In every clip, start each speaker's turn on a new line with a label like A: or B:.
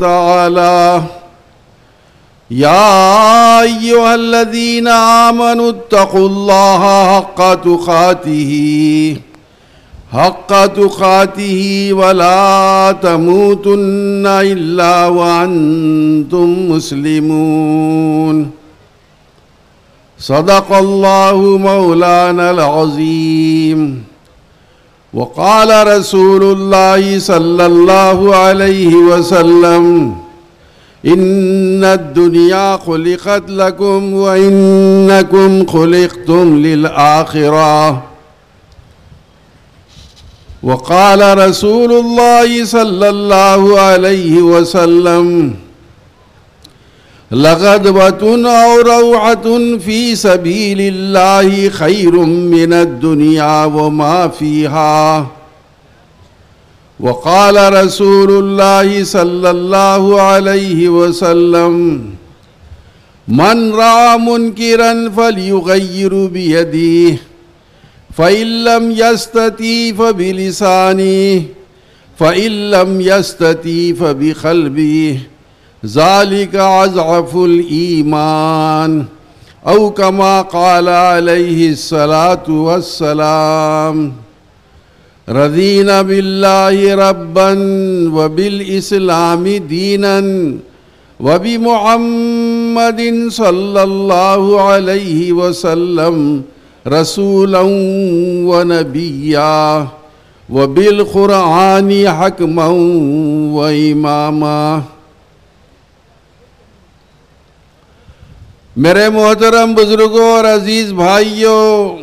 A: تعالى. يا أيها الذين آمنوا اتقوا الله حق تقاته حق تقاته ولا تموتن إلا وأنتم مسلمون. صدق الله مولانا العظيم. وقال رسول الله صلى الله عليه وسلم إن الدنيا خلقت لكم وإنكم خلقتم للآخرة. وقال رسول الله صلى الله عليه وسلم لغدوة أو روعة في سبيل الله خير من الدنيا وما فيها. وقال رسول الله صلى الله عليه وسلم، من رأى منكرا فليغير بيده. فإن لم يستطيع فبلسانه فإن لم يستطيع فبقلبه ذلك أضعف الإيمان أو كما قال عليه الصلاة والسلام. رضينا بالله ربا وبالإسلام دينا وبمحمد صلى الله عليه وسلم رسولا ونبيا وبالقرآن حكما وإماما. میرے محترم بزرگوں اور عزیز بھائیوں،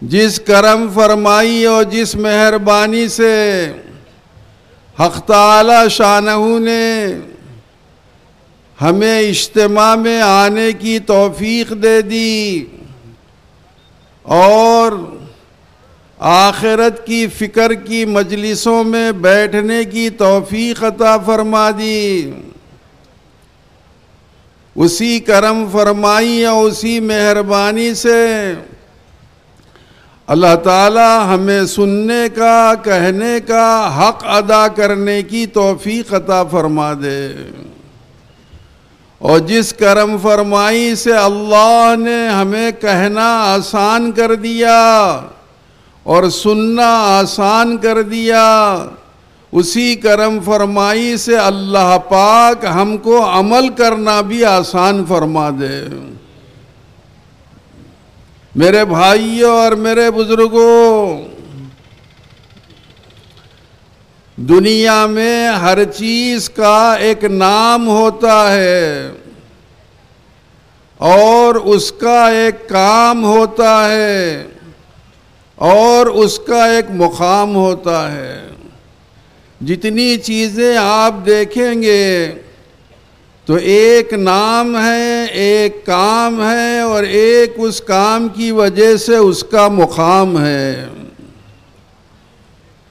A: جس کرم فرمائی اور جس مہربانی سے حق تعالی شانہ نے ہمیں اجتماع میں آنے کی توفیق دے دی اور آخرت کی فکر کی مجلسوں میں بیٹھنے کی توفیق عطا فرما دی۔ اسی کرم فرمائی اور اسی مہربانی سے۔ اللہ تعالی ہمیں سننے کا، کہنے کا حق ادا کرنے کی توفیق عطا فرما دے۔ اور جس کرم فرمائی سے اللہ نے ہمیں کہنا آسان کر دیا اور سننا آسان کر دیا اسی کرم فرمائی سے اللہ پاک ہم کو عمل کرنا بھی آسان فرما دے۔ میرے بھائیوں اور میرے بزرگوں دنیا میں ہر چیز کا ایک نام ہوتا ہے اور اس کا ایک کام ہوتا ہے اور اس کا ایک مقام ہوتا ہے۔ جتنی چیزیں آپ دیکھیں گے، تو ایک نام ہے، ایک کام ہے اور ایک اس کام کی وجہ سے اس کا مقام ہے۔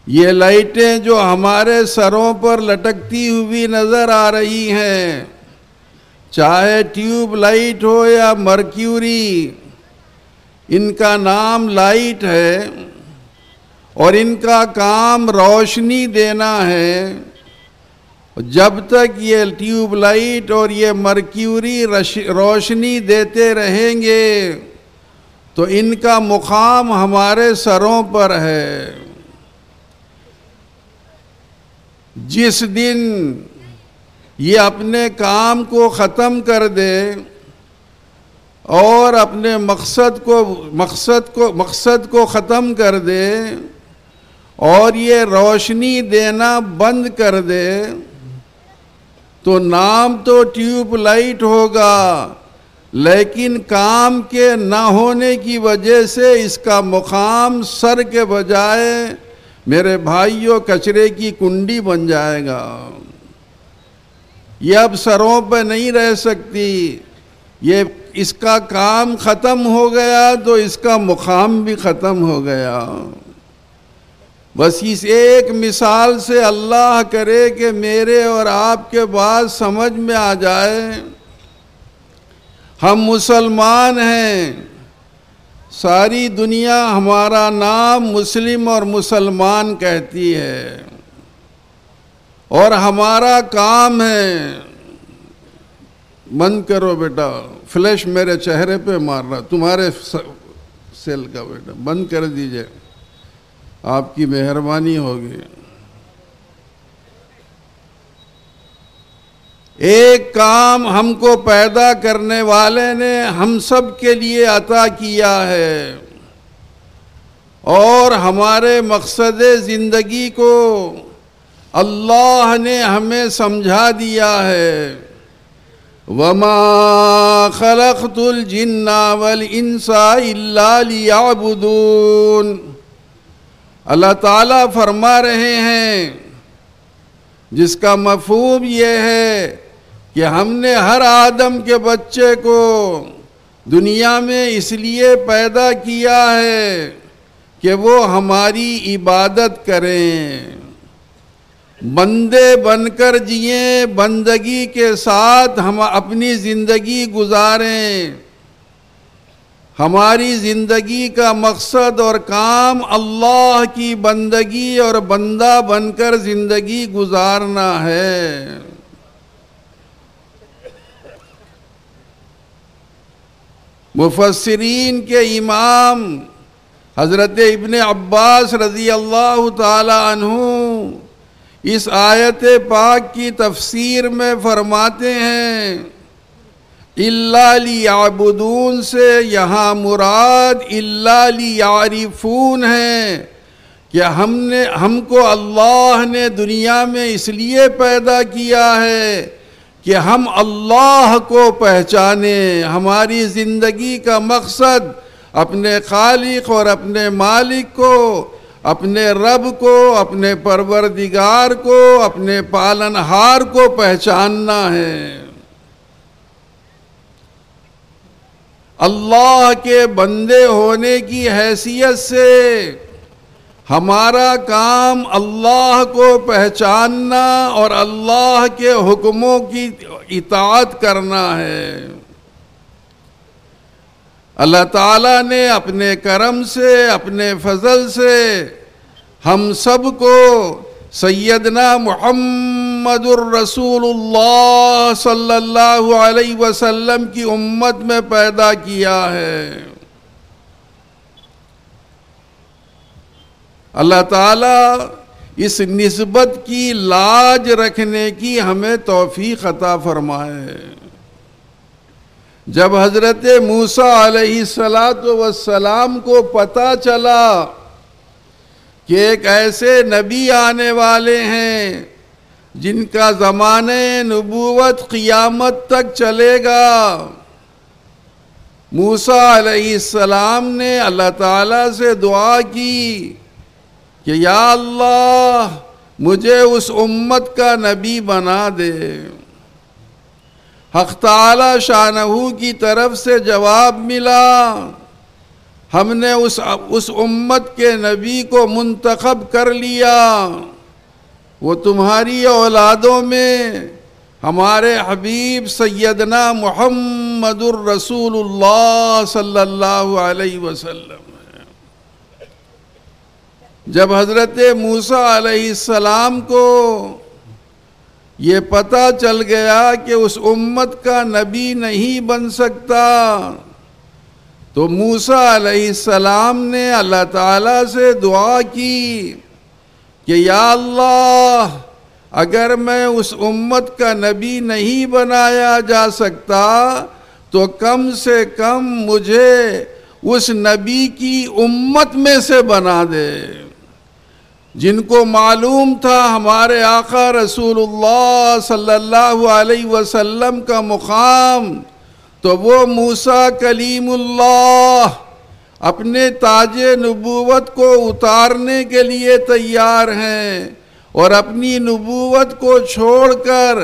A: یہ لائٹیں جو ہمارے سروں پر لٹکتی ہوئی نظر آ رہی ہیں، چاہے ٹیوب لائٹ ہو یا مرکیوری، ان کا نام لائٹ ہے۔ اور ان کا کام روشنی دینا ہے۔ جب تک یہ ٹیوب لائٹ اور یہ مرکیوری روشنی دیتے رہیں گے، تو ان کا مقام ہمارے سروں پر ہے۔ جس دن یہ اپنے کام کو ختم کر دے اور اپنے مقصد کو مقصد کو مقصد کو ختم کر دے اور یہ روشنی دینا بند کر دے تو نام تو ٹیوب لائٹ ہوگا، لیکن کام کے نہ ہونے کی وجہ سے اس کا مقام سر کے بجائے میرے بھائیوں کچرے کی کنڈی بن جائے گا۔ یہ اب سروں پہ نہیں رہ سکتی، یہ اس کا کام ختم ہو گیا تو اس کا مقام بھی ختم ہو گیا۔ بس اس ایک مثال سے اللہ کرے کہ میرے اور آپ کے بعد سمجھ میں آ جائے۔ ہم مسلمان ہیں۔ ساری دنیا ہمارا نام مسلم اور مسلمان کہتی ہے۔ اور ہمارا کام ہے۔ بند کرو بیٹا فلیش میرے چہرے پہ مار رہا، تمہارے سیل کا بیٹا بند کر دیجیے۔ آپ کی مہربانی ہوگی۔ ایک کام ہم کو پیدا کرنے والے نے ہم سب کے لیے عطا کیا ہے۔ اور ہمارے مقصد زندگی کو اللہ نے ہمیں سمجھا دیا ہے۔ وما خلقت الجن والانس الا ليعبدون۔ اللہ تعالیٰ فرما رہے ہیں، جس کا مفہوم یہ ہے کہ ہم نے ہر آدم کے بچے کو دنیا میں اس لیے پیدا کیا ہے کہ وہ ہماری عبادت کریں۔ بندے بن کر جئیں، بندگی کے ساتھ ہم اپنی زندگی گزاریں۔ ہماری زندگی کا مقصد اور کام اللہ کی بندگی اور بندہ بن کر زندگی گزارنا ہے۔ مفسرین کے امام حضرت ابن عباس رضی اللہ تعالی عنہ اس آیت پاک کی تفسیر میں فرماتے ہیں اللہ لیعبدون سے یہاں مراد اللہ لیعرفون ہے کہ ہم نے ہم کو اللہ نے دنیا میں اس لیے پیدا کیا ہے کہ ہم اللہ کو پہچانے، ہماری زندگی کا مقصد اپنے خالق اور اپنے مالک کو، اپنے رب کو، اپنے پروردگار کو، اپنے پالنہار کو پہچاننا ہے۔ اللہ کے بندے ہونے کی حیثیت سے ہمارا کام اللہ کو پہچاننا اور اللہ کے حکموں کی اطاعت کرنا ہے۔ اللہ تعالیٰ نے اپنے کرم سے، اپنے فضل سے ہم سب کو سیدنا محمد الرسول اللہ صلی اللہ علیہ وسلم کی امت میں پیدا کیا ہے۔ اللہ تعالیٰ اس نسبت کی لاج رکھنے کی ہمیں توفیق عطا فرمائے۔ جب حضرت موسیٰ علیہ السلام کو پتہ چلا کہ ایک ایسے نبی آنے والے ہیں جن کا زمانے نبوت قیامت تک چلے گا۔ موسیٰ علیہ السلام نے اللہ تعالیٰ سے دعا کی کہ یا اللہ مجھے اس امت کا نبی بنا دے۔ حق تعالی شاہ کی طرف سے جواب ملا۔ ہم نے اس اس امت کے نبی کو منتخب کر لیا۔ وہ تمہاری اولادوں میں ہمارے حبیب سیدنا محمد الرسول اللہ صلی اللہ علیہ وسلم جب حضرت موسیٰ علیہ السلام کو یہ پتہ چل گیا کہ اس امت کا نبی نہیں بن سکتا، تو موسیٰ علیہ السلام نے اللہ تعالیٰ سے دعا کی۔ کہ یا اللہ، اگر میں اس امت کا نبی نہیں بنایا جا سکتا، تو کم سے کم مجھے اس نبی کی امت میں سے بنا دے۔ جن کو معلوم تھا ہمارے آقا رسول اللہ صلی اللہ علیہ وسلم کا مقام، تو وہ موسیٰ کلیم اللہ اپنے تاج نبوت کو اتارنے کے لیے تیار ہیں اور اپنی نبوت کو چھوڑ کر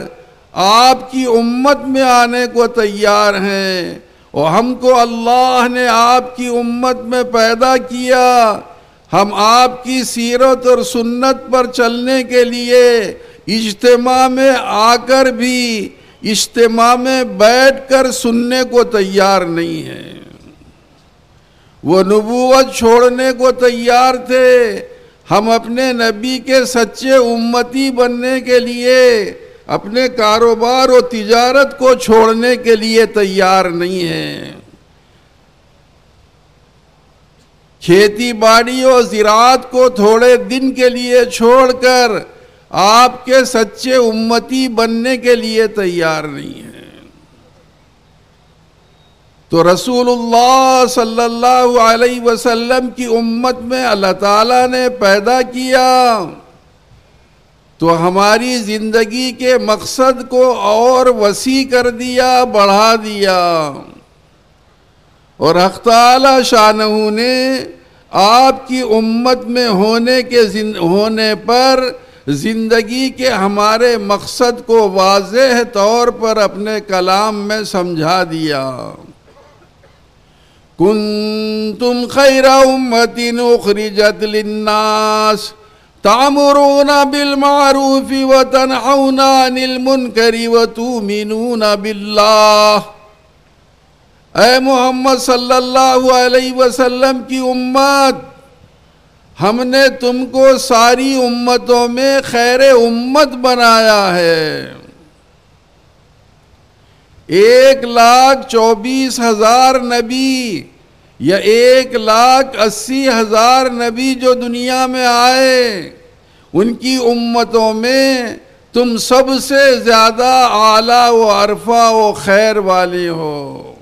A: آپ کی امت میں آنے کو تیار ہیں۔ اور ہم کو اللہ نے آپ کی امت میں پیدا کیا۔ ہم آپ کی سیرت اور سنت پر چلنے کے لیے اجتماع میں آ کر بھی اجتماع میں بیٹھ کر سننے کو تیار نہیں ہے وہ نبوت چھوڑنے کو تیار تھے۔ ہم اپنے نبی کے سچے امتی بننے کے لیے، اپنے کاروبار و تجارت کو چھوڑنے کے لیے تیار نہیں ہیں۔ کھیتی باڑی اور زراعت کو تھوڑے دن کے لیے چھوڑ کر، آپ کے سچے امتی بننے کے لیے تیار نہیں ہیں۔ تو رسول اللہ صلی اللہ علیہ وسلم کی امت میں اللہ تعالیٰ نے پیدا کیا۔ تو ہماری زندگی کے مقصد کو اور وسیع کر دیا، بڑھا دیا۔ اور تعالی شاہ نے آپ کی امت میں ہونے کے ہونے پر زندگی کے ہمارے مقصد کو واضح طور پر اپنے کلام میں سمجھا دیا۔ کنتم خیر امت اخرجت للناس تعمرون بالمعروف وتنحون عن المنکر وتؤمنون باللہ اے محمد صلی اللہ علیہ وسلم کی امت، ہم نے تم کو ساری امتوں میں خیر امت بنایا ہے۔ ایک لاکھ چوبیس ہزار نبی یا ایک لاکھ اسی ہزار نبی جو دنیا میں آئے، ان کی امتوں میں تم سب سے زیادہ اعلیٰ و عرفہ و خیر والے ہو۔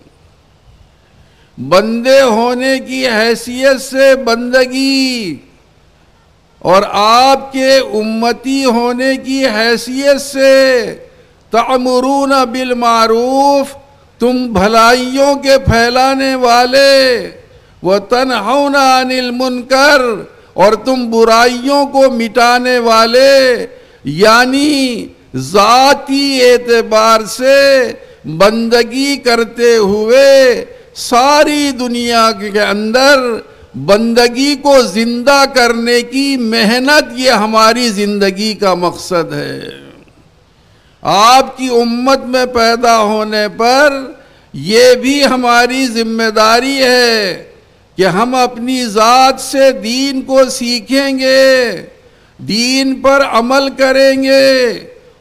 A: بندے ہونے کی حیثیت سے بندگی اور آپ کے امتی ہونے کی حیثیت سے تعمرون بالمعروف، تم بھلائیوں کے پھیلانے والے وہ تنہون عن المنکر، اور تم برائیوں کو مٹانے والے یعنی ذاتی اعتبار سے بندگی کرتے ہوئے ساری دنیا کے اندر بندگی کو زندہ کرنے کی محنت یہ ہماری زندگی کا مقصد ہے۔ آپ کی امت میں پیدا ہونے پر یہ بھی ہماری ذمہ داری ہے کہ ہم اپنی ذات سے دین کو سیکھیں گے، دین پر عمل کریں گے،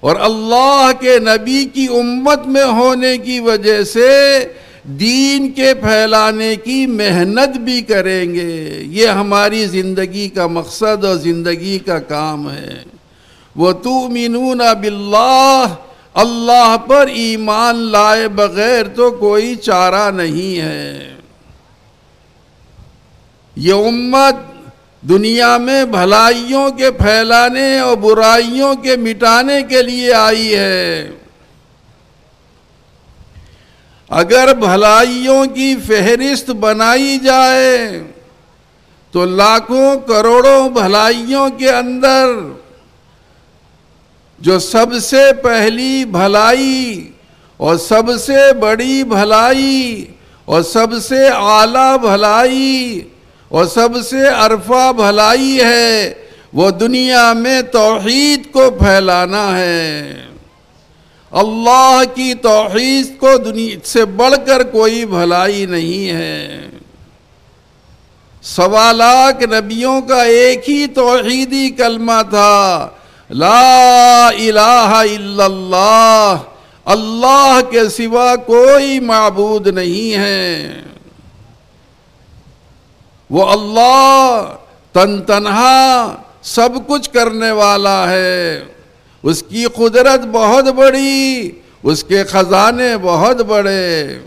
A: اور اللہ کے نبی کی امت میں ہونے کی وجہ سے دین کے پھیلانے کی محنت بھی کریں گے۔ یہ ہماری زندگی کا مقصد اور زندگی کا کام ہے۔ وہ تو مینون اللہ پر ایمان لائے بغیر تو کوئی چارہ نہیں ہے۔ یہ امت دنیا میں بھلائیوں کے پھیلانے اور برائیوں کے مٹانے کے لیے آئی ہے۔ اگر بھلائیوں کی فہرست بنائی جائے تو لاکھوں کروڑوں بھلائیوں کے اندر جو سب سے پہلی بھلائی اور سب سے بڑی بھلائی اور سب سے اعلیٰ بھلائی اور سب سے عرفہ بھلائی ہے، وہ دنیا میں توحید کو پھیلانا ہے۔ اللہ کی توحید کو دنیا سے بڑھ کر کوئی بھلائی نہیں ہے۔ سوالاک نبیوں کا ایک ہی توحیدی کلمہ تھا۔ لا الہ الا اللہ اللہ کے سوا کوئی معبود نہیں ہے۔ وہ اللہ تن تنہا سب کچھ کرنے والا ہے۔ اس کی قدرت بہت بڑی، اس کے خزانے بہت بڑے۔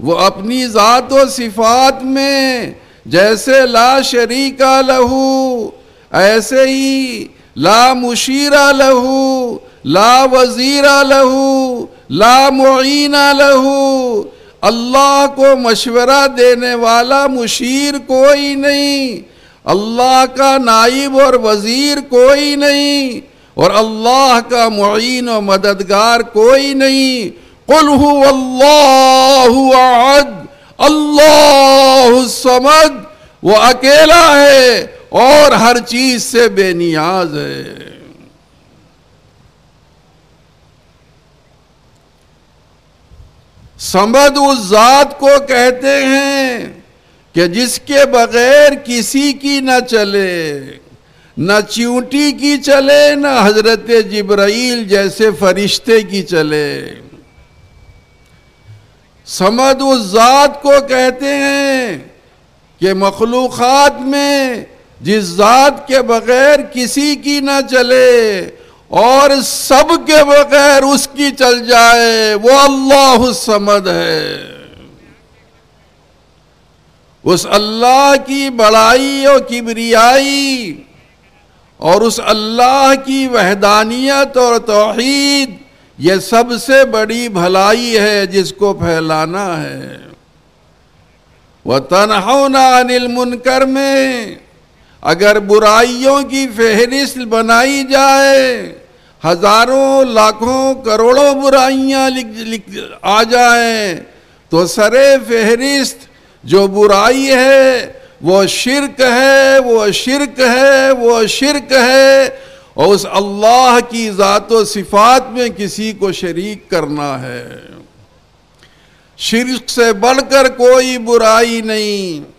A: وہ اپنی ذات و صفات میں جیسے لا شریکہ لہو ایسے ہی لا مشیرہ لہو، لا وزیرہ لہو، لا معینہ لہو۔ اللہ کو مشورہ دینے والا مشیر کوئی نہیں، اللہ کا نائب اور وزیر کوئی نہیں، اور اللہ کا معین و مددگار کوئی نہیں۔ قل هو اللہ احد، اللہ الصمد۔ وہ اکیلا ہے اور ہر چیز سے بے نیاز ہے۔ سمد اس ذات کو کہتے ہیں کہ جس کے بغیر کسی کی نہ چلے، نہ چیونٹی کی چلے، نہ حضرت جبرائیل جیسے فرشتے کی چلے۔ سمد اس ذات کو کہتے ہیں کہ مخلوقات میں جس ذات کے بغیر کسی کی نہ چلے اور سب کے بغیر اس کی چل جائے، وہ اللہ السمد ہے۔ اس اللہ کی بڑائی اور کبریائی اور اس اللہ کی وحدانیت اور توحید، یہ سب سے بڑی بھلائی ہے جس کو پھیلانا ہے۔ وہ تنہونا انل منکر میں اگر برائیوں کی فہرست بنائی جائے، ہزاروں، لاکھوں، کروڑوں برائیاں آ جائیں، تو سرے فہرست جو برائی ہے، وہ شرک ہے، وہ شرک ہے، وہ شرک ہے، اور اس اللہ کی ذات و صفات میں کسی کو شریک کرنا ہے۔ شرک سے بڑھ کر کوئی برائی نہیں۔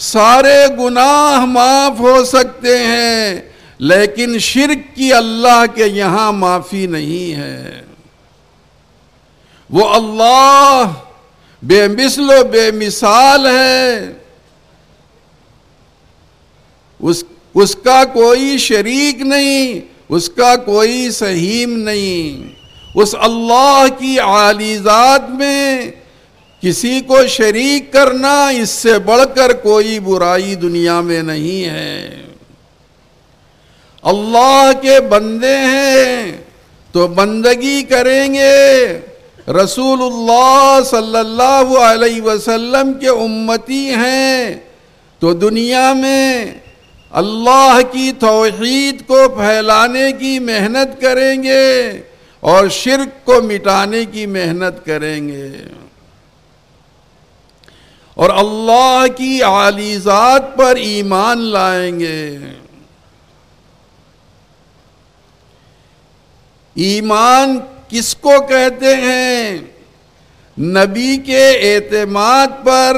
A: سارے گناہ معاف ہو سکتے ہیں، لیکن شرک کی اللہ کے یہاں معافی نہیں ہے۔ وہ اللہ بے مثل و بے مثال ہے۔ اس اس کا کوئی شریک نہیں، اس کا کوئی سہیم نہیں۔ اس اللہ کی عالی ذات میں کسی کو شریک کرنا اس سے بڑھ کر کوئی برائی دنیا میں نہیں ہے۔ اللہ کے بندے ہیں تو بندگی کریں گے۔ رسول اللہ صلی اللہ علیہ وسلم کے امتی ہیں تو دنیا میں اللہ کی توحید کو پھیلانے کی محنت کریں گے اور شرک کو مٹانے کی محنت کریں گے۔ اور اللہ کی عالی ذات پر ایمان لائیں گے۔ ایمان کس کو کہتے ہیں؟ نبی کے اعتماد پر،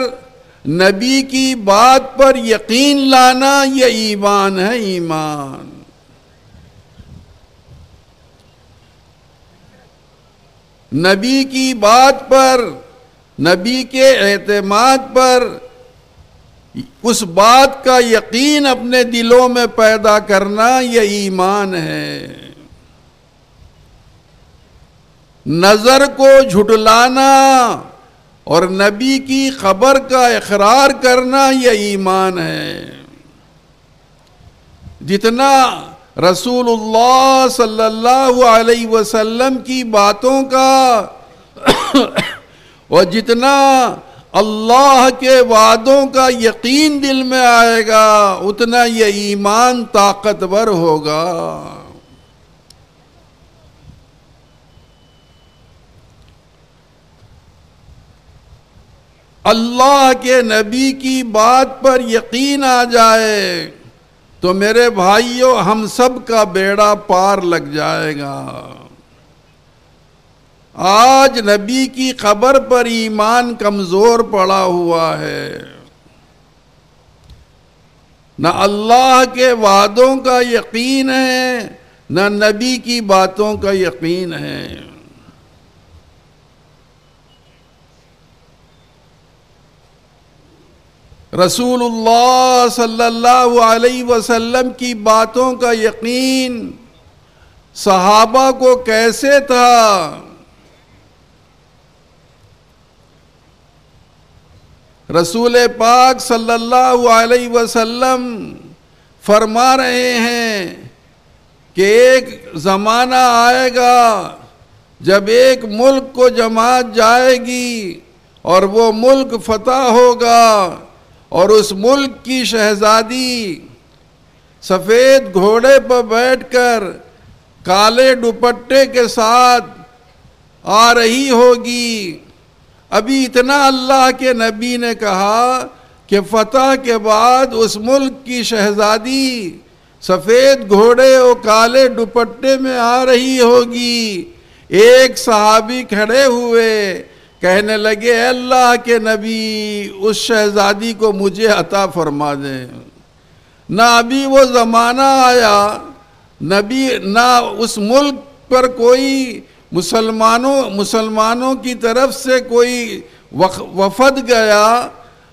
A: نبی کی بات پر یقین لانا یہ ایمان ہے ایمان۔ نبی کی بات پر نبی کے اعتماد پر اس بات کا یقین اپنے دلوں میں پیدا کرنا یہ ایمان ہے۔ نظر کو جھٹلانا اور نبی کی خبر کا اقرار کرنا یہ ایمان ہے۔ جتنا رسول اللہ صلی اللہ علیہ وسلم کی باتوں کا اور جتنا اللہ کے وعدوں کا یقین دل میں آئے گا، اتنا یہ ایمان طاقتور ہوگا۔ اللہ کے نبی کی بات پر یقین آ جائے تو میرے بھائیوں ہم سب کا بیڑا پار لگ جائے گا۔ آج نبی کی خبر پر ایمان کمزور پڑا ہوا ہے۔ نہ اللہ کے وعدوں کا یقین ہے، نہ نبی کی باتوں کا یقین ہے۔ رسول اللہ صلی اللہ علیہ وسلم کی باتوں کا یقین صحابہ کو کیسے تھا؟ رسول پاک صلی اللہ علیہ وسلم فرما رہے ہیں کہ ایک زمانہ آئے گا جب ایک ملک کو جماعت جائے گی اور وہ ملک فتح ہوگا اور اس ملک کی شہزادی سفید گھوڑے پر بیٹھ کر کالے دوپٹے کے ساتھ آ رہی ہوگی ابھی اتنا اللہ کے نبی نے کہا کہ فتح کے بعد اس ملک کی شہزادی سفید گھوڑے اور کالے دوپٹے میں آ رہی ہوگی۔ ایک صحابی کھڑے ہوئے کہنے لگے، اے اللہ کے نبی، اس شہزادی کو مجھے عطا فرما دیں نہ ابھی وہ زمانہ آیا، نبی، نہ اس ملک پر کوئی مسلمانوں مسلمانوں کی طرف سے کوئی وفد گیا،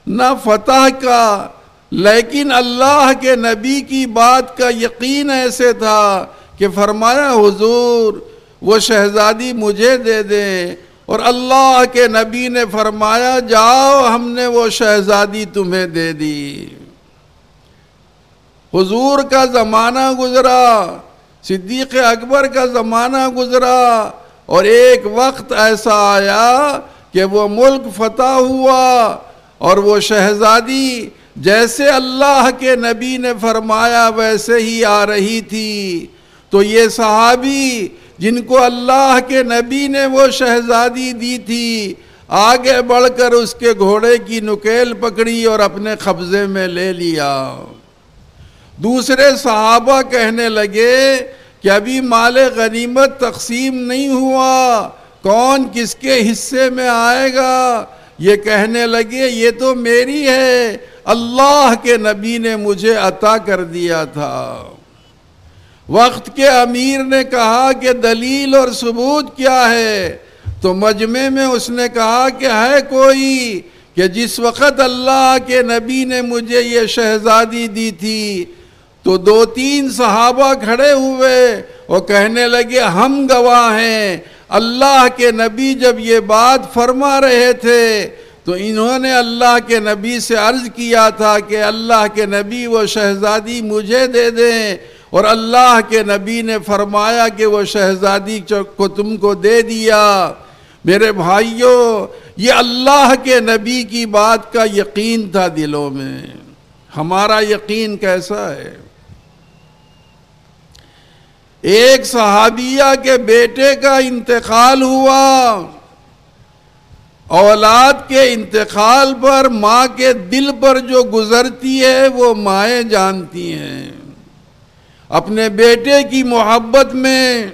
A: نہ فتح کا، لیکن اللہ کے نبی کی بات کا یقین ایسے تھا کہ فرمایا، حضور، وہ شہزادی مجھے دے دیں اور اللہ کے نبی نے فرمایا، جاؤ، ہم نے وہ شہزادی تمہیں دے دی۔ حضور کا زمانہ گزرا، صدیق اکبر کا زمانہ گزرا۔ اور ایک وقت ایسا آیا کہ وہ ملک فتح ہوا اور وہ شہزادی جیسے اللہ کے نبی نے فرمایا ویسے ہی آ رہی تھی۔ تو یہ صحابی جن کو اللہ کے نبی نے وہ شہزادی دی تھی، آگے بڑھ کر اس کے گھوڑے کی نکیل پکڑی اور اپنے قبضے میں لے لیا۔ دوسرے صحابہ کہنے لگے کہ ابھی مال غنیمت تقسیم نہیں ہوا؟ کون کس کے حصے میں آئے گا؟ یہ کہنے لگے، یہ تو میری ہے۔ اللہ کے نبی نے مجھے عطا کر دیا تھا۔ وقت کے امیر نے کہا کہ دلیل اور ثبوت کیا ہے۔ تو مجمع میں اس نے کہا کہ ہے کوئی کہ جس وقت اللہ کے نبی نے مجھے یہ شہزادی دی تھی تو دو تین صحابہ کھڑے ہوئے وہ کہنے لگے، ہم گواہ ہیں۔ اللہ کے نبی جب یہ بات فرما رہے تھے تو انہوں نے اللہ کے نبی سے عرض کیا تھا کہ اللہ کے نبی وہ شہزادی مجھے دے دیں۔ اور اللہ کے نبی نے فرمایا کہ وہ شہزادی کو تم کو دے دیا۔ میرے بھائیوں یہ اللہ کے نبی کی بات کا یقین تھا دلوں میں۔ ہمارا یقین کیسا ہے؟ ایک صحابیہ کے بیٹے کا انتقال ہوا۔ اولاد کے انتقال پر ماں کے دل پر جو گزرتی ہے، وہ مائیں جانتی ہیں۔ اپنے بیٹے کی محبت میں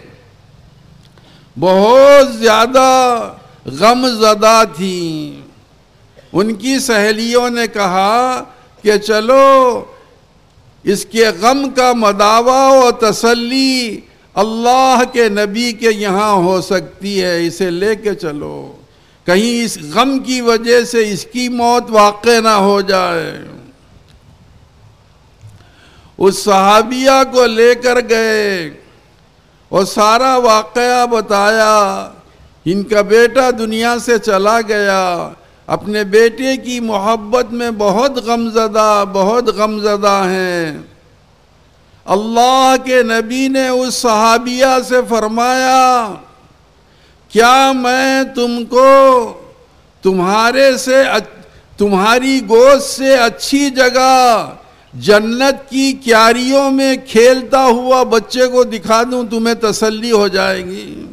A: بہت زیادہ غم زدہ تھیں۔ ان کی سہیلیوں نے کہا کہ چلو اس کے غم کا مداوع و تسلی اللہ کے نبی کے یہاں ہو سکتی ہے، اسے لے کے چلو۔ کہیں اس غم کی وجہ سے اس کی موت واقع نہ ہو جائے۔ اس صحابیہ کو لے کر گئے اور سارا واقعہ بتایا۔ ان کا بیٹا دنیا سے چلا گیا۔ اپنے بیٹے کی محبت میں بہت غمزدہ بہت غمزدہ ہیں۔ اللہ کے نبی نے اس صحابیہ سے فرمایا، کیا میں تم کو تمہارے سے تمہاری گوشت سے اچھی جگہ جنت کی کیاریوں میں کھیلتا ہوا بچے کو دکھا دوں، تمہیں تسلی ہو جائے گی؟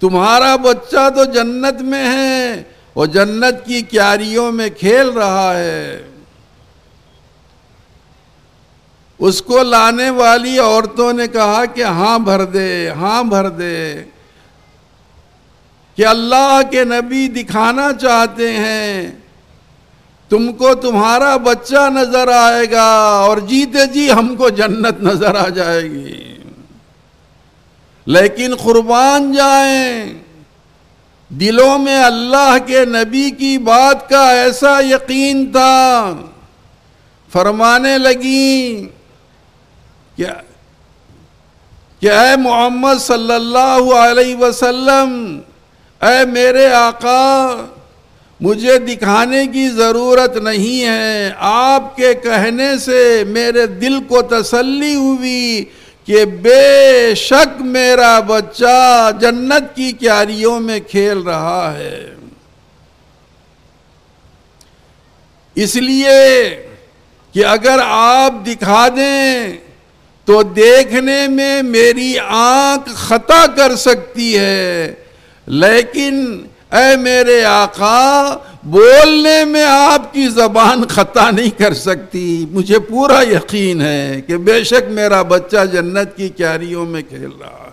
A: تمہارا بچہ تو جنت میں ہے وہ جنت کی کیاریوں میں کھیل رہا ہے۔ اس کو لانے والی عورتوں نے کہا کہ ہاں بھر دے ہاں بھر دے۔ کہ اللہ کے نبی دکھانا چاہتے ہیں۔ تم کو تمہارا بچہ نظر آئے گا اور جیتے جی ہم کو جنت نظر آ جائے گی۔ لیکن قربان جائیں۔ دلوں میں اللہ کے نبی کی بات کا ایسا یقین تھا۔ فرمانے لگی کہ اے محمد صلی اللہ علیہ وسلم، اے میرے آقا، مجھے دکھانے کی ضرورت نہیں ہے۔ آپ کے کہنے سے میرے دل کو تسلی ہوئی۔ کہ بے شک میرا بچہ جنت کی کیاریوں میں کھیل رہا ہے۔ اس لیے کہ اگر آپ دکھا دیں تو دیکھنے میں میری آنکھ خطا کر سکتی ہے، لیکن اے میرے آقا، بولنے میں آپ کی زبان خطا نہیں کر سکتی۔ مجھے پورا یقین ہے کہ بے شک میرا بچہ جنت کی کیاریوں میں کھیل رہا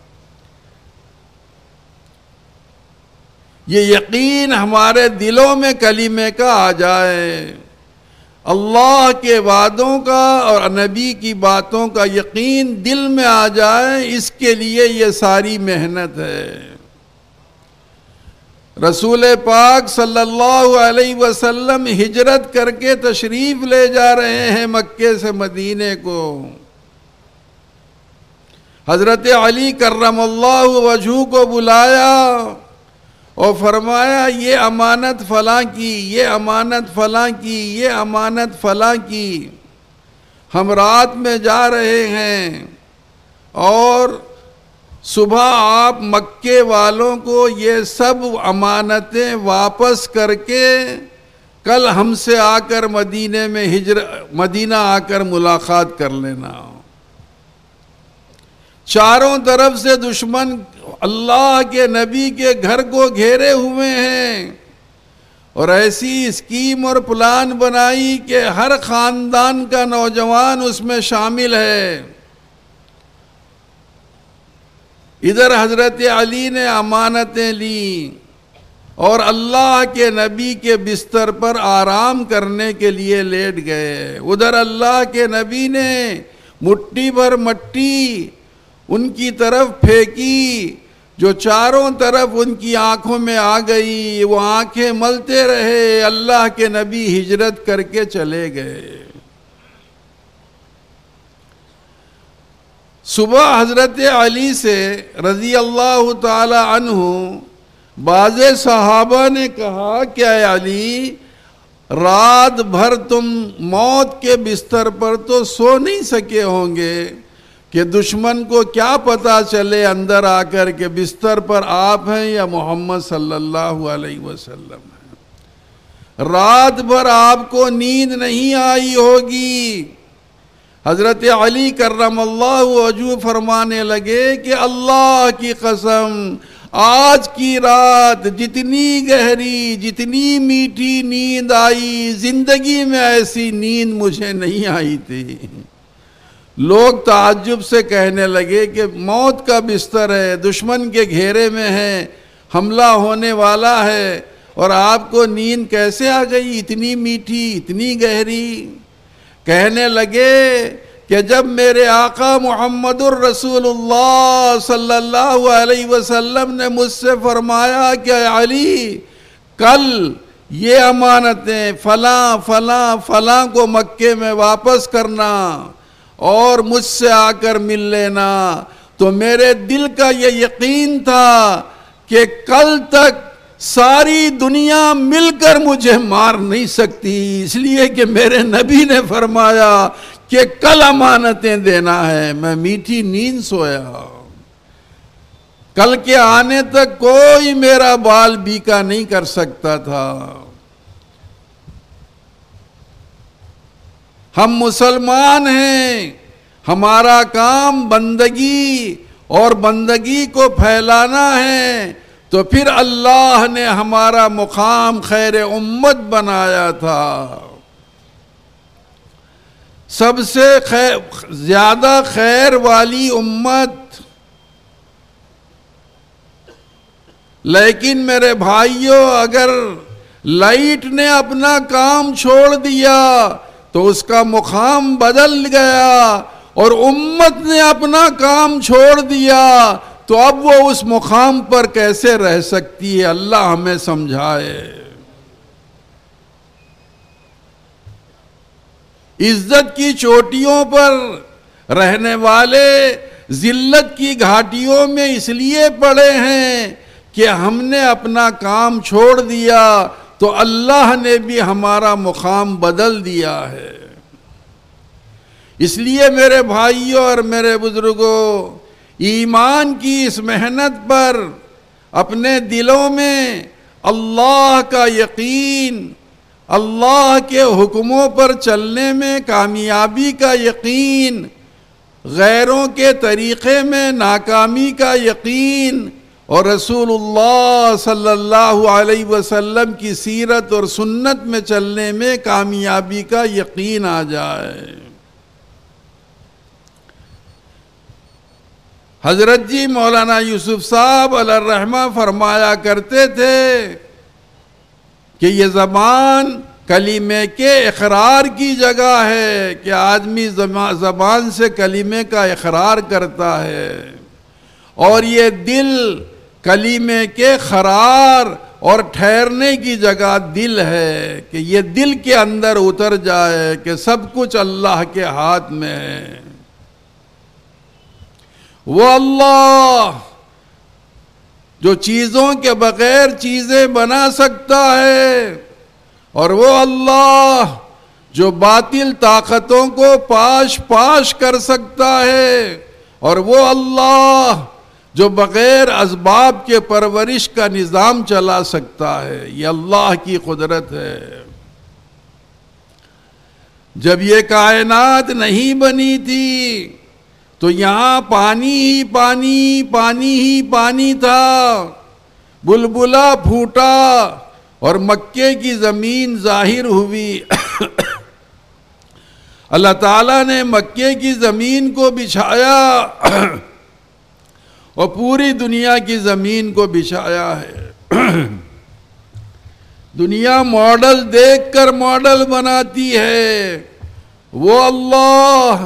A: یہ یقین ہمارے دلوں میں کلیمے کا آ جائے۔ اللہ کے وعدوں کا اور نبی کی باتوں کا یقین دل میں آ جائے۔ اس کے لیے یہ ساری محنت ہے۔ رسول پاک صلی اللہ علیہ وسلم ہجرت کر کے تشریف لے جا رہے ہیں مکے سے مدینے کو۔ حضرت علی کرم اللہ وجہ کو بلایا اور فرمایا، یہ امانت فلاں کی، یہ امانت فلاں کی، یہ امانت فلاں کی۔ ہم رات میں جا رہے ہیں اور صبح آپ مکے والوں کو یہ سب امانتیں واپس کر کے کل ہم سے آ کر مدینے میں ہجر مدینہ آ کر ملاقات کر لینا۔ چاروں طرف سے دشمن اللہ کے نبی کے گھر کو گھیرے ہوئے ہیں۔ اور ایسی اسکیم اور پلان بنائی کہ ہر خاندان کا نوجوان اس میں شامل ہے۔ ادھر حضرت علی نے امانتیں لی اور اللہ کے نبی کے بستر پر آرام کرنے کے لیے لیٹ گئے۔ ادھر اللہ کے نبی نے مٹی بھر مٹی ان کی طرف پھینکی، جو چاروں طرف ان کی آنکھوں میں آ گئی، وہ آنکھیں ملتے رہے، اللہ کے نبی ہجرت کر کے چلے گئے۔ صبح حضرت علی سے رضی اللہ تعالی عنہ بعض صحابہ نے کہا کہ اے علی، رات بھر تم موت کے بستر پر تو سو نہیں سکے ہوں گے کہ دشمن کو کیا پتا چلے اندر آ کر کے بستر پر آپ ہیں یا محمد صلی اللہ علیہ وسلم ہیں۔ رات بھر آپ کو نیند نہیں آئی ہوگی۔ حضرت علی کرم اللہ وجو فرمانے لگے کہ اللہ کی قسم، آج کی رات جتنی گہری، جتنی میٹھی نیند آئی، زندگی میں ایسی نیند مجھے نہیں آئی تھی۔ لوگ تعجب سے کہنے لگے کہ موت کا بستر ہے، دشمن کے گھیرے میں ہے، حملہ ہونے والا ہے، اور آپ کو نیند کیسے آ گئی؟ اتنی میٹھی، اتنی گہری۔ کہنے لگے کہ جب میرے آقا محمد الرسول اللہ صلی اللہ علیہ وسلم نے مجھ سے فرمایا کہ علی، کل یہ امانتیں فلاں فلاں فلاں کو مکے میں واپس کرنا اور مجھ سے آ کر مل لینا۔ تو میرے دل کا یہ یقین تھا کہ کل تک ساری دنیا مل کر مجھے مار نہیں سکتی، اس لیے کہ میرے نبی نے فرمایا کہ کل امانتیں دینا ہے، میں میٹھی نیند سویا کل کے آنے تک کوئی میرا بال بیکا نہیں کر سکتا تھا۔ ہم مسلمان ہیں، ہمارا کام بندگی اور بندگی کو پھیلانا ہے۔ تو پھر اللہ نے ہمارا مقام خیر امت بنایا تھا۔ سب سے خیر، زیادہ خیر والی امت۔ لیکن میرے بھائیوں اگر لائٹ نے اپنا کام چھوڑ دیا تو اس کا مقام بدل گیا اور امت نے اپنا کام چھوڑ دیا تو اب وہ اس مقام پر کیسے رہ سکتی ہے؟ اللہ ہمیں سمجھائے۔ عزت کی چوٹیوں پر رہنے والے، ذلت کی گھاٹیوں میں اس لیے پڑے ہیں کہ ہم نے اپنا کام چھوڑ دیا تو اللہ نے بھی ہمارا مقام بدل دیا ہے۔ اس لیے میرے بھائیوں اور میرے بزرگوں ایمان کی اس محنت پر اپنے دلوں میں اللہ کا یقین، اللہ کے حکموں پر چلنے میں کامیابی کا یقین، غیروں کے طریقے میں ناکامی کا یقین اور رسول اللہ صلی اللہ علیہ وسلم کی سیرت اور سنت میں چلنے میں کامیابی کا یقین آ جائے۔ حضرت جی مولانا یوسف صاحب علیہ الرحمہ فرمایا کرتے تھے کہ یہ زبان کلیمے کے اقرار کی جگہ ہے کہ آدمی زبان سے کلیمے کا اقرار کرتا ہے اور یہ دل کلیمے کے خرار اور ٹھہرنے کی جگہ دل ہے کہ یہ دل کے اندر اتر جائے کہ سب کچھ اللہ کے ہاتھ میں ہے۔ وہ اللہ جو چیزوں کے بغیر چیزیں بنا سکتا ہے، اور وہ اللہ جو باطل طاقتوں کو پاش پاش کر سکتا ہے، اور وہ اللہ جو بغیر اسباب کے پرورش کا نظام چلا سکتا ہے۔ یہ اللہ کی قدرت ہے۔ جب یہ کائنات نہیں بنی تھی تو یہاں پانی ہی پانی پانی ہی پانی تھا۔ بلبلا پھوٹا اور مکے کی زمین ظاہر ہوئی۔ اللہ تعالیٰ نے مکے کی زمین کو بچھایا۔ اور پوری دنیا کی زمین کو بچھایا ہے۔ دنیا ماڈل دیکھ کر ماڈل بناتی ہے۔ وہ اللہ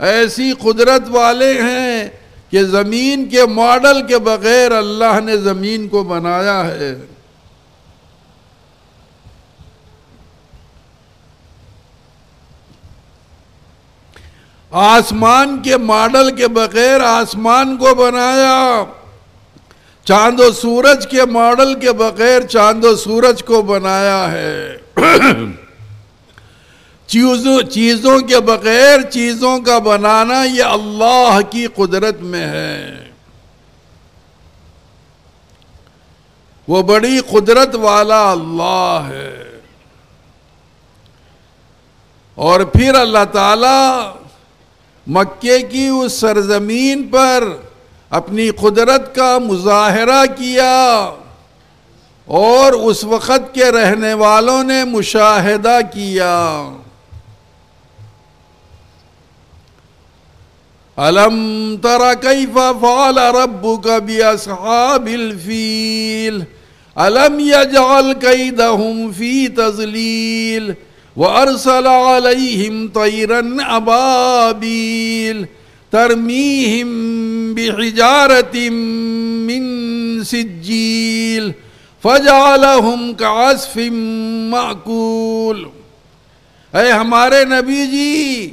A: ایسی قدرت والے ہیں کہ زمین کے ماڈل کے بغیر اللہ نے زمین کو بنایا ہے۔ آسمان کے ماڈل کے بغیر آسمان کو بنایا۔ چاند و سورج کے ماڈل کے بغیر چاند و سورج کو بنایا ہے۔ چیزوں چیزوں کے بغیر چیزوں کا بنانا یہ اللہ کی قدرت میں ہے۔ وہ بڑی قدرت والا اللہ ہے۔ اور پھر اللہ تعالی مکے کی اس سرزمین پر اپنی قدرت کا مظاہرہ کیا اور اس وقت کے رہنے والوں نے مشاہدہ کیا۔ الم تر کیف فعل ربک باصحاب الفیل الم یجعل کیدہم فی تزلیل وأرسل عليهم طيرا أبابيل ترميهم بحجارة من سجيل فجعلهم كعصف معقول اے ہمارے نبی جی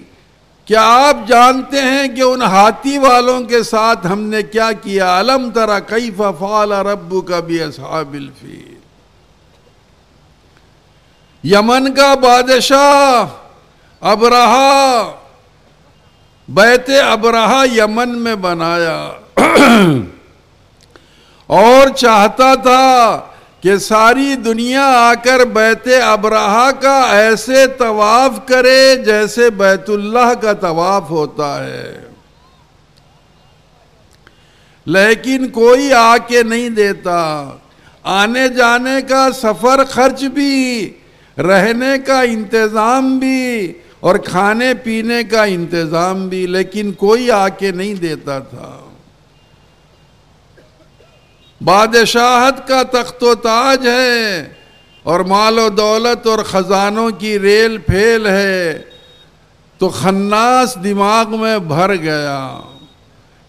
A: کیا آپ جانتے ہیں کہ ان ہاتھی والوں کے ساتھ ہم نے کیا کیا؟ علم ترا کیف فعل ربک باصحاب الفیل۔ یمن کا بادشاہ ابراہ بیت ابراہ یمن میں بنایا۔ اور چاہتا تھا کہ ساری دنیا آ کر بیت ابراہ کا ایسے طواف کرے جیسے بیت اللہ کا طواف ہوتا ہے۔ لیکن کوئی آ کے نہیں دیتا۔ آنے جانے کا سفر خرچ بھی، رہنے کا انتظام بھی اور کھانے پینے کا انتظام بھی، لیکن کوئی آ کے نہیں دیتا تھا۔ بادشاہت کا تخت و تاج ہے اور مال و دولت اور خزانوں کی ریل پھیل ہے تو خناس دماغ میں بھر گیا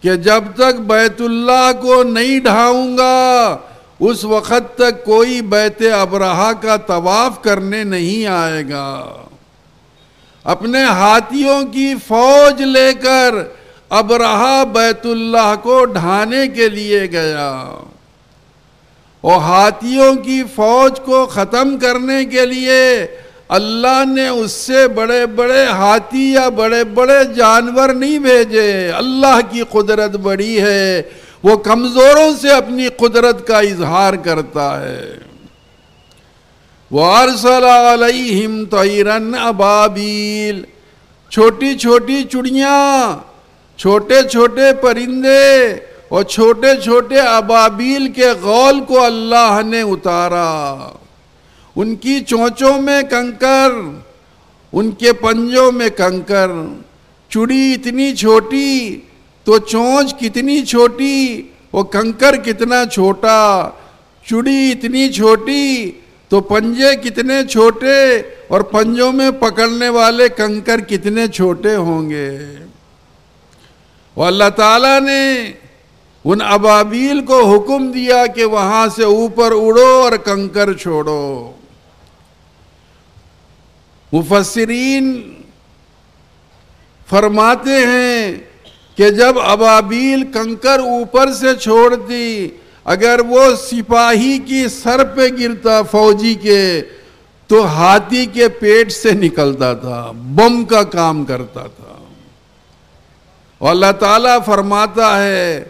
A: کہ جب تک بیت اللہ کو نہیں ڈھاؤں گا، اس وقت تک کوئی بیت ابراہ کا طواف کرنے نہیں آئے گا۔ اپنے ہاتھیوں کی فوج لے کر ابراہ بیت اللہ کو ڈھانے کے لیے گیا۔ اور ہاتھیوں کی فوج کو ختم کرنے کے لیے اللہ نے اس سے بڑے بڑے ہاتھی یا بڑے بڑے جانور نہیں بھیجے۔ اللہ کی قدرت بڑی ہے، وہ کمزوروں سے اپنی قدرت کا اظہار کرتا ہے۔ وہ ارسل علیہم طیرن ابابیل چھوٹی چھوٹی چڑیاں، چھوٹے چھوٹے پرندے اور چھوٹے چھوٹے ابابیل کے غول کو اللہ نے اتارا۔ ان کی چونچوں میں کنکر، ان کے پنجوں میں کنکر۔ چڑی اتنی چھوٹی تو چونچ کتنی چھوٹی، وہ کنکر کتنا چھوٹا۔ چڑی اتنی چھوٹی تو پنجے کتنے چھوٹے اور پنجوں میں پکڑنے والے کنکر کتنے چھوٹے ہوں گے۔ وہ اللہ تعالیٰ نے ان ابابیل کو حکم دیا کہ وہاں سے اوپر اڑو اور کنکر چھوڑو۔ مفسرین فرماتے ہیں کہ جب ابابیل کنکر اوپر سے چھوڑ دی اگر وہ سپاہی کی سر پہ گرتا فوجی کے، تو ہاتھی کے پیٹ سے نکلتا تھا، بم کا کام کرتا تھا۔ اور اللہ تعالیٰ فرماتا ہے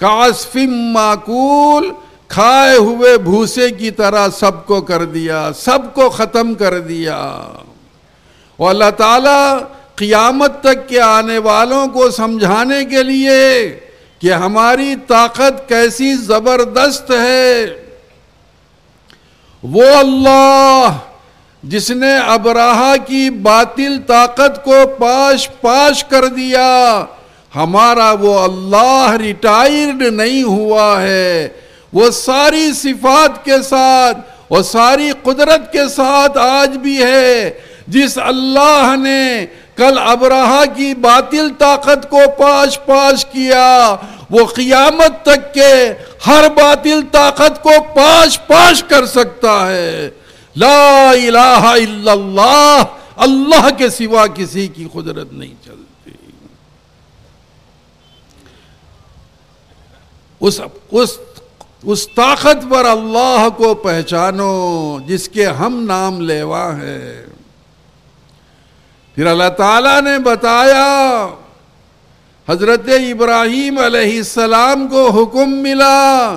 A: کاسفم معقول کھائے ہوئے بھوسے کی طرح سب کو کر دیا، سب کو ختم کر دیا۔ اور اللہ تعالیٰ قیامت تک کے آنے والوں کو سمجھانے کے لیے کہ ہماری طاقت کیسی زبردست ہے۔ وہ اللہ جس نے ابراہ کی باطل طاقت کو پاش پاش کر دیا ہمارا وہ اللہ ریٹائرڈ نہیں ہوا ہے۔ وہ ساری صفات کے ساتھ اور ساری قدرت کے ساتھ آج بھی ہے۔ جس اللہ نے کل ابراہ کی باطل طاقت کو پاش پاش کیا، وہ قیامت تک کے ہر باطل طاقت کو پاش پاش کر سکتا ہے۔ لا الہ الا اللہ اللہ کے سوا کسی کی قدرت نہیں چلتی اس اس اس طاقت پر اللہ کو پہچانو جس کے ہم نام لیوا ہے پھر اللہ تعالیٰ نے بتایا، حضرت ابراہیم علیہ السلام کو حکم ملا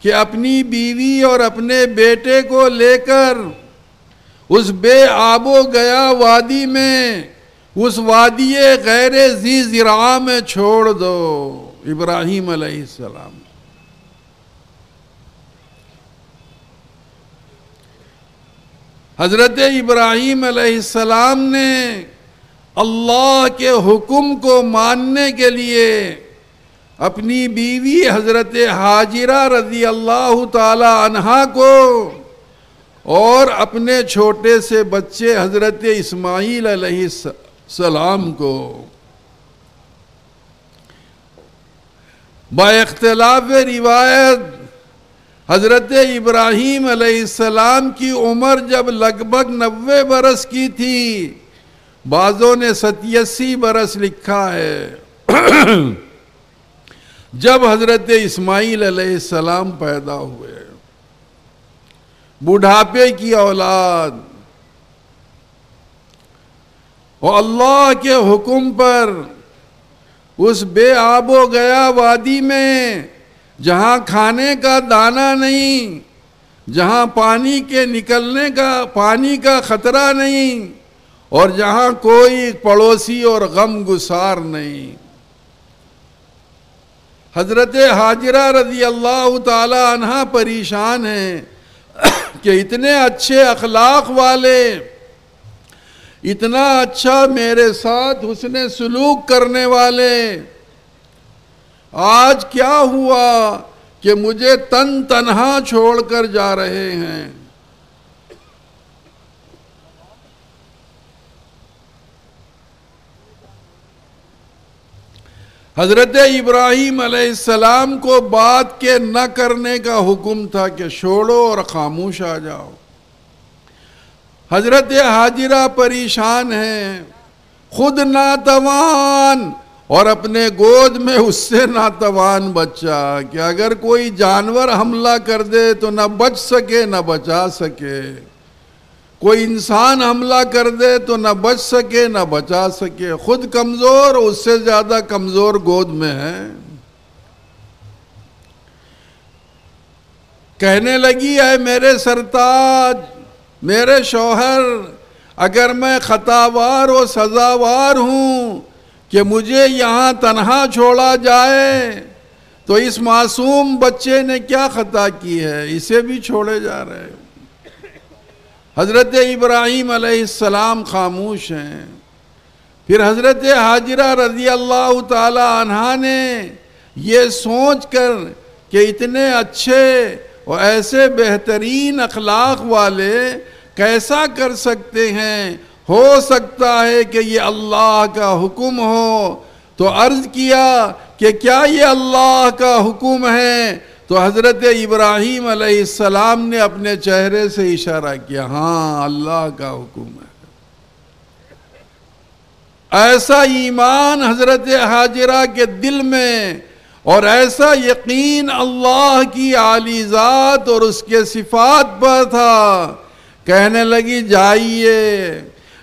A: کہ اپنی بیوی اور اپنے بیٹے کو لے کر اس بے آب و گیا وادی میں، اس وادی غیر زی زرا میں چھوڑ دو۔ ابراہیم علیہ السلام۔ حضرت ابراہیم علیہ السلام نے اللہ کے حکم کو ماننے کے لیے اپنی بیوی حضرت حاجرہ رضی اللہ تعالی عنہا کو اور اپنے چھوٹے سے بچے حضرت اسماعیل علیہ السلام کو با اختلاف روایت، حضرت ابراہیم علیہ السلام کی عمر جب لگ بھگ نوے برس کی تھی، بعضوں نے ستیسی برس لکھا ہے۔ جب حضرت اسماعیل علیہ السلام پیدا ہوئے، بڑھاپے کی اولاد، اور اللہ کے حکم پر اس بے آب و گیا وادی میں، جہاں کھانے کا دانہ نہیں، جہاں پانی کے نکلنے کا، پانی کا خطرہ نہیں، اور جہاں کوئی پڑوسی اور غم گسار نہیں۔ حضرت حاجرہ رضی اللہ تعالی عنہ پریشان ہیں کہ اتنے اچھے اخلاق والے اتنا اچھا میرے ساتھ حسن سلوک کرنے والے۔ آج کیا ہوا کہ مجھے تن تنہا چھوڑ کر جا رہے ہیں؟ حضرت ابراہیم علیہ السلام کو بات کے نہ کرنے کا حکم تھا کہ چھوڑو اور خاموش آ جاؤ۔ حضرت حاجرہ پریشان ہیں، خود ناتوان، اور اپنے گود میں اس سے ناتوان بچہ کہ اگر کوئی جانور حملہ کر دے تو نہ بچ سکے، نہ بچا سکے۔ کوئی انسان حملہ کر دے تو نہ بچ سکے، نہ بچا سکے۔ خود کمزور، اس سے زیادہ کمزور گود میں ہے۔ کہنے لگی ہے میرے سرتاج میرے شوہر، اگر میں خطاوار و سزاوار ہوں کہ مجھے یہاں تنہا چھوڑا جائے، تو اس معصوم بچے نے کیا خطا کی ہے؟ اسے بھی چھوڑے جا رہے حضرت ابراہیم علیہ السلام خاموش ہیں۔ پھر حضرت حاجرہ رضی اللہ تعالی عنہ نے یہ سوچ کر کہ اتنے اچھے اور ایسے بہترین اخلاق والے کیسا کر سکتے ہیں؟ ہو سکتا ہے کہ یہ اللہ کا حکم ہو۔ تو عرض کیا کہ کیا یہ اللہ کا حکم ہے؟ تو حضرت ابراہیم علیہ السلام نے اپنے چہرے سے اشارہ کیا ہاں اللہ کا حکم ہے۔ ایسا ایمان حضرت حاجرہ کے دل میں اور ایسا یقین اللہ کی عالی ذات اور اس کے صفات پر تھا۔ کہنے لگی، جائیے۔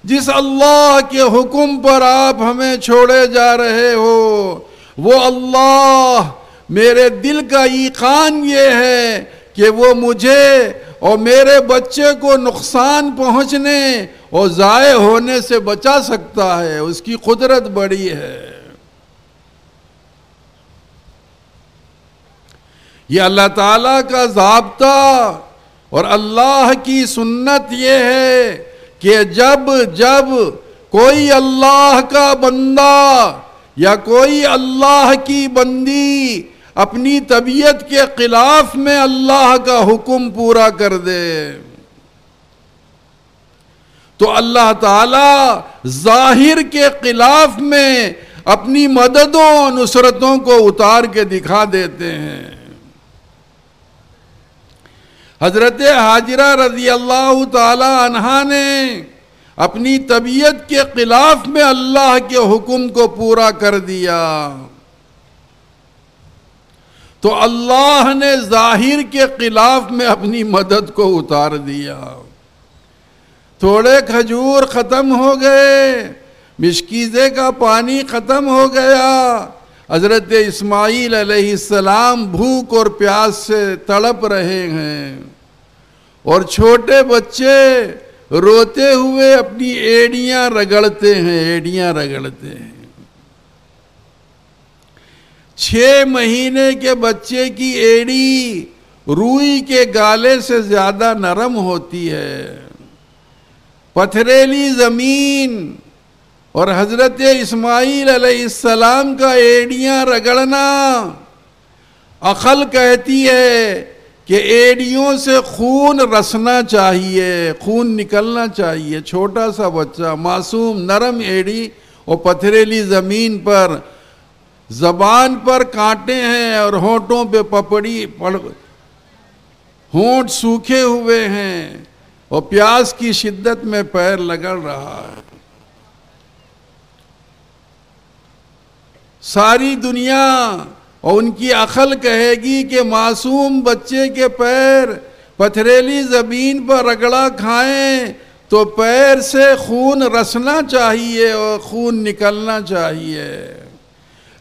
A: جس اللہ کے حکم پر آپ ہمیں چھوڑے جا رہے ہو، وہ اللہ، میرے دل کا ایقان یہ ہے کہ وہ مجھے اور میرے بچے کو نقصان پہنچنے اور ضائع ہونے سے بچا سکتا ہے۔ اس کی قدرت بڑی ہے۔ یہ اللہ تعالیٰ کا ضابطہ اور اللہ کی سنت یہ ہے کہ جب جب کوئی اللہ کا بندہ یا کوئی اللہ کی بندی اپنی طبیعت کے خلاف میں اللہ کا حکم پورا کر دے، تو اللہ تعالی ظاہر کے خلاف میں اپنی مددوں، نصرتوں کو اتار کے دکھا دیتے ہیں۔ حضرت حاجرہ رضی اللہ تعالی عنہ نے اپنی طبیعت کے خلاف میں اللہ کے حکم کو پورا کر دیا۔ تو اللہ نے ظاہر کے خلاف میں اپنی مدد کو اتار دیا۔ تھوڑے کھجور ختم ہو گئے، مشکیزے کا پانی ختم ہو گیا۔ حضرت اسماعیل علیہ السلام بھوک اور پیاس سے تڑپ رہے ہیں۔ اور چھوٹے بچے روتے ہوئے اپنی ایڑیاں رگڑتے ہیں، ایڑیاں رگڑتے ہیں۔ چھ مہینے کے بچے کی ایڑی روئی کے گالے سے زیادہ نرم ہوتی ہے۔ پتھریلی زمین اور حضرت اسماعیل علیہ السلام کا ایڑیاں رگڑنا عقل کہتی ہے کہ ایڑیوں سے خون رسنا چاہیے، خون نکلنا چاہیے، چھوٹا سا بچہ، معصوم، نرم ایڑی اور پتھریلی زمین پر، زبان پر کانٹے ہیں اور ہونٹوں پہ پپڑی پڑ، ہونٹ سوکھے ہوئے ہیں اور پیاس کی شدت میں پیر لگڑ رہا ہے۔ ساری دنیا اور ان کی عقل کہے گی کہ معصوم بچے کے پیر پتھریلی زمین پر رگڑا کھائیں تو پیر سے خون رسنا چاہیے اور خون نکلنا چاہیے۔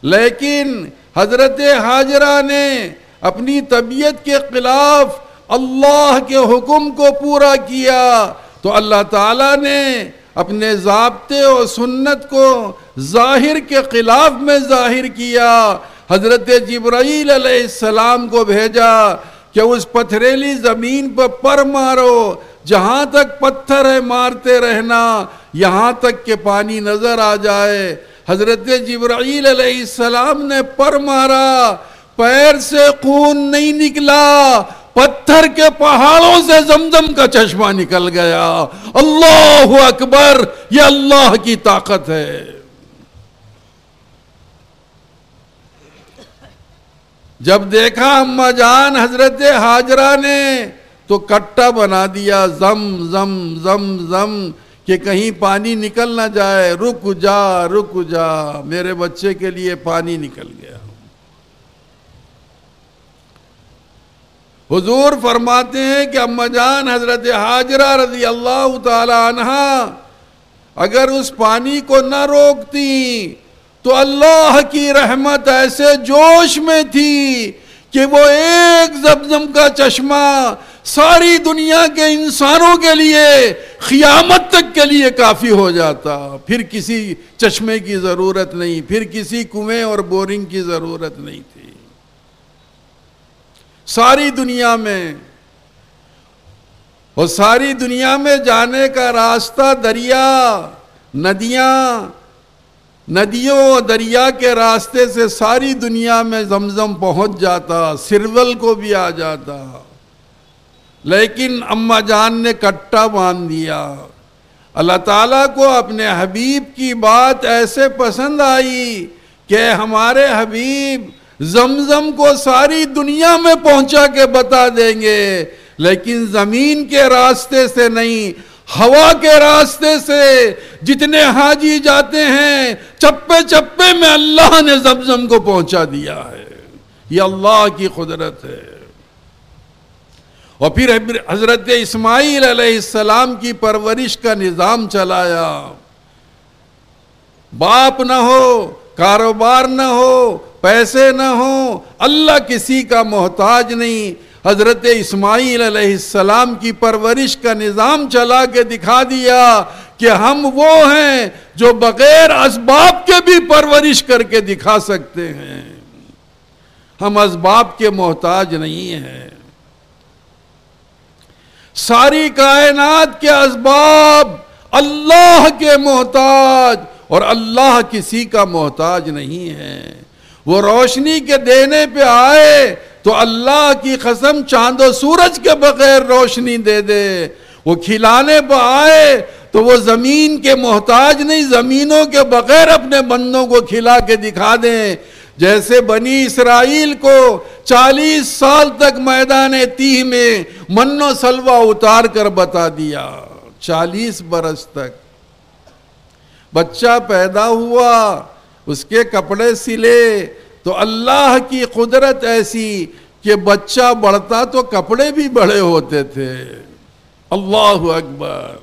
A: لیکن حضرت حاجرہ نے اپنی طبیعت کے خلاف اللہ کے حکم کو پورا کیا تو اللہ تعالیٰ نے اپنے ضابطے اور سنت کو ظاہر کے خلاف میں ظاہر کیا۔ حضرت جبرائیل علیہ السلام کو بھیجا کہ اس پتھریلی زمین پر پر مارو، جہاں تک پتھر ہے مارتے رہنا، یہاں تک کہ پانی نظر آ جائے۔ حضرت جبرائیل علیہ السلام نے پر مارا، پیر سے خون نہیں نکلا، پتھر کے پہاڑوں سے زمزم کا چشمہ نکل گیا۔ اللہ اکبر، یہ اللہ کی طاقت ہے۔ جب دیکھا اما جان حضرت حاجرہ نے، تو کٹا بنا دیا، زم زم زم زم، کہ کہیں پانی نکل نہ جائے۔ رک جا رک جا، میرے بچے کے لیے پانی نکل گیا۔ حضور فرماتے ہیں کہ اما جان حضرت حاجرہ رضی اللہ تعالی عنہ اگر اس پانی کو نہ روکتی تو اللہ کی رحمت ایسے جوش میں تھی کہ وہ ایک زمزم کا چشمہ ساری دنیا کے انسانوں کے لیے، قیامت تک کے لیے کافی ہو جاتا۔ پھر کسی چشمے کی ضرورت نہیں، پھر کسی کنویں اور بورنگ کی ضرورت نہیں تھی۔ ساری دنیا میں، اور ساری دنیا میں جانے کا راستہ دریا، ندیاں ندیوں دریا کے راستے سے ساری دنیا میں زمزم پہنچ جاتا، سرول کو بھی آ جاتا۔ لیکن اما جان نے کٹا باندھ دیا۔ اللہ تعالیٰ کو اپنے حبیب کی بات ایسے پسند آئی کہ ہمارے حبیب زمزم کو ساری دنیا میں پہنچا کے بتا دیں گے، لیکن زمین کے راستے سے نہیں ہوا کے راستے سے جتنے حاجی جاتے ہیں، چپے چپے میں اللہ نے زمزم کو پہنچا دیا ہے۔ یہ اللہ کی قدرت ہے۔ اور پھر حضرت اسماعیل علیہ السلام کی پرورش کا نظام چلایا۔ باپ نہ ہو، کاروبار نہ ہو، پیسے نہ ہو اللہ کسی کا محتاج نہیں۔ حضرت اسماعیل علیہ السلام کی پرورش کا نظام چلا کے دکھا دیا کہ ہم وہ ہیں جو بغیر اسباب کے بھی پرورش کر کے دکھا سکتے ہیں۔ ہم اسباب کے محتاج نہیں ہیں۔ ساری کائنات کے اسباب اللہ کے محتاج اور اللہ کسی کا محتاج نہیں ہے۔ وہ روشنی کے دینے پہ آئے تو اللہ کی قسم چاند و سورج کے بغیر روشنی دے دے۔ وہ کھلانے پہ آئے تو وہ زمین کے محتاج نہیں، زمینوں کے بغیر اپنے بندوں کو کھلا کے دکھا دیں۔ جیسے بنی اسرائیل کو چالیس سال تک میدان تیہ میں من و سلوہ اتار کر بتا دیا۔ چالیس برس تک۔ بچہ پیدا ہوا، اس کے کپڑے سلے۔ تو اللہ کی قدرت ایسی کہ بچہ بڑھتا تو کپڑے بھی بڑے ہوتے تھے۔ اللہ اکبر۔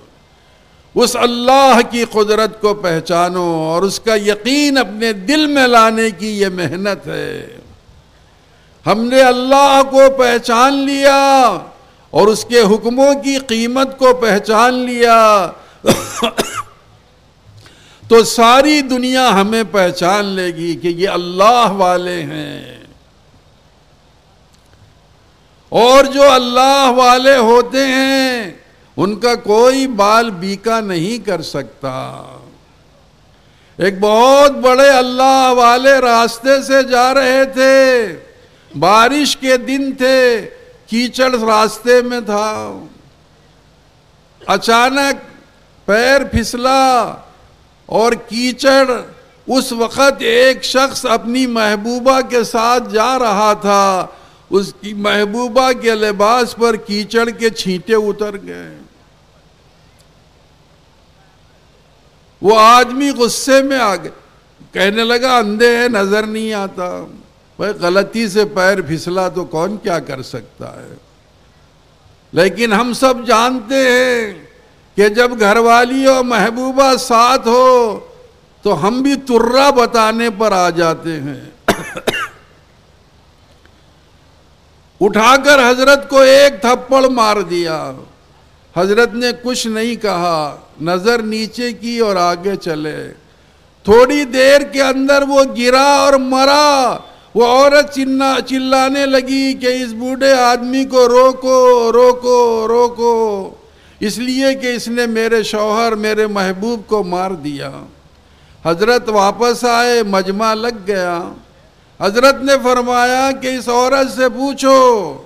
A: اس اللہ کی قدرت کو پہچانو اور اس کا یقین اپنے دل میں لانے کی یہ محنت ہے۔ ہم نے اللہ کو پہچان لیا اور اس کے حکموں کی قیمت کو پہچان لیا۔ تو ساری دنیا ہمیں پہچان لے گی کہ یہ اللہ والے ہیں۔ اور جو اللہ والے ہوتے ہیں، ان کا کوئی بال بیکا نہیں کر سکتا۔ ایک بہت بڑے اللہ والے راستے سے جا رہے تھے۔ بارش کے دن تھے، کیچڑ راستے میں تھا۔ اچانک پیر پھسلا۔ اور کیچڑ اس وقت ایک شخص اپنی محبوبہ کے ساتھ جا رہا تھا۔ اس کی محبوبہ کے لباس پر کیچڑ کے چھینٹے اتر گئے۔ وہ آدمی غصے میں آ گئے۔ کہنے لگا، اندھے ہے، نظر نہیں آتا۔ بھائی، غلطی سے پیر پھسلا تو کون کیا کر سکتا ہے؟ لیکن ہم سب جانتے ہیں کہ جب گھر والی اور محبوبہ ساتھ ہو تو ہم بھی ترا بتانے پر آ جاتے ہیں۔ اٹھا کر حضرت کو ایک تھپڑ مار دیا۔ حضرت نے کچھ نہیں کہا، نظر نیچے کی اور آگے چلے۔ تھوڑی دیر کے اندر وہ گرا اور مرا۔ وہ عورت چلانے لگی کہ اس بوڑھے آدمی کو روکو روکو روکو۔ اس لیے کہ اس نے میرے شوہر، میرے محبوب کو مار دیا۔ حضرت واپس آئے، مجمع لگ گیا۔ حضرت نے فرمایا کہ اس عورت سے پوچھو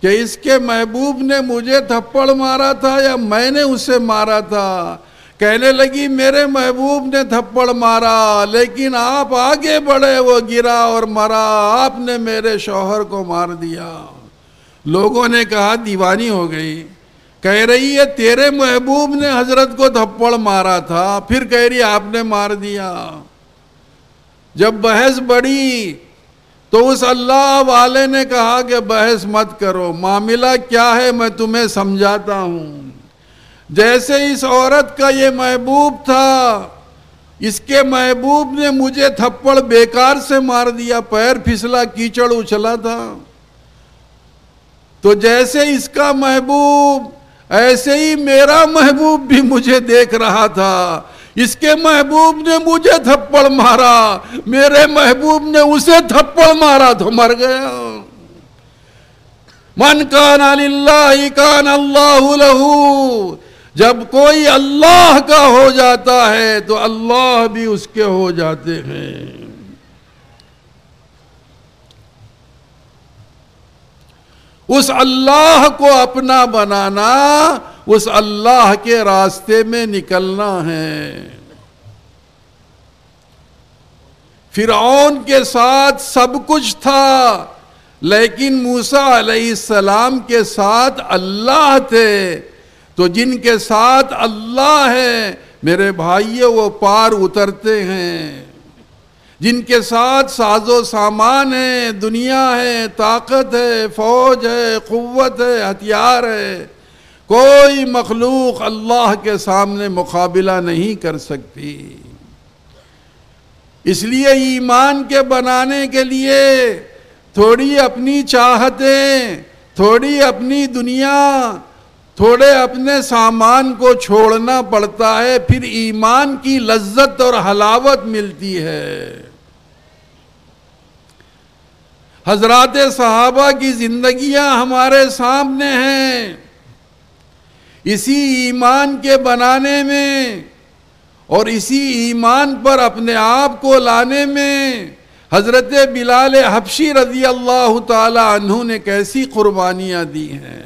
A: کہ اس کے محبوب نے مجھے تھپڑ مارا تھا یا میں نے اسے مارا تھا؟ کہنے لگی، میرے محبوب نے تھپڑ مارا، لیکن آپ آگے بڑھے، وہ گرا اور مرا۔ آپ نے میرے شوہر کو مار دیا۔ لوگوں نے کہا، دیوانی ہو گئی۔ کہہ رہی ہے، تیرے محبوب نے حضرت کو تھپڑ مارا تھا، پھر کہہ رہی آپ نے مار دیا۔ جب بحث بڑی تو اس اللہ والے نے کہا کہ بحث مت کرو، معاملہ کیا ہے میں تمہیں سمجھاتا ہوں۔ جیسے اس عورت کا یہ محبوب تھا، اس کے محبوب نے مجھے تھپڑ بیکار سے مار دیا، پیر پھسلا، کیچڑ اچھلا تھا۔ تو جیسے اس کا محبوب ایسے ہی میرا محبوب بھی مجھے دیکھ رہا تھا۔ اس کے محبوب نے مجھے تھپڑ مارا۔ میرے محبوب نے اسے تھپڑ مارا تو مر گیا۔ من کان اللہ کان اللہ لہو۔ جب کوئی اللہ کا ہو جاتا ہے تو اللہ بھی اس کے ہو جاتے ہیں۔ اس اللہ کو اپنا بنانا، اس اللہ کے راستے میں نکلنا ہے۔ فرعون کے ساتھ سب کچھ تھا، لیکن موسا علیہ السلام کے ساتھ اللہ تھے۔ تو جن کے ساتھ اللہ ہے، میرے بھائیے وہ پار اترتے ہیں۔ جن کے ساتھ ساز و سامان ہے، دنیا ہے، طاقت ہے، فوج ہے، قوت ہے، ہتھیار ہے۔ کوئی مخلوق اللہ کے سامنے مقابلہ نہیں کر سکتی۔ اس لیے ایمان کے بنانے کے لیے تھوڑی اپنی چاہتیں، تھوڑی اپنی دنیا، تھوڑے اپنے سامان کو چھوڑنا پڑتا ہے۔ پھر ایمان کی لذت اور حلاوت ملتی ہے۔ حضرات صحابہ کی زندگیاں ہمارے سامنے ہیں۔ اسی ایمان کے بنانے میں اور اسی ایمان پر اپنے آپ کو لانے میں حضرت بلال حبشی رضی اللہ تعالی عنہ نے کیسی قربانیاں دی ہیں۔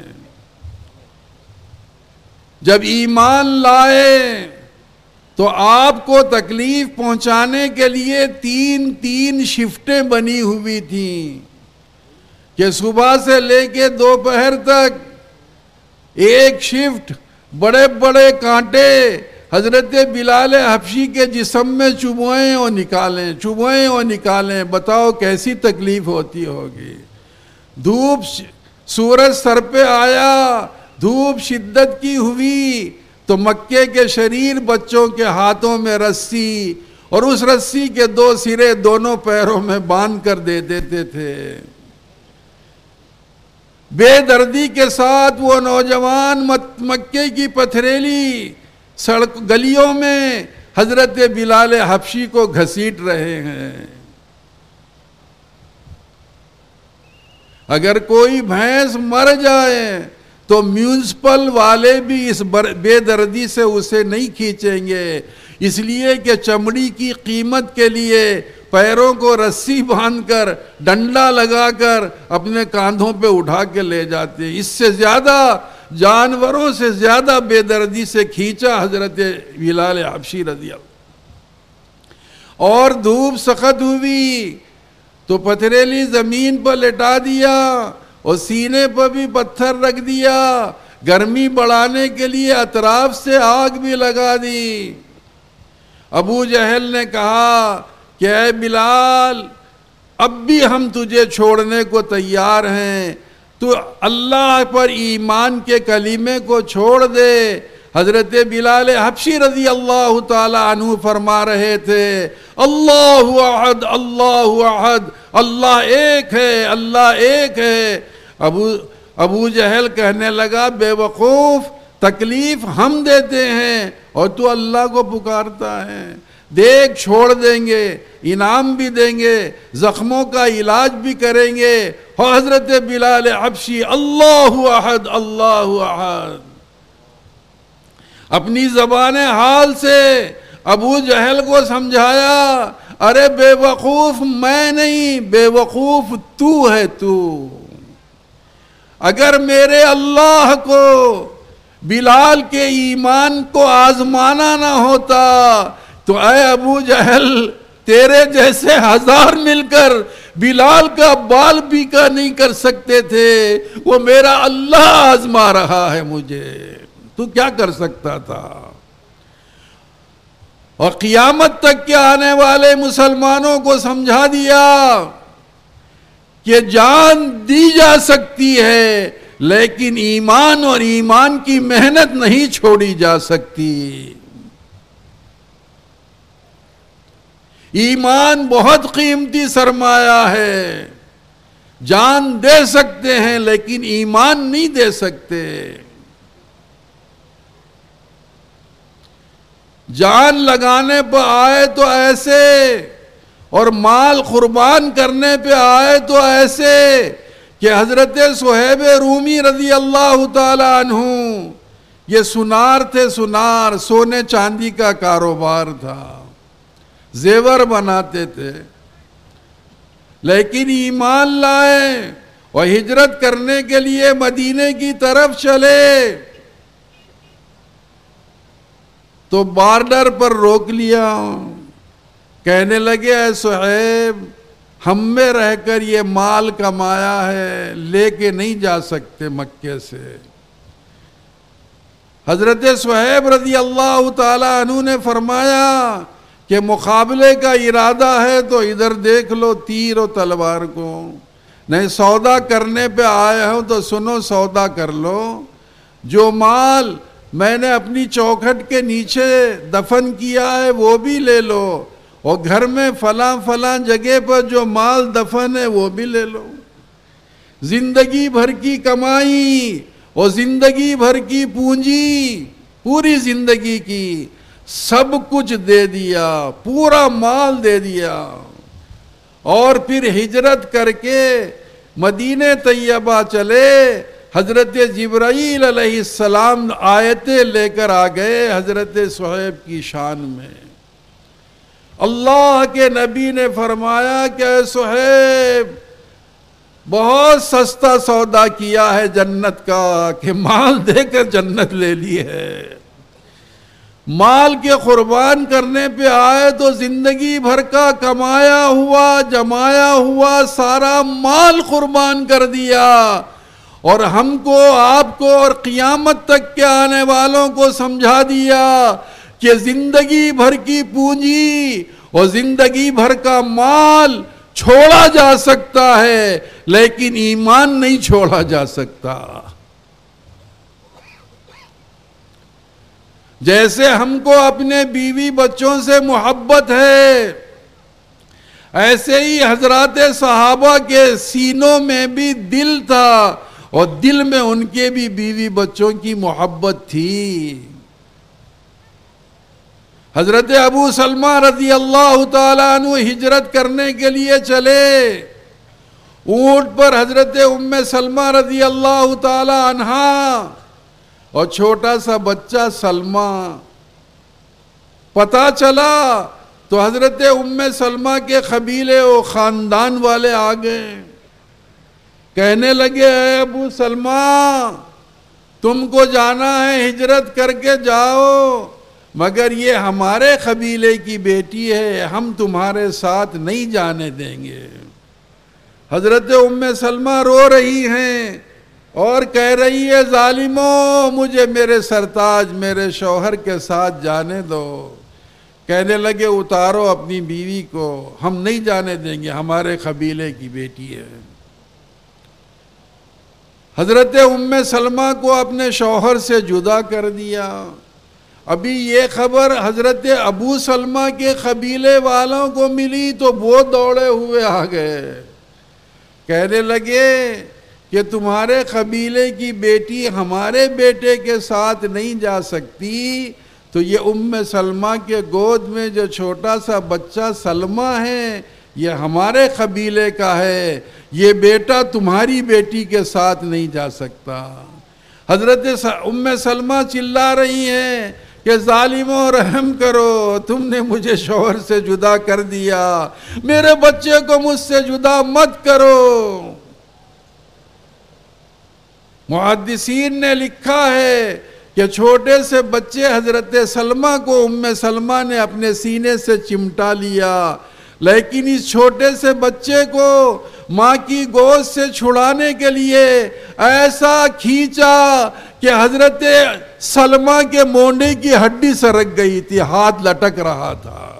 A: جب ایمان لائے تو آپ کو تکلیف پہنچانے کے لیے تین تین شفٹیں بنی ہوئی تھیں کہ صبح سے لے کے دوپہر تک ایک شفٹ، بڑے بڑے کانٹے حضرت بلال حفشی کے جسم میں چبوئیں اور نکالیں چبوئیں اور نکالیں۔ بتاؤ کیسی تکلیف ہوتی ہوگی؟ دھوپ سورج سر پہ آیا، دھوپ شدت کی ہوئی۔ تو مکے کے شریر بچوں کے ہاتھوں میں رسی اور اس رسی کے دو سرے دونوں پیروں میں باندھ کر دے دیتے تھے۔ بے دردی کے ساتھ وہ نوجوان مکے کی پتھریلی سڑک گلیوں میں حضرت بلال حفشی کو گھسیٹ رہے ہیں۔ اگر کوئی بھینس مر جائے تو میونسپل والے بھی اس بے دردی سے اسے نہیں کھینچیں گے۔ اس لیے کہ چمڑی کی قیمت کے لیے پیروں کو رسی باندھ کر، ڈنڈا لگا کر اپنے کاندھوں پہ اٹھا کے لے جاتے ہیں۔ اس سے زیادہ، جانوروں سے زیادہ بے دردی سے کھینچا حضرت بلال حبشی رضی اللہ اور دھوپ سخت ہوئی تو پتھریلی زمین پر لٹا دیا۔ اور سینے پر بھی پتھر رکھ دیا۔ گرمی بڑھانے کے لیے اطراف سے آگ بھی لگا دی۔ ابو جہل نے کہا کہ اے بلال، اب بھی ہم تجھے چھوڑنے کو تیار ہیں۔ تو اللہ پر ایمان کے کلیمے کو چھوڑ دے۔ حضرت بلال حبشی رضی اللہ تعالی عنہ فرما رہے تھے، اللہ احد اللہ احد، اللہ ایک ہے، اللہ ایک ہے۔ ابو ابو جہل کہنے لگا، بے وقوف، تکلیف ہم دیتے ہیں اور تو اللہ کو پکارتا ہے۔ دیکھ، چھوڑ دیں گے، انعام بھی دیں گے، زخموں کا علاج بھی کریں گے۔ حضرت بلال عبشی، اللہ احد اللہ احد۔ اپنی زبان حال سے ابو جہل کو سمجھایا، ارے بے وقوف، میں نہیں، بے وقوف تو ہے تو۔ اگر میرے اللہ کو بلال کے ایمان کو آزمانا نہ ہوتا تو اے ابو جہل، تیرے جیسے ہزار مل کر بلال کا بال بھی کا نہیں کر سکتے تھے، وہ میرا اللہ آزما رہا ہے مجھے۔ تو کیا کر سکتا تھا؟ اور قیامت تک کے آنے والے مسلمانوں کو سمجھا دیا۔ کہ جان دی جا سکتی ہے، لیکن ایمان اور ایمان کی محنت نہیں چھوڑی جا سکتی۔ ایمان بہت قیمتی سرمایہ ہے۔ جان دے سکتے ہیں، لیکن ایمان نہیں دے سکتے۔ جان لگانے پہ آئے تو ایسے اور مال قربان کرنے پہ آئے تو ایسے کہ حضرت صہیب رومی رضی اللہ تعالی عنہ، یہ سنار تھے سنار، سونے چاندی کا کاروبار تھا، زیور بناتے تھے، لیکن ایمان لائے اور ہجرت کرنے کے لیے مدینے کی طرف چلے۔ تو بارڈر پر روک لیا۔ کہنے لگے، اے صحیب ہم میں رہ کر یہ مال کمایا ہے، لے کے نہیں جا سکتے مکے سے. حضرت صحیب رضی اللہ تعالیٰ عنہ نے فرمایا کہ مقابلے کا ارادہ ہے تو ادھر دیکھ لو تیر و تلوار کو۔ نہیں، سودا کرنے پہ آئے ہوں تو سنو، سودا کر لو۔ جو مال میں نے اپنی چوکھٹ کے نیچے دفن کیا ہے وہ بھی لے لو۔ اور گھر میں فلاں فلاں جگہ پر جو مال دفن ہے وہ بھی لے لو۔ زندگی بھر کی کمائی اور زندگی بھر کی پونجی، پوری زندگی کی سب کچھ دے دیا، پورا مال دے دیا۔ اور پھر ہجرت کر کے مدینہ طیبہ چلے، حضرت جبرائیل علیہ السلام آیتیں لے کر آ گئے حضرت صحیب کی شان میں۔ اللہ کے نبی نے فرمایا کہ صحیب بہت سستا سودا کیا ہے جنت کا، کہ مال دے کر جنت لے لی ہے۔ مال کے قربان کرنے پہ آئے تو زندگی بھر کا کمایا ہوا، جمایا ہوا، سارا مال قربان کر دیا۔ اور ہم کو، آپ کو اور قیامت تک کے آنے والوں کو سمجھا دیا۔ کہ زندگی بھر کی پونجی اور زندگی بھر کا مال چھوڑا جا سکتا ہے، لیکن ایمان نہیں چھوڑا جا سکتا۔ جیسے ہم کو اپنے بیوی بچوں سے محبت ہے، ایسے ہی حضرات صحابہ کے سینوں میں بھی دل تھا اور دل میں ان کے بھی بیوی بچوں کی محبت تھی۔ حضرت ابو سلمہ رضی اللہ تعالیٰ عنہ ہجرت کرنے کے لیے چلے۔ اونٹ پر حضرت ام سلمہ رضی اللہ تعالیٰ عنہ اور چھوٹا سا بچہ سلمہ۔ پتا چلا تو حضرت ام سلمہ کے قبیلے و خاندان والے آ گئے۔ کہنے لگے، اے ابو سلمہ، تم کو جانا ہے، ہجرت کر کے جاؤ۔ مگر یہ ہمارے قبیلے کی بیٹی ہے، ہم تمہارے ساتھ نہیں جانے دیں گے۔ حضرت ام سلمہ رو رہی ہیں اور کہہ رہی ہے ظالموں مجھے میرے سرتاج، میرے شوہر کے ساتھ جانے دو۔ کہنے لگے، اتارو اپنی بیوی کو، ہم نہیں جانے دیں گے، ہمارے قبیلے کی بیٹی ہے۔ حضرت ام سلمہ کو اپنے شوہر سے جدا کر دیا۔ ابھی یہ خبر حضرت ابو سلمہ کے قبیلے والوں کو ملی تو وہ دوڑے ہوئے آ گئے۔ کہنے لگے کہ تمہارے قبیلے کی بیٹی ہمارے بیٹے کے ساتھ نہیں جا سکتی۔ تو یہ ام سلمہ کے گود میں جو چھوٹا سا بچہ سلمہ ہے، یہ ہمارے قبیلے کا ہے۔ یہ بیٹا تمہاری بیٹی کے ساتھ نہیں جا سکتا۔ حضرت ام سلمہ چلا رہی ہیں۔ کہ ظالموں رحم کرو، تم نے مجھے شوہر سے جدا کر دیا۔ میرے بچے کو مجھ سے جدا مت کرو۔ محدثین نے لکھا ہے کہ چھوٹے سے بچے حضرت سلمہ کو ام سلمہ نے اپنے سینے سے چمٹا لیا، لیکن اس چھوٹے سے بچے کو ماں کی گوشت سے چھڑانے کے لیے ایسا کھینچا کہ حضرت سلمہ کے مونڈے کی ہڈی سرک گئی تھی، ہاتھ لٹک رہا تھا۔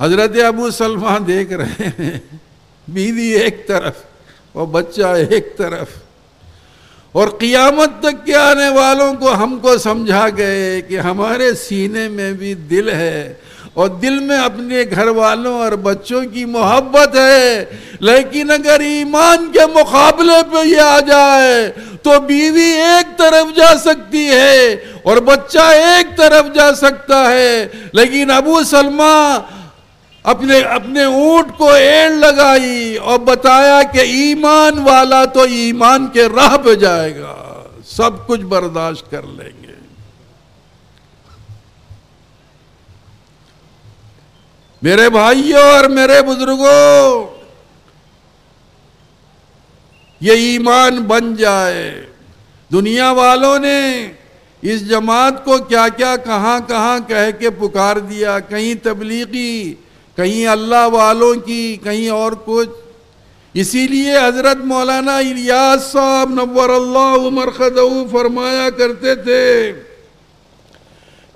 A: حضرت ابو سلمہ دیکھ رہے ہیں، بیوی ایک طرف اور بچہ ایک طرف۔ اور قیامت تک کے آنے والوں کو ہم کو سمجھا گئے کہ ہمارے سینے میں بھی دل ہے۔ اور دل میں اپنے گھر والوں اور بچوں کی محبت ہے، لیکن اگر ایمان کے مقابلے پہ یہ آ جائے تو بیوی ایک طرف جا سکتی ہے اور بچہ ایک طرف جا سکتا ہے۔ لیکن ابو سلمہ اپنے اپنے اونٹ کو ایڑ لگائی اور بتایا کہ ایمان والا تو ایمان کے راہ پہ جائے گا، سب کچھ برداشت کر لیں گے میرے بھائیوں اور میرے بزرگوں یہ ایمان بن جائے۔ دنیا والوں نے اس جماعت کو کیا کیا کہاں کہاں کہہ کے پکار دیا، کہیں تبلیغی، کہیں اللہ والوں کی، کہیں اور کچھ۔ اسی لیے حضرت مولانا الیاس صاحب نور اللہ عمر خدو فرمایا کرتے تھے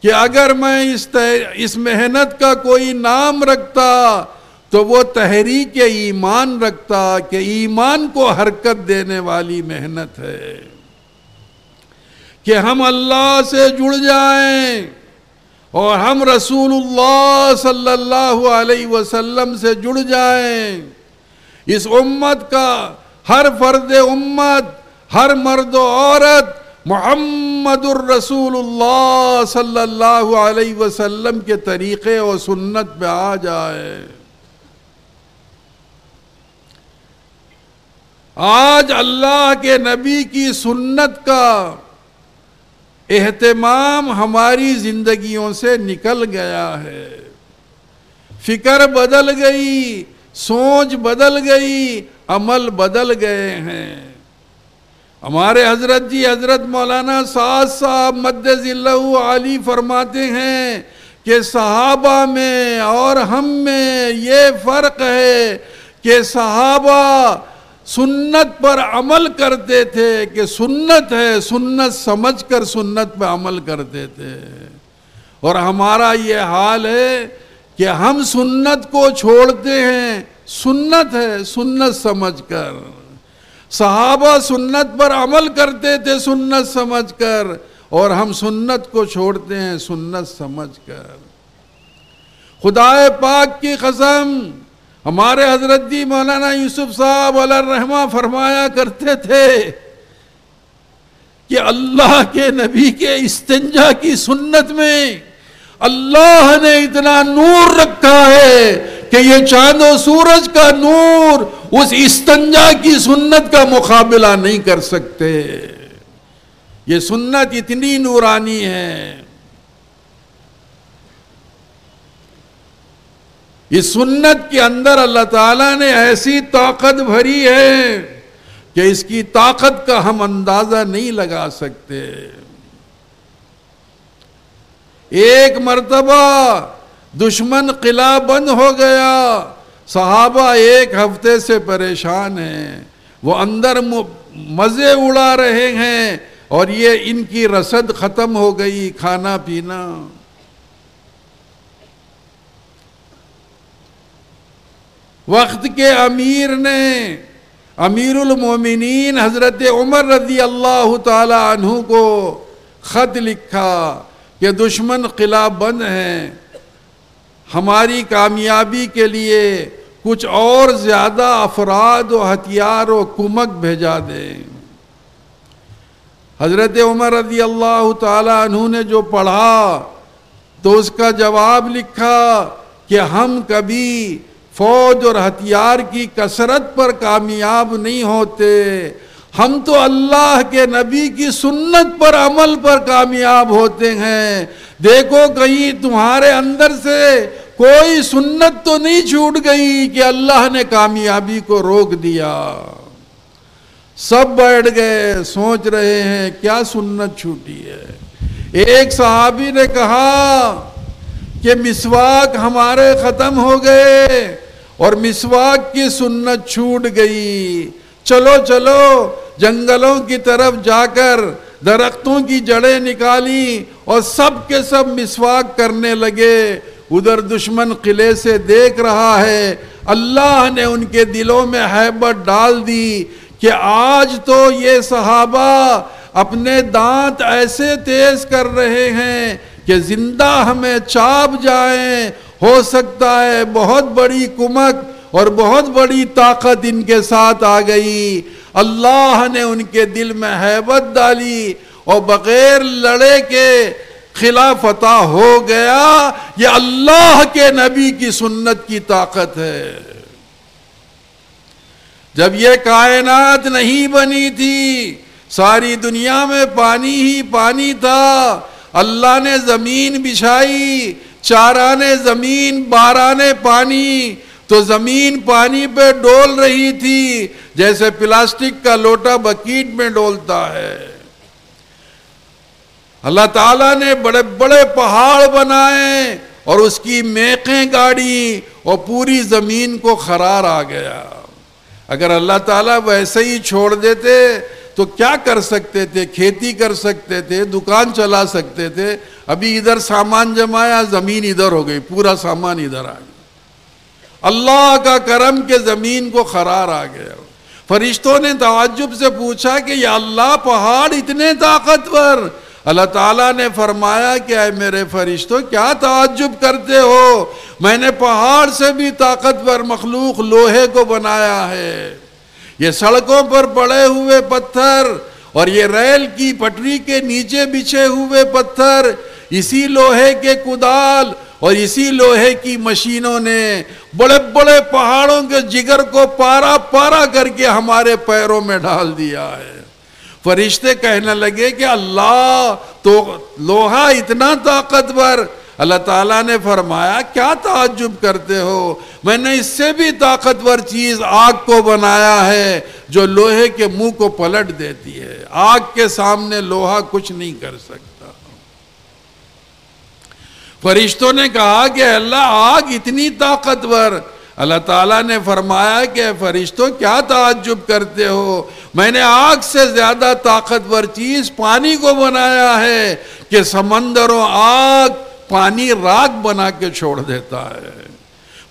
A: کہ اگر میں اس اس محنت کا کوئی نام رکھتا تو وہ تحریک ایمان رکھتا کہ ایمان کو حرکت دینے والی محنت ہے۔ کہ ہم اللہ سے جڑ جائیں اور ہم رسول اللہ صلی اللہ علیہ وسلم سے جڑ جائیں۔ اس امت کا ہر فرد امت، ہر مرد و عورت محمد الرسول اللہ صلی اللہ علیہ وسلم کے طریقے اور سنت پہ آ جائے۔ آج اللہ کے نبی کی سنت کا اہتمام ہماری زندگیوں سے نکل گیا ہے۔ فکر بدل گئی، سوچ بدل گئی، عمل بدل گئے ہیں۔ ہمارے حضرت جی حضرت مولانا سعد صاحب مد ذلہ علی فرماتے ہیں کہ صحابہ میں اور ہم میں یہ فرق ہے کہ صحابہ سنت پر عمل کرتے تھے کہ سنت ہے، سنت سمجھ کر سنت پہ عمل کرتے تھے۔ اور ہمارا یہ حال ہے کہ ہم سنت کو چھوڑتے ہیں، سنت ہے، سنت سمجھ کر۔ صحابہ سنت پر عمل کرتے تھے، سنت سمجھ کر، اور ہم سنت کو چھوڑتے ہیں، سنت سمجھ کر۔ خدا پاک کی قسم، ہمارے حضرت جی مولانا یوسف صاحب علیہ الرحمہ فرمایا کرتے تھے کہ اللہ کے نبی کے استنجا کی سنت میں اللہ نے اتنا نور رکھا ہے کہ یہ چاند و سورج کا نور اس استنجا کی سنت کا مقابلہ نہیں کر سکتے۔ یہ سنت اتنی نورانی ہے۔ اس سنت کے اندر اللہ تعالیٰ نے ایسی طاقت بھری ہے کہ اس کی طاقت کا ہم اندازہ نہیں لگا سکتے۔ ایک مرتبہ دشمن قلعہ بند ہو گیا۔ صحابہ ایک ہفتے سے پریشان ہیں۔ وہ اندر مزے اڑا رہے ہیں اور یہ ان کی رسد ختم ہو گئی، کھانا پینا۔ وقت کے امیر نے امیر المومنین حضرت عمر رضی اللہ تعالی عنہ کو خط لکھا کہ دشمن قلعہ بند ہیں ہماری کامیابی کے لیے کچھ اور زیادہ افراد و ہتھیار و کمک بھیجا دیں۔ حضرت عمر رضی اللہ تعالی عنہ نے جو پڑھا تو اس کا جواب لکھا کہ ہم کبھی فوج اور ہتھیار کی کثرت پر کامیاب نہیں ہوتے۔ ہم تو اللہ کے نبی کی سنت پر عمل پر کامیاب ہوتے ہیں۔ دیکھو کہیں تمہارے اندر سے کوئی سنت تو نہیں چھوٹ گئی کہ اللہ نے کامیابی کو روک دیا۔ سب بیٹھ گئے، سوچ رہے ہیں، کیا سنت چھوٹی ہے۔ ایک صحابی نے کہا کہ مسواک ہمارے ختم ہو گئے اور مسواک کی سنت چھوٹ گئی۔ چلو چلو جنگلوں کی طرف جا کر درختوں کی جڑیں نکالی اور سب کے سب مسواک کرنے لگے۔ ادھر دشمن قلعے سے دیکھ رہا ہے۔ اللہ نے ان کے دلوں میں حیبت ڈال دی کہ آج تو یہ صحابہ اپنے دانت ایسے تیز کر رہے ہیں کہ زندہ ہمیں چاپ جائیں۔ ہو سکتا ہے بہت بڑی کمک اور بہت بڑی طاقت ان کے ساتھ آ گئی۔ اللہ نے ان کے دل میں حیبت ڈالی اور بغیر لڑے کے خلاف فتح ہو گیا، یہ اللہ کے نبی کی سنت کی طاقت ہے۔ جب یہ کائنات نہیں بنی تھی، ساری دنیا میں پانی ہی پانی تھا۔ اللہ نے زمین بچھائی، چارانے زمین، بارانے پانی۔ تو زمین پانی پہ ڈول رہی تھی، جیسے پلاسٹک کا لوٹا بکیٹ میں ڈولتا ہے۔ اللہ تعالیٰ نے بڑے بڑے پہاڑ بنائے اور اس کی میخیں گاڑی اور پوری زمین کو خرار آ گیا۔ اگر اللہ تعالیٰ ویسے ہی چھوڑ دیتے تو کیا کر سکتے تھے؟ کھیتی کر سکتے تھے، دکان چلا سکتے تھے۔ ابھی ادھر سامان جمایا، زمین ادھر ہو گئی، پورا سامان ادھر آ گیا۔ اللہ کا کرم کے زمین کو خرار آ گیا۔ فرشتوں نے تعجب سے پوچھا کہ یا اللہ پہاڑ اتنے طاقتور؟ اللہ تعالیٰ نے فرمایا کہ اے میرے فرشتوں کیا تعجب کرتے ہو؟ میں نے پہاڑ سے بھی طاقتور مخلوق لوہے کو بنایا ہے۔ یہ سڑکوں پر پڑے ہوئے پتھر اور یہ ریل کی پٹری کے نیچے بچھے ہوئے پتھر، اسی لوہے کے کدال اور اسی لوہے کی مشینوں نے بڑے بڑے پہاڑوں کے جگر کو پارا پارا کر کے ہمارے پیروں میں ڈال دیا ہے۔ فرشتے کہنے لگے کہ اللہ تو لوہا اتنا طاقتور۔ اللہ تعالیٰ نے فرمایا، کیا تعجب کرتے ہو؟ میں نے اس سے بھی طاقتور چیز آگ کو بنایا ہے جو لوہے کے منہ کو پلٹ دیتی ہے۔ آگ کے سامنے لوہا کچھ نہیں کر سکتا۔ فرشتوں نے کہا کہ اللہ آگ اتنی طاقتور۔ اللہ تعالیٰ نے فرمایا کہ فرشتوں کیا تعجب کرتے ہو؟ میں نے آگ سے زیادہ طاقتور چیز پانی کو بنایا ہے کہ سمندروں آگ پانی راگ بنا کے چھوڑ دیتا ہے۔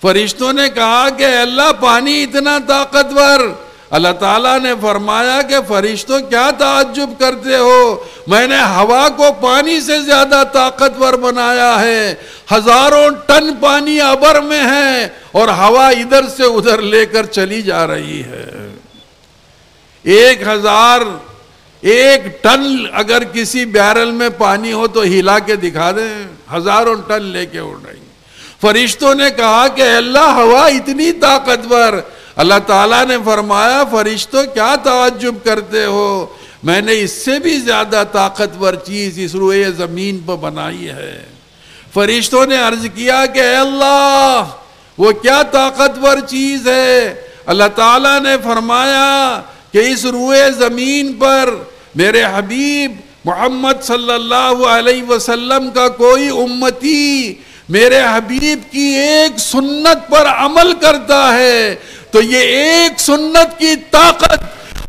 A: فرشتوں نے کہا کہ اللہ پانی اتنا طاقتور اللہ تعالیٰ نے فرمایا کہ فرشتوں کیا تعجب کرتے ہو؟ میں نے ہوا کو پانی سے زیادہ طاقتور بنایا ہے۔ ہزاروں ٹن پانی ابر میں ہے اور ہوا ادھر سے ادھر لے کر چلی جا رہی ہے۔ ایک ہزار، ایک ٹن اگر کسی بیرل میں پانی ہو تو ہلا کے دکھا دیں۔ ہزاروں ٹن لے کے اڑ رہی۔ فرشتوں نے کہا کہ اللہ، ہوا اتنی طاقتور اللہ تعالیٰ نے فرمایا فرشتوں کیا تعجب کرتے ہو؟ میں نے اس سے بھی زیادہ طاقتور چیز اس روئے زمین پر بنائی ہے۔ فرشتوں نے عرض کیا کہ اے اللہ، وہ کیا طاقتور چیز ہے؟ اللہ تعالیٰ نے فرمایا کہ اس روئے زمین پر میرے حبیب محمد صلی اللہ علیہ وسلم کا کوئی امتی میرے حبیب کی ایک سنت پر عمل کرتا ہے۔ تو یہ ایک سنت کی طاقت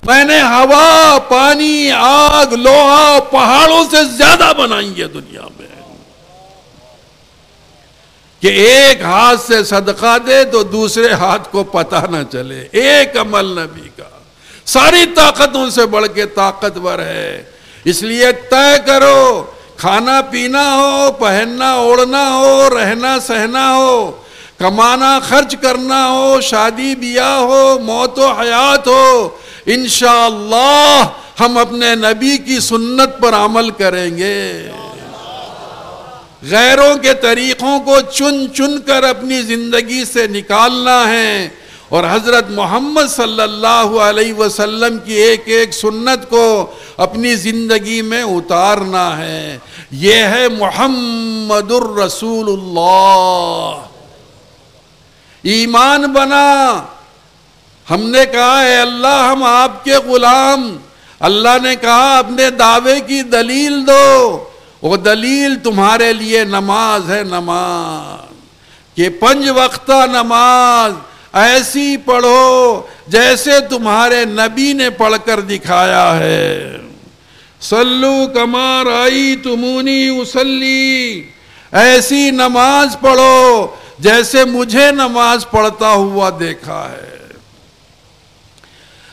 A: میں نے ہوا، پانی، آگ، لوہا، پہاڑوں سے زیادہ بنائی ہے دنیا میں۔ کہ ایک ہاتھ سے صدقہ دے تو دوسرے ہاتھ کو پتہ نہ چلے۔ ایک عمل نبی کا۔ ساری طاقتوں سے بڑھ کے طاقتور ہے۔ اس لیے طے کرو، کھانا پینا ہو، پہننا، اوڑھنا ہو، رہنا، سہنا ہو۔ کمانا، خرچ کرنا ہو، شادی، بیاہ ہو، موت و حیات ہو، انشاءاللہ ہم اپنے نبی کی سنت پر عمل کریں گے۔ غیروں کے طریقوں کو چن چن کر اپنی زندگی سے نکالنا ہے۔ اور حضرت محمد صلی اللہ علیہ وسلم کی ایک ایک سنت کو اپنی زندگی میں اتارنا ہے۔ یہ ہے محمد الرسول اللہ۔ ایمان بنا۔ ہم نے کہا ہے اللہ، ہم آپ کے غلام۔ اللہ نے کہا، اپنے دعوے کی دلیل دو۔ وہ دلیل تمہارے لیے نماز ہے، نماز۔ کہ پنج وقتہ نماز ایسی پڑھو جیسے تمہارے نبی نے پڑھ کر دکھایا ہے۔ سلو کمار آئی تمونی اسلی ایسی نماز پڑھو جیسے مجھے نماز پڑھتا ہوا دیکھا ہے۔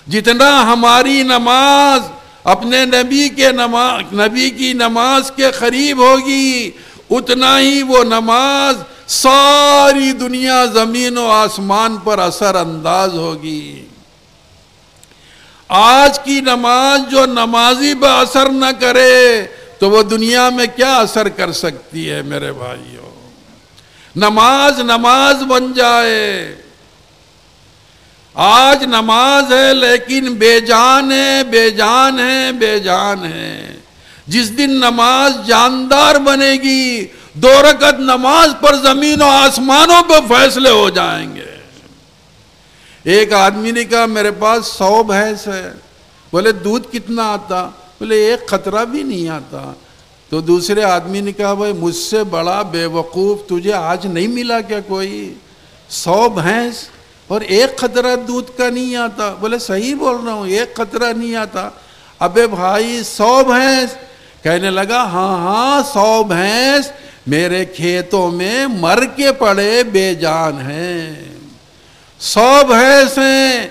A: جتنا ہماری نماز اپنے نبی کے نماز نبی کی نماز کے قریب ہوگی، اتنا ہی وہ نماز ساری دنیا زمین و آسمان پر اثر انداز ہوگی۔ آج کی نماز جو نمازی پہ اثر نہ کرے تو وہ دنیا میں کیا اثر کر سکتی ہے میرے بھائیوں نماز نماز بن جائے۔ آج نماز ہے لیکن بے جان ہے، بے جان ہے، بے جان ہے۔ جس دن نماز جاندار بنے گی، دو رکعت نماز پر زمین و آسمانوں پہ فیصلے ہو جائیں گے۔ ایک آدمی نے کہا، میرے پاس سو بھینس ہے۔ بولے، دودھ کتنا آتا؟ بولے، ایک خطرہ بھی نہیں آتا۔ تو دوسرے آدمی نے کہا، بھائی، مجھ سے بڑا بے وقوف تجھے آج نہیں ملا کیا کوئی؟ سو بھینس اور ایک خطرہ دودھ کا نہیں آتا۔ بولے، صحیح بول رہا ہوں، ایک خطرہ نہیں آتا۔ ابے بھائی، سو بھینس۔ کہنے لگا ہاں ہاں سو بھینس میرے کھیتوں میں مر کے پڑے بے جان ہیں۔ سو بھینس ہیں،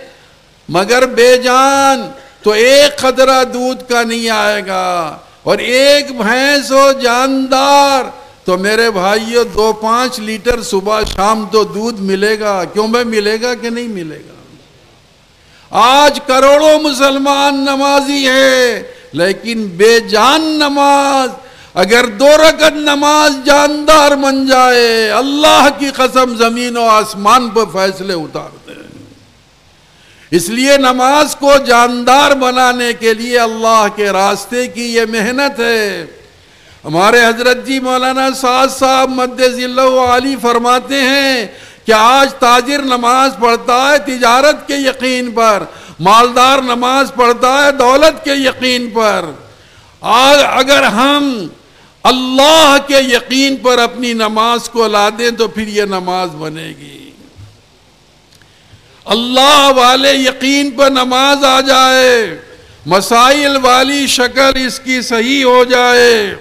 A: مگر بے جان تو ایک خطرہ دودھ کا نہیں آئے گا۔ اور ایک بھینس ہو جاندار، تو میرے بھائیو، دو پانچ لیٹر صبح شام تو دودھ ملے گا۔ کیوں میں ملے گا کہ نہیں ملے گا؟ آج کروڑوں مسلمان نمازی ہیں، لیکن بے جان نماز، اگر دو رکعت نماز جاندار بن جائے، اللہ کی قسم زمین و آسمان پر فیصلے اتارتے ہیں اس لیے نماز کو جاندار بنانے کے لیے اللہ کے راستے کی یہ محنت ہے۔ ہمارے حضرت جی مولانا سعد صاحب مد ذلہ علی فرماتے ہیں کہ آج تاجر نماز پڑھتا ہے تجارت کے یقین پر، مالدار نماز پڑھتا ہے دولت کے یقین پر۔ آج اگر ہم اللہ کے یقین پر اپنی نماز کو لا دیں تو پھر یہ نماز بنے گی۔ اللہ والے یقین پر نماز آ جائے، مسائل والی شکل اس کی صحیح ہو جائے۔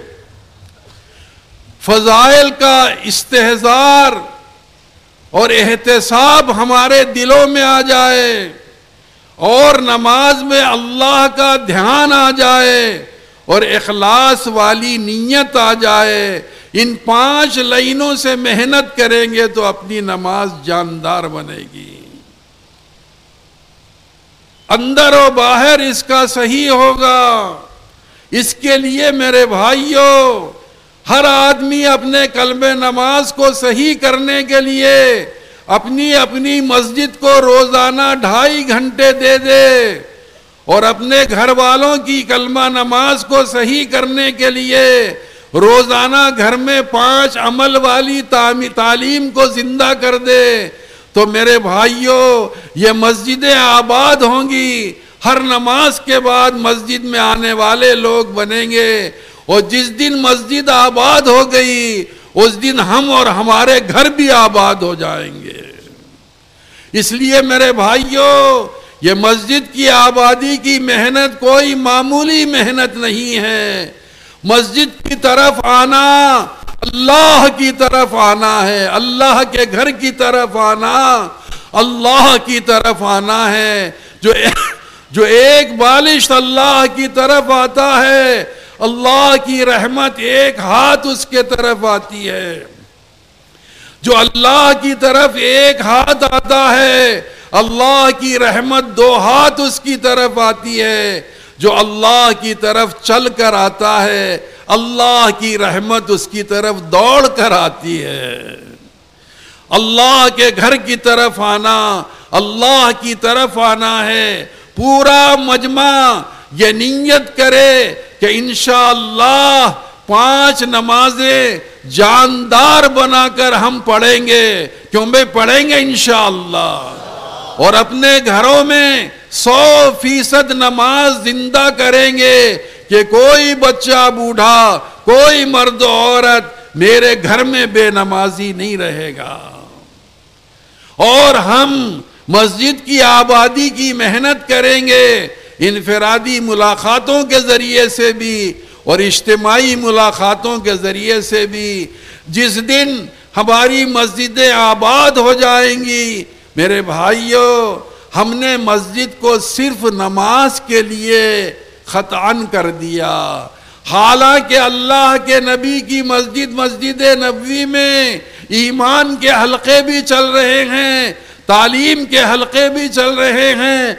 A: فضائل کا استحزار اور احتساب ہمارے دلوں میں آ جائے اور نماز میں اللہ کا دھیان آ جائے اور اخلاص والی نیت آ جائے۔ ان پانچ لائنوں سے محنت کریں گے تو اپنی نماز جاندار بنے گی۔ اندر و باہر اس کا صحیح ہوگا۔ اس کے لیے میرے بھائیوں ہر آدمی اپنے قلب نماز کو صحیح کرنے کے لیے اپنی اپنی مسجد کو روزانہ ڈھائی گھنٹے دے دے اور اپنے گھر والوں کی کلمہ نماز کو صحیح کرنے کے لیے روزانہ گھر میں پانچ عمل والی تعلیم کو زندہ کر دے۔ تو میرے بھائیوں یہ مسجدیں آباد ہوں گی۔ ہر نماز کے بعد مسجد میں آنے والے لوگ بنیں گے۔ اور جس دن مسجد آباد ہو گئی، اس دن ہم اور ہمارے گھر بھی آباد ہو جائیں گے۔ اس لیے میرے بھائیوں یہ مسجد کی آبادی کی محنت کوئی معمولی محنت نہیں ہے۔ مسجد کی طرف آنا اللہ کی طرف آنا ہے، اللہ کے گھر کی طرف آنا، اللہ کی طرف آنا ہے۔ جو جو ایک بالش اللہ کی طرف آتا ہے، اللہ کی رحمت ایک ہاتھ اس کے طرف آتی ہے۔ جو اللہ کی طرف ایک ہاتھ آتا ہے، اللہ کی رحمت دو ہاتھ اس کی طرف آتی ہے۔ جو اللہ کی طرف چل کر آتا ہے، اللہ کی رحمت اس کی طرف دوڑ کر آتی ہے۔ اللہ کے گھر کی طرف آنا، اللہ کی طرف آنا ہے۔ پورا مجمع یہ نیت کرے کہ انشاءاللہ پانچ نمازیں جاندار بنا کر ہم پڑھیں گے۔ کیوں؟ بھائی پڑھیں گے انشاءاللہ۔ اور اپنے گھروں میں سو فیصد نماز زندہ کریں گے کہ کوئی بچہ بوڑھا، کوئی مرد عورت میرے گھر میں بے نمازی نہیں رہے گا۔ اور ہم مسجد کی آبادی کی محنت کریں گے، انفرادی ملاقاتوں کے ذریعے سے بھی اور اجتماعی ملاقاتوں کے ذریعے سے بھی۔ جس دن ہماری مسجدیں آباد ہو جائیں گی میرے بھائیوں ہم نے مسجد کو صرف نماز کے لیے خطان کر دیا۔ حالانکہ اللہ کے نبی کی مسجد مسجد نبوی میں ایمان کے حلقے بھی چل رہے ہیں، تعلیم کے حلقے بھی چل رہے ہیں،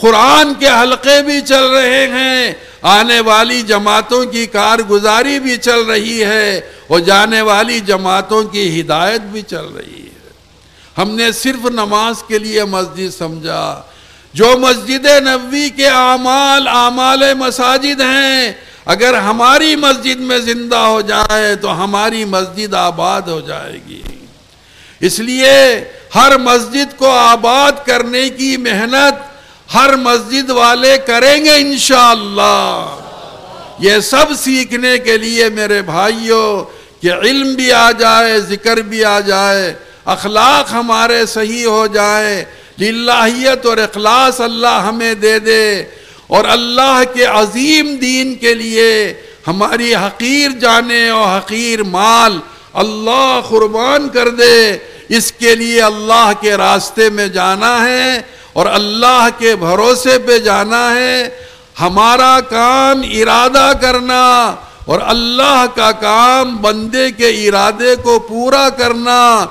A: قرآن کے حلقے بھی چل رہے ہیں، آنے والی جماعتوں کی کارگزاری بھی چل رہی ہے، اور جانے والی جماعتوں کی ہدایت بھی چل رہی ہے۔ ہم نے صرف نماز کے لیے مسجد سمجھا۔ جو مسجد نبوی کے اعمال اعمال مساجد ہیں، اگر ہماری مسجد میں زندہ ہو جائے تو ہماری مسجد آباد ہو جائے گی۔ اس لیے ہر مسجد کو آباد کرنے کی محنت ہر مسجد والے کریں گے انشاءاللہ۔ یہ سب سیکھنے کے لیے میرے بھائیوں، کہ علم بھی آ جائے، ذکر بھی آ جائے۔ اخلاق ہمارے صحیح ہو جائے، للہیت اور اخلاص اللہ ہمیں دے دے، اور اللہ کے عظیم دین کے لیے ہماری حقیر جانے اور حقیر مال اللہ قربان کر دے۔ اس کے لیے اللہ کے راستے میں جانا ہے اور اللہ کے بھروسے پہ جانا ہے۔ ہمارا کام ارادہ کرنا اور اللہ کا کام بندے کے ارادے کو پورا کرنا۔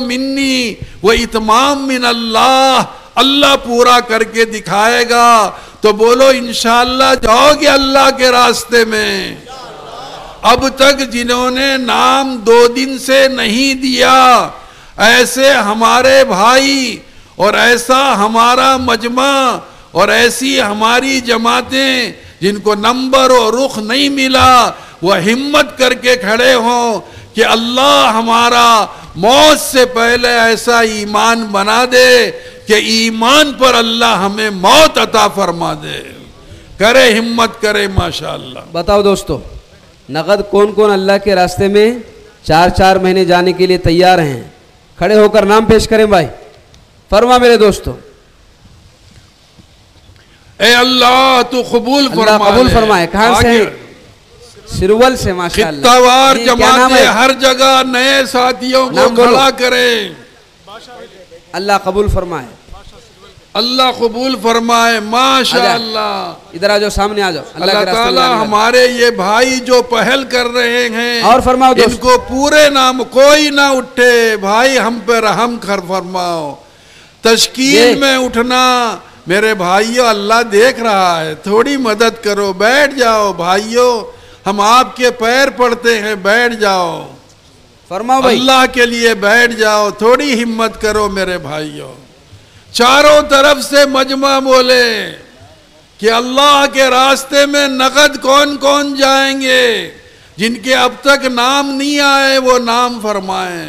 A: منی وہ اتمام من اللہ اللہ پورا کر کے دکھائے گا۔ تو بولو، انشاءاللہ جاؤ گے اللہ کے راستے میں۔ اب تک جنہوں نے نام دو دن سے نہیں دیا، ایسے ہمارے بھائی اور ایسا ہمارا مجمع اور ایسی ہماری جماعتیں جن کو نمبر اور رخ نہیں ملا، وہ ہمت کر کے کھڑے ہوں کہ اللہ ہمارا موت سے پہلے ایسا ایمان بنا دے کہ ایمان پر اللہ ہمیں موت عطا فرما دے۔ کرے ہمت کرے ماشاءاللہ۔
B: بتاؤ دوستو نقد کون کون اللہ کے راستے میں چار چار مہینے جانے کے لیے تیار ہیں؟ کھڑے ہو کر نام پیش کریں بھائی۔ فرما میرے دوستو۔
A: اے اللہ تو قبول
B: اللہ
A: فرما
B: قبول۔ فرمائے کہاں سے سرول سے ماشاءاللہ۔
A: خطہ وار جماعتیں ہر جگہ نئے ساتھیوں کو۔ کھڑا کریں
B: اللہ قبول فرمائے۔
A: اللہ قبول فرمائے
B: آ
A: ماشاء
B: جائے۔
A: اللہ
B: ادھر آ جاؤ سامنے آ جاؤ
A: اللہ تعالی۔ ہمارے یہ بھائی جو پہل کر رہے ہیں
B: اور فرماؤ
A: ان کو پورے نام کوئی نہ اٹھے۔ بھائی ہم پہ رحم کر فرماؤ۔ تشکیل۔ میں اٹھنا۔ میرے بھائیوں اللہ دیکھ رہا ہے۔ تھوڑی مدد کرو بیٹھ جاؤ بھائیوں ہم آپ کے پیر پڑتے ہیں بیٹھ جاؤ۔
B: بھائی۔
A: اللہ کے لیے بیٹھ جاؤ تھوڑی ہمت کرو میرے بھائیوں۔ چاروں طرف سے مجمع بولے کہ اللہ کے راستے میں نقد کون کون جائیں گے؟ جن کے اب تک نام نہیں آئے وہ نام فرمائیں۔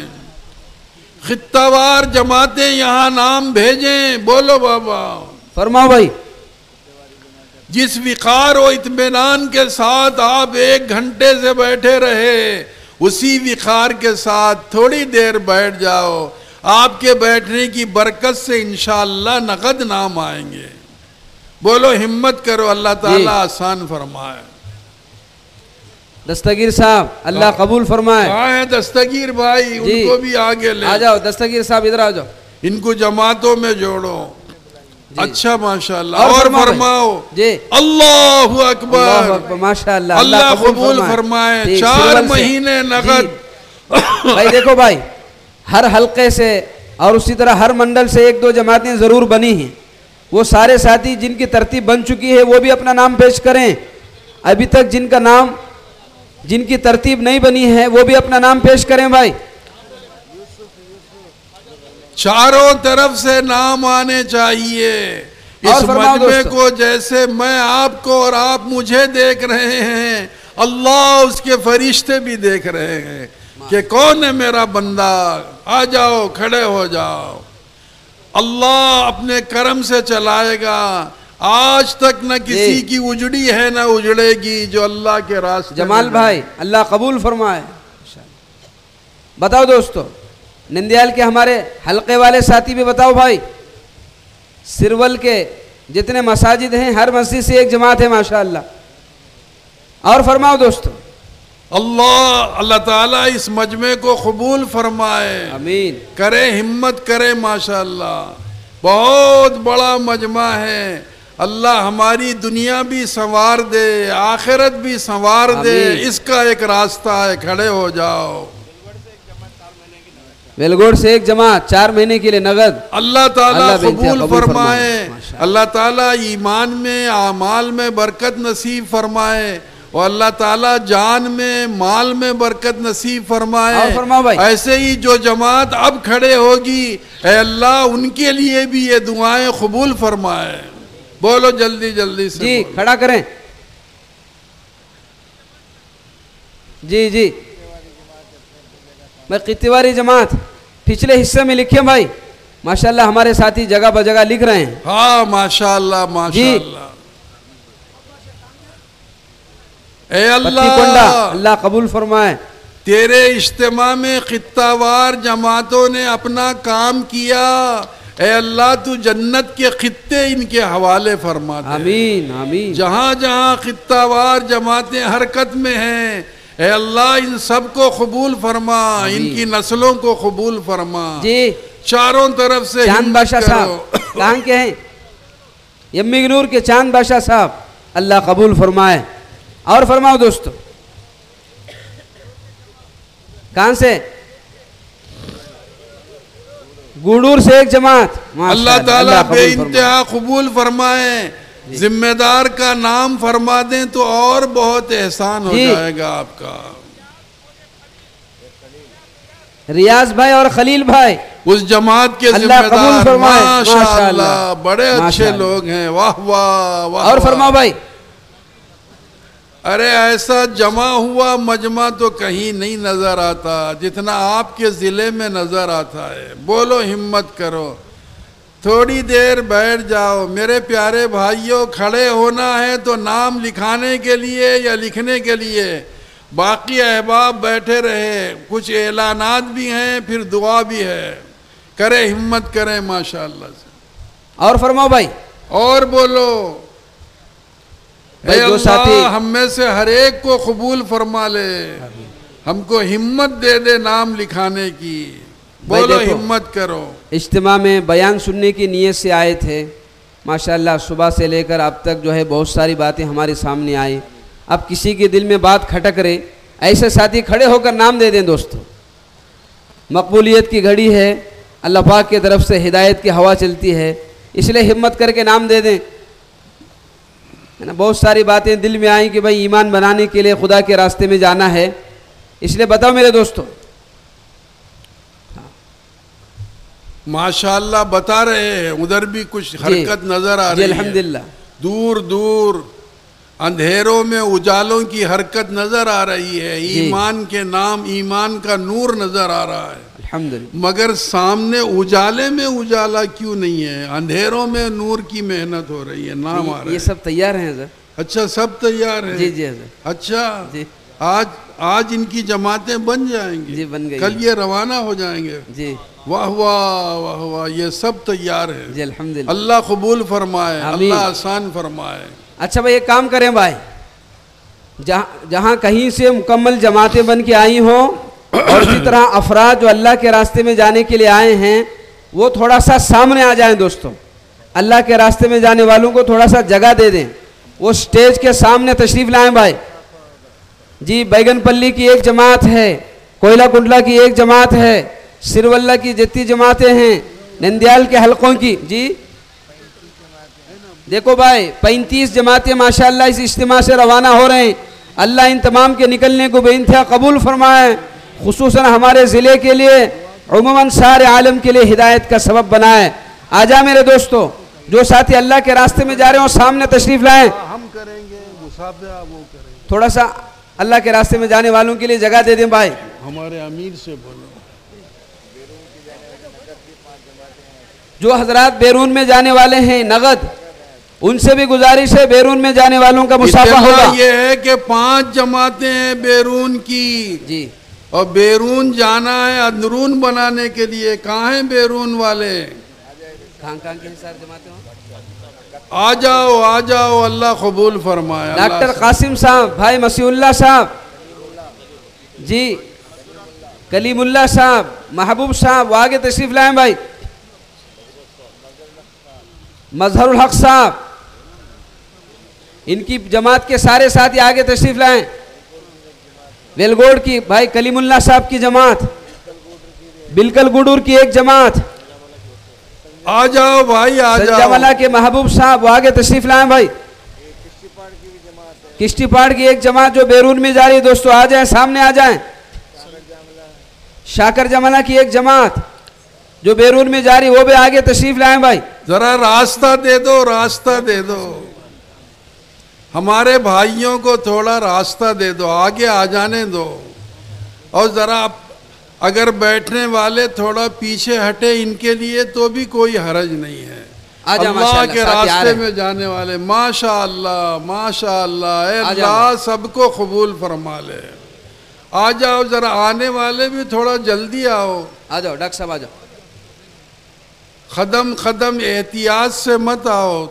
A: خطہ وار جماعتیں یہاں نام بھیجیں۔ بولو بابا۔
B: فرماؤ بھائی۔
A: جس وقار و اطمینان کے ساتھ آپ ایک گھنٹے سے بیٹھے رہے اسی وقار کے ساتھ تھوڑی دیر بیٹھ جاؤ آپ کے بیٹھنے کی برکت سے انشاءاللہ نقد نام آئیں گے۔ بولو ہمت کرو اللہ تعالیٰ آسان فرمائے۔
B: دستگیر صاحب اللہ قبول فرمائے۔
A: دستگیر بھائی ان
B: جی۔
A: کو بھی آگے لے۔
B: آ جاؤ دستگیر صاحب ادھر آ جاؤ۔
A: ان کو جماعتوں میں جوڑو۔ اچھا ماشاءاللہ۔
B: اور
A: اور
B: فرماؤ جی۔
A: اللہ
B: اللہ
A: اکبر
B: ماشاء اللہ
A: اللہ قبول فرمائے۔
B: جی،
A: چار۔ مہینے نقد
B: جی۔ بھائی دیکھو بھائی ہر حلقے سے اور اسی طرح ہر منڈل سے ایک دو جماعتیں ضرور بنی ہیں۔ وہ سارے ساتھی جن کی ترتیب بن چکی ہے وہ بھی اپنا نام پیش کریں۔ ابھی تک جن کا نام جن کی ترتیب نہیں بنی ہے وہ بھی اپنا نام پیش کریں بھائی۔
A: چاروں طرف سے نام آنے چاہیے۔ اس مجمع۔ کو جیسے میں آپ کو اور آپ مجھے دیکھ رہے ہیں اللہ اس کے فرشتے بھی دیکھ رہے ہیں کہ کون ہے میرا بندہ؟ آ جاؤ کھڑے ہو جاؤ۔ اللہ اپنے کرم سے چلائے گا۔ آج تک نہ کسی
B: جی۔
A: کی اجڑی ہے نہ اجڑے گی جو اللہ کے راستے
B: جمال بھائی اللہ قبول فرمائے۔ بتاؤ دوستو۔ نندیال کے ہمارے حلقے والے ساتھی بھی بتاؤ بھائی۔ سرول کے جتنے مساجد ہیں ہر مسجد سے ایک جماعت ہے ماشاءاللہ۔ اور فرماؤ دوستو۔
A: اللہ اللہ تعالیٰ اس مجمع کو قبول فرمائے۔
B: امین
A: کرے ہمت کرے ماشاءاللہ۔ بہت بڑا مجمع ہے۔ اللہ ہماری دنیا بھی سنوار دے آخرت بھی سنوار دے۔ اس کا ایک راستہ ہے کھڑے ہو جاؤ۔
B: ویلگوڑ سے ایک جماعت چار مہینے کے لیے نگد
A: اللہ تعالیٰ
B: اللہ
A: قبول فرمائے۔ اللہ تعالیٰ ایمان میں اعمال میں برکت نصیب فرمائے اور اللہ تعالیٰ جان میں مال میں برکت نصیب فرمائے
B: بھائی۔
A: ایسے ہی جو جماعت اب کھڑے ہوگی اے اللہ ان کے لیے بھی یہ دعائیں قبول فرمائے بولو جلدی جلدی سے
B: جی۔ کھڑا کریں جی جی میں قطواری جماعت پچھلے حصے میں لکھے بھائی۔ ماشاءاللہ ہمارے ساتھی جگہ بہ جگہ لکھ رہے ہیں۔
A: ہاں ماشاء اللہ ماشاء
B: جی۔
A: اللہ۔ اے اللہ
B: اللہ قبول فرمائے۔
A: تیرے اجتماع میں خطہ وار جماعتوں نے اپنا کام کیا۔ اے اللہ تو جنت کے خطے ان کے حوالے فرما دے
B: آمین آمین۔
A: جہاں جہاں خطہ وار جماعتیں حرکت میں ہیں اے اللہ ان سب کو قبول فرما ان کی نسلوں کو قبول فرما۔
B: جی۔
A: چاروں طرف سے
B: چاند بادشاہ صاحب کہاں کے ہیں؟ یمی نور کے چاند بادشاہ صاحب اللہ قبول فرمائے۔ اور فرماؤ دوستو کہاں سے؟ گوڑور سے ایک جماعت۔
A: اللہ تعالیٰ بے۔ انتہا قبول فرمائے۔ ذمہ دار کا نام فرما دیں تو اور بہت احسان ہو
B: جی۔
A: جائے گا آپ کا
B: ریاض بھائی اور خلیل بھائی
A: اس جماعت کے
B: اللہ
A: ذمہ
B: قبول
A: دار
B: فرمائے۔
A: ماشاء اللہ۔ بڑے اچھے۔ لوگ ہیں واہ واہ واہ
B: اور
A: واہ۔
B: فرماؤ بھائی
A: ارے ایسا جمع ہوا مجمع تو کہیں نہیں نظر آتا جتنا آپ کے ضلع میں نظر آتا ہے بولو ہمت کرو تھوڑی دیر بیٹھ جاؤ۔ میرے پیارے بھائیوں کھڑے ہونا ہے تو نام لکھانے کے لیے یا لکھنے کے لیے؟ باقی احباب بیٹھے رہے۔ کچھ اعلانات بھی ہیں پھر دعا بھی ہے۔ کرے ہمت کریں ماشاءاللہ سے۔
B: اور فرماؤ بھائی۔
A: اور بولو۔ اے اللہ
B: ساتھی-
A: ہم میں سے ہر ایک کو قبول فرما لے۔ ہم کو ہمت دے دے نام لکھانے کی۔ بولو۔ ہمت کرو۔
B: اجتماع میں بیان سننے کی نیت سے آئے تھے۔ ماشاءاللہ صبح سے لے کر اب تک جو ہے بہت ساری باتیں ہمارے سامنے آئی اب کسی کے دل میں بات کھٹک رہے ایسے ساتھی کھڑے ہو کر نام دے دیں دوستو۔ مقبولیت کی گھڑی ہے اللہ پاک کی طرف سے ہدایت کی ہوا چلتی ہے۔ اس لیے ہمت کر کے نام دے دیں۔ ہے نا بہت ساری باتیں دل میں آئیں کہ بھائی ایمان بنانے کے لیے خدا کے راستے میں جانا ہے۔ اس لیے بتاؤ میرے دوستو
A: ماشاءاللہ بتا رہے ہیں ادھر بھی کچھ حرکت نظر آ
B: جی
A: رہی ہے۔
B: الحمدللہ۔
A: دور دور اندھیروں میں اجالوں کی حرکت نظر آ رہی ہے۔
B: جی۔
A: ایمان کے نام ایمان کا نور نظر آ رہا ہے۔
B: الحمدللہ۔
A: مگر سامنے اجالے میں اجالا کیوں نہیں ہے؟ اندھیروں میں نور کی محنت ہو رہی ہے نام آ رہا
B: یہ
A: ہے۔
B: سب تیار ہیں حضرت؟
A: اچھا سب تیار ہے
B: جی جی
A: اچھا
B: جی۔
A: آج آج ان کی جماعتیں بن جائیں گی۔
B: جی بن گئی
A: کل یہ روانہ ہو جائیں گے۔
B: جی۔
A: واہ واہ واہ واہ یہ سب تیار ہے
B: جی الحمدللہ۔
A: اللہ قبول فرمائے
B: آمین۔
A: اللہ آسان فرمائے۔
B: اچھا بھائی ایک کام کریں بھائی۔ جہاں جہاں کہیں سے مکمل جماعتیں بن کے آئی ہوں اور اسی طرح افراد جو اللہ کے راستے میں جانے کے لیے آئے ہیں وہ تھوڑا سا سامنے آ جائیں دوستوں۔ اللہ کے راستے میں جانے والوں کو تھوڑا سا جگہ دے دیں۔ وہ سٹیج کے سامنے تشریف لائیں بھائی۔ جی بیگن پلی کی ایک جماعت ہے کوئلہ کنڈلا کی ایک جماعت ہے۔ سرولہ کی جتنی جماعتیں ہیں نندیال کے حلقوں کی۔ جی؟ دیکھو بھائی پینتیس جماعتیں ماشاءاللہ اس اجتماع سے روانہ ہو رہے ہیں۔ اللہ ان تمام کے نکلنے کو بے انتہا قبول فرمائے خصوصاً ہمارے ضلع کے لیے عموماً سارے عالم کے لیے ہدایت کا سبب بنائے۔ آجا میرے دوستو جو ساتھی اللہ کے راستے میں جا رہے ہوں سامنے تشریف لائیں۔
A: ہم کریں گے مسافہ وہ کریں گے۔
B: تھوڑا سا اللہ کے راستے میں جانے والوں کے لیے جگہ دے دیں بھائی۔
A: ہمارے امیر سے بولو۔
B: جو حضرات بیرون میں جانے والے ہیں نغد ان سے بھی گزارش ہے بیرون میں جانے والوں کا مسافہ ہوگا۔
A: یہ ہے کہ پانچ جماعتیں ہیں بیرون کی۔
B: جی۔
A: اور بیرون جانا ہے اندرون بنانے کے لیے۔ کہاں ہیں بیرون والے؟
B: کہاں کہاں کے حساب جماعتیں؟ ہوں
A: آ جاؤ آ جاؤ اللہ قبول فرمائے اللہ
B: ڈاکٹر قاسم صاحب بھائی مسیح اللہ صاحب۔ جی کلیم اللہ صاحب محبوب صاحب وہ آگے تشریف لائیں بھائی۔ مظہر الحق صاحب۔ ان کی جماعت کے سارے ساتھی آگے تشریف لائیں۔ ویلگوڑ کی بھائی کلیم اللہ صاحب کی جماعت۔ بلکل گڈور کی ایک جماعت۔
A: آ جاؤ بھائی آ جاؤ۔
B: کے محبوب صاحب وہ آگے تشریف لائیں بھائی۔ کشتی پاڑ کی ایک جماعت جو بیرون میں جا رہی ہے۔ دوستو آ جائیں سامنے آ جائیں۔ شاکر جملہ کی ایک جماعت۔ جو بیرون میں جا رہی ہے وہ بھی آگے تشریف لائیں بھائی۔
A: ذرا راستہ دے دو راستہ دے دو۔ ہمارے بھائیوں کو تھوڑا راستہ دے دو آگے آ جانے دو۔ اور ذرا اگر بیٹھنے والے تھوڑا پیچھے ہٹے ان کے لیے تو بھی کوئی حرج نہیں ہے۔ اللہ کے راستے۔ میں جانے والے ماشاء اللہ ماشاء اللہ اے۔ اللہ سب کو قبول فرما لے۔ آ جاؤ ذرا آنے والے بھی تھوڑا جلدی آؤ۔
B: آ جاؤ ڈاکٹر صاحب آ جاؤ۔
A: قدم قدم احتیاط سے مت آؤ۔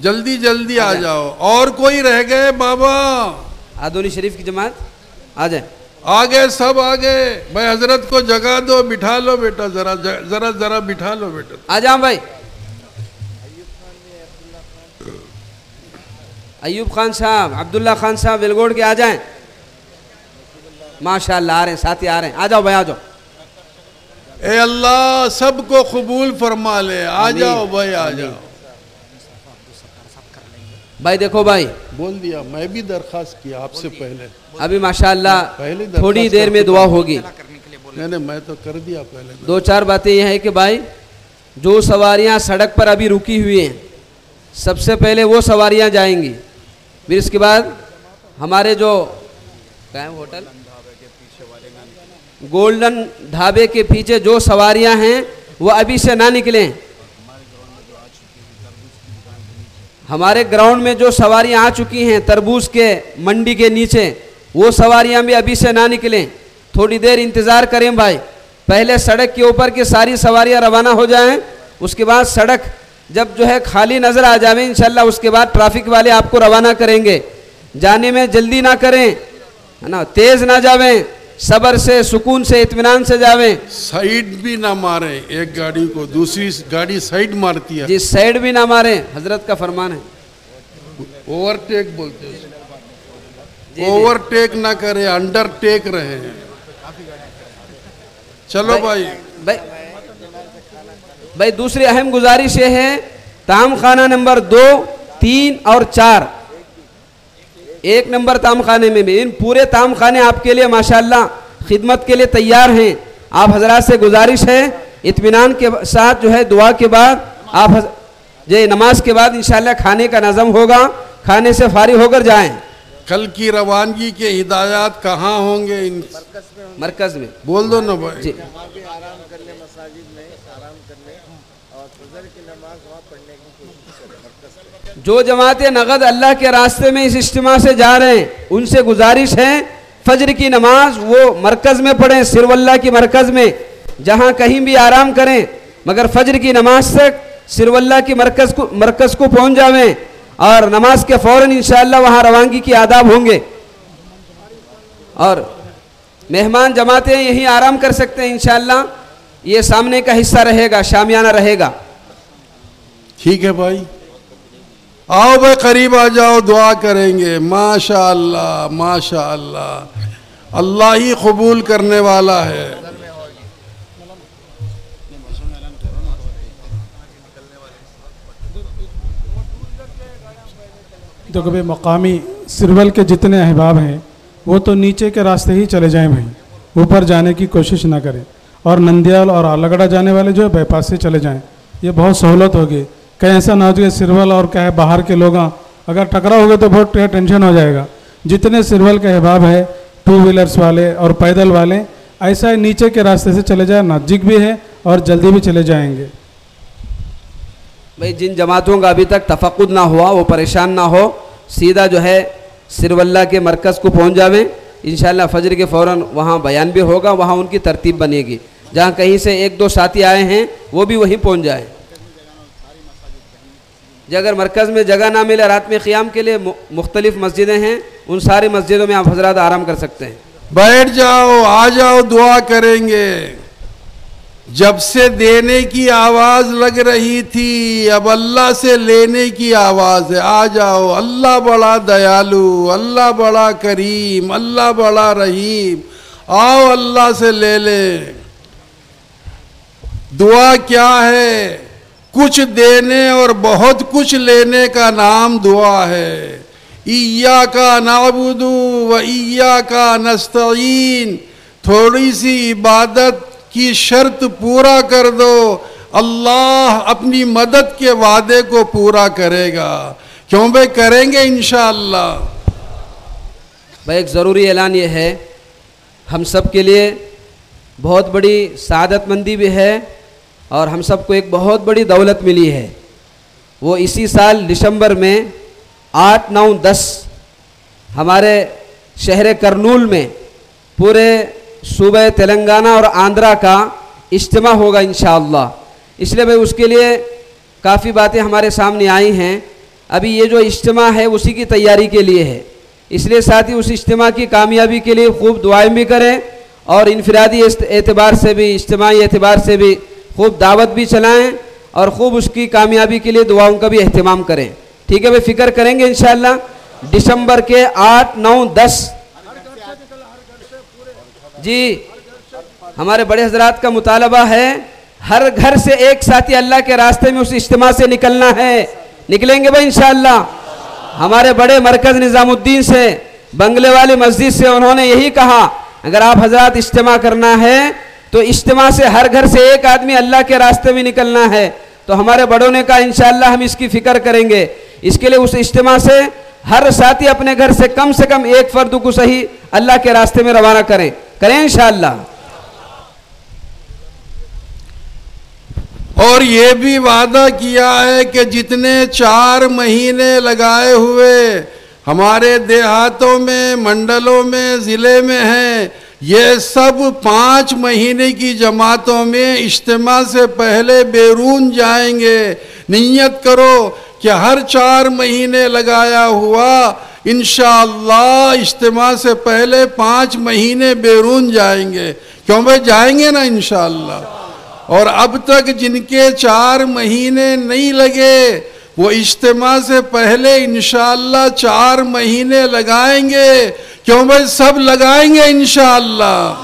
A: جلدی جلدی آ جاؤ۔ اور کوئی رہ گئے بابا۔
B: آدونی شریف کی جماعت آ جائیں
A: آگے سب آگے۔ بھائی حضرت کو جگہ دو بٹھا لو بیٹا ذرا ذرا ذرا بٹھا لو بیٹا۔
B: آ جاؤ بھائی۔ ایوب خان صاحب عبداللہ خان صاحب ویلگوڑ کے آ جائیں ماشاء اللہ آ رہے ہیں ساتھی آ رہے ہیں۔ آ جاؤ بھائی آ جاؤ۔
A: اے اللہ سب کو قبول فرما لے۔ آ جاؤ بھائی آ جاؤ۔
B: بھائی دیکھو بھائی۔
A: بول دیا میں بھی درخواست کیا آپ سے پہلے۔
B: ابھی ماشاء اللہ
A: پہلے درخواست
B: تھوڑی دیر میں دعا ہوگی۔
A: نہیں نہیں میں تو کر دیا پہلے۔
B: دو چار باتیں یہ ہیں کہ بھائی جو سواریاں سڑک پر ابھی رکی ہوئی ہیں سب سے پہلے وہ سواریاں جائیں گی۔ پھر اس کے بعد ہمارے جو ہوٹل گولڈن ڈھابے کے پیچھے جو سواریاں ہیں، وہ ابھی سے نہ نکلیں۔ ہمارے گراؤنڈ میں جو سواریاں آ چکی ہیں، تربوز کے منڈی کے نیچے، وہ سواریاں بھی ابھی سے نہ نکلیں۔ تھوڑی دیر انتظار کریں بھائی۔ پہلے سڑک کے اوپر کی ساری سواریاں روانہ ہو جائیں، اس کے بعد سڑک جب جو ہے خالی نظر آ جائیں انشاءاللہ اس کے بعد ٹرافک والے آپ کو روانہ کریں گے۔ جانے میں جلدی نہ کریں، ہے نا؟ تیز نہ جاویں۔ صبر سے سکون سے اطمینان سے جاویں۔
A: سائیڈ بھی نہ مارے ایک گاڑی کو دوسری گاڑی سائیڈ مارتی ہے۔
B: جس سائڈ بھی نہ ماریں۔ حضرت کا فرمان ہے۔
A: اوور ٹیک بولتے ہیں۔ اوور ٹیک نہ کرے انڈر ٹیک رہے ہیں چلو بھائی۔
B: بھائی بھائی دوسری اہم گزارش یہ ہے تام خانہ نمبر دو تین اور چار۔ ایک نمبر تام خانے میں بھی ان پورے تام خانے آپ کے لیے ماشاءاللہ خدمت کے لیے تیار ہیں۔ آپ حضرات سے گزارش ہے اطمینان کے ساتھ جو ہے دعا کے بعد آپ جو نماز کے بعد انشاءاللہ کھانے کا نظم ہوگا۔ کھانے سے فارغ ہو کر جائیں۔
A: کل کی روانگی کے ہدایات کہاں ہوں گے؟
B: مرکز میں۔
A: بول دو نا بھائی۔
B: جو جماعتیں نغد اللہ کے راستے میں اس اجتماع سے جا رہے ہیں، ان سے گزارش ہے، فجر کی نماز وہ مرکز میں پڑھیں سرو اللہ کی مرکز میں، جہاں کہیں بھی آرام کریں، مگر فجر کی نماز تک سرو اللہ کی مرکز کو مرکز کو پہنچ جاویں اور نماز کے فوراً انشاءاللہ وہاں روانگی کی آداب ہوں گے۔ اور مہمان جماعتیں یہیں آرام کر سکتے ہیں انشاءاللہ، یہ سامنے کا حصہ رہے گا، شامیانہ رہے گا۔
A: ٹھیک ہے بھائی۔ آؤ بھائی قریب آ جاؤ، دعا کریں گے۔ ماشاء اللہ ماشاء اللہ اللہ ہی قبول کرنے والا ہے۔
C: تو کبھی مقامی سرول کے جتنے احباب ہیں، وہ تو نیچے کے راستے ہی چلے جائیں بھائی۔ اوپر جانے کی کوشش نہ کریں۔ اور نندیال اور آلگڑا جانے والے جو ہے بائی پاس سے چلے جائیں۔ یہ بہت سہولت ہوگی۔ کہیں ایسا نہ ہو کہ سرول اور کیا ہے باہر کے لوگ اگر ٹکرا ہوگا تو بہت ٹینشن ہو جائے گا۔ جتنے سرول کے احباب ہے ٹو ویلرس والے اور پیدل والے، ایسا ہی نیچے کے راستے سے چلے جائیں نزدیک بھی ہے اور جلدی بھی چلے جائیں گے۔
B: بھئی جن جماعتوں کا ابھی تک تفقد نہ ہوا، وہ پریشان نہ ہو، سیدھا جو ہے سرو اللہ کے مرکز کو پہنچ جاویں انشاءاللہ فجر کے فوراً وہاں بیان بھی ہوگا، وہاں ان کی ترتیب بنے گی۔ جہاں کہیں سے ایک دو ساتھی آئے ہیں، وہ بھی وہیں پہنچ جائیں۔ اگر مرکز میں جگہ نہ ملے رات میں قیام کے لیے مختلف مسجدیں ہیں، ان ساری مسجدوں میں آپ حضرات آرام کر سکتے ہیں۔
A: بیٹھ جاؤ، آ جاؤ، دعا کریں گے۔ جب سے دینے کی آواز لگ رہی تھی، اب اللہ سے لینے کی آواز ہے۔ آ جاؤ، اللہ بڑا دیالو، اللہ بڑا کریم، اللہ بڑا رحیم۔ آؤ، اللہ سے لے لے دعا کیا ہے؟ کچھ دینے اور بہت کچھ لینے کا نام دعا ہے۔ ایا کا نابودو و ایا کا نستعین۔ تھوڑی سی عبادت کی شرط پورا کر دو۔ اللہ اپنی مدد کے وعدے کو پورا کرے گا۔ کیوں بھائی کریں گے انشاءاللہ؟
B: بھائی، ایک ضروری اعلان یہ ہے۔ ہم سب کے لیے بہت بڑی سعادت مندی بھی ہے۔ اور ہم سب کو ایک بہت بڑی دولت ملی ہے۔ وہ اسی سال دسمبر میں آٹھ نو دس ہمارے شہر کرنول میں پورے صوبہ تلنگانہ اور آندھرا کا اجتماع ہوگا انشاءاللہ۔ اس لیے بھائی اس کے لیے کافی باتیں ہمارے سامنے آئی ہیں۔ ابھی یہ جو اجتماع ہے اسی کی تیاری کے لیے ہے۔ اس لیے ساتھ ہی اس اجتماع کی کامیابی کے لیے خوب دعائیں بھی کریں اور انفرادی اعتبار سے بھی، اجتماعی اعتبار سے بھی خوب دعوت بھی چلائیں اور خوب اس کی کامیابی کے لیے دعاؤں کا بھی اہتمام کریں۔ ٹھیک ہے بھائی فکر کریں گے انشاءاللہ۔ دسمبر کے آٹھ، نو، دس۔ جی ہمارے بڑے حضرات کا مطالبہ ہے، ہر گھر سے ایک ساتھی اللہ کے راستے میں اس اجتماع سے نکلنا ہے۔ نکلیں گے بھائی انشاءاللہ۔ ہمارے بڑے مرکز نظام الدین سے، بنگلے والی مسجد سے انہوں نے یہی کہا، اگر آپ حضرات اجتماع کرنا ہے تو اجتماع سے ہر گھر سے ایک آدمی اللہ کے راستے میں نکلنا ہے، تو ہمارے بڑوں نے کہا، انشاءاللہ ہم اس کی فکر کریں گے۔ اس کے لیے اس اجتماع سے ہر ساتھی اپنے گھر سے کم سے کم ایک فرد کو صحیح اللہ کے راستے میں روانہ کریں۔ کریں انشاءاللہ۔
A: اور یہ بھی وعدہ کیا ہے کہ جتنے چار مہینے لگائے ہوئے ہمارے دیہاتوں میں، منڈلوں میں، ضلع میں ہیں یہ سب پانچ مہینے کی جماعتوں میں اجتماع سے پہلے بیرون جائیں گے۔ نیت کرو کہ ہر چار مہینے لگایا ہوا انشاءاللہ اجتماع سے پہلے پانچ مہینے بیرون جائیں گے۔ کیوں بھائی؟ جائیں گے نا انشاءاللہ۔ اور اب تک جن کے چار مہینے نہیں لگے، وہ اجتماع سے پہلے انشاءاللہ چار مہینے لگائیں گے۔ کیوں بھائی سب لگائیں گے انشاءاللہ؟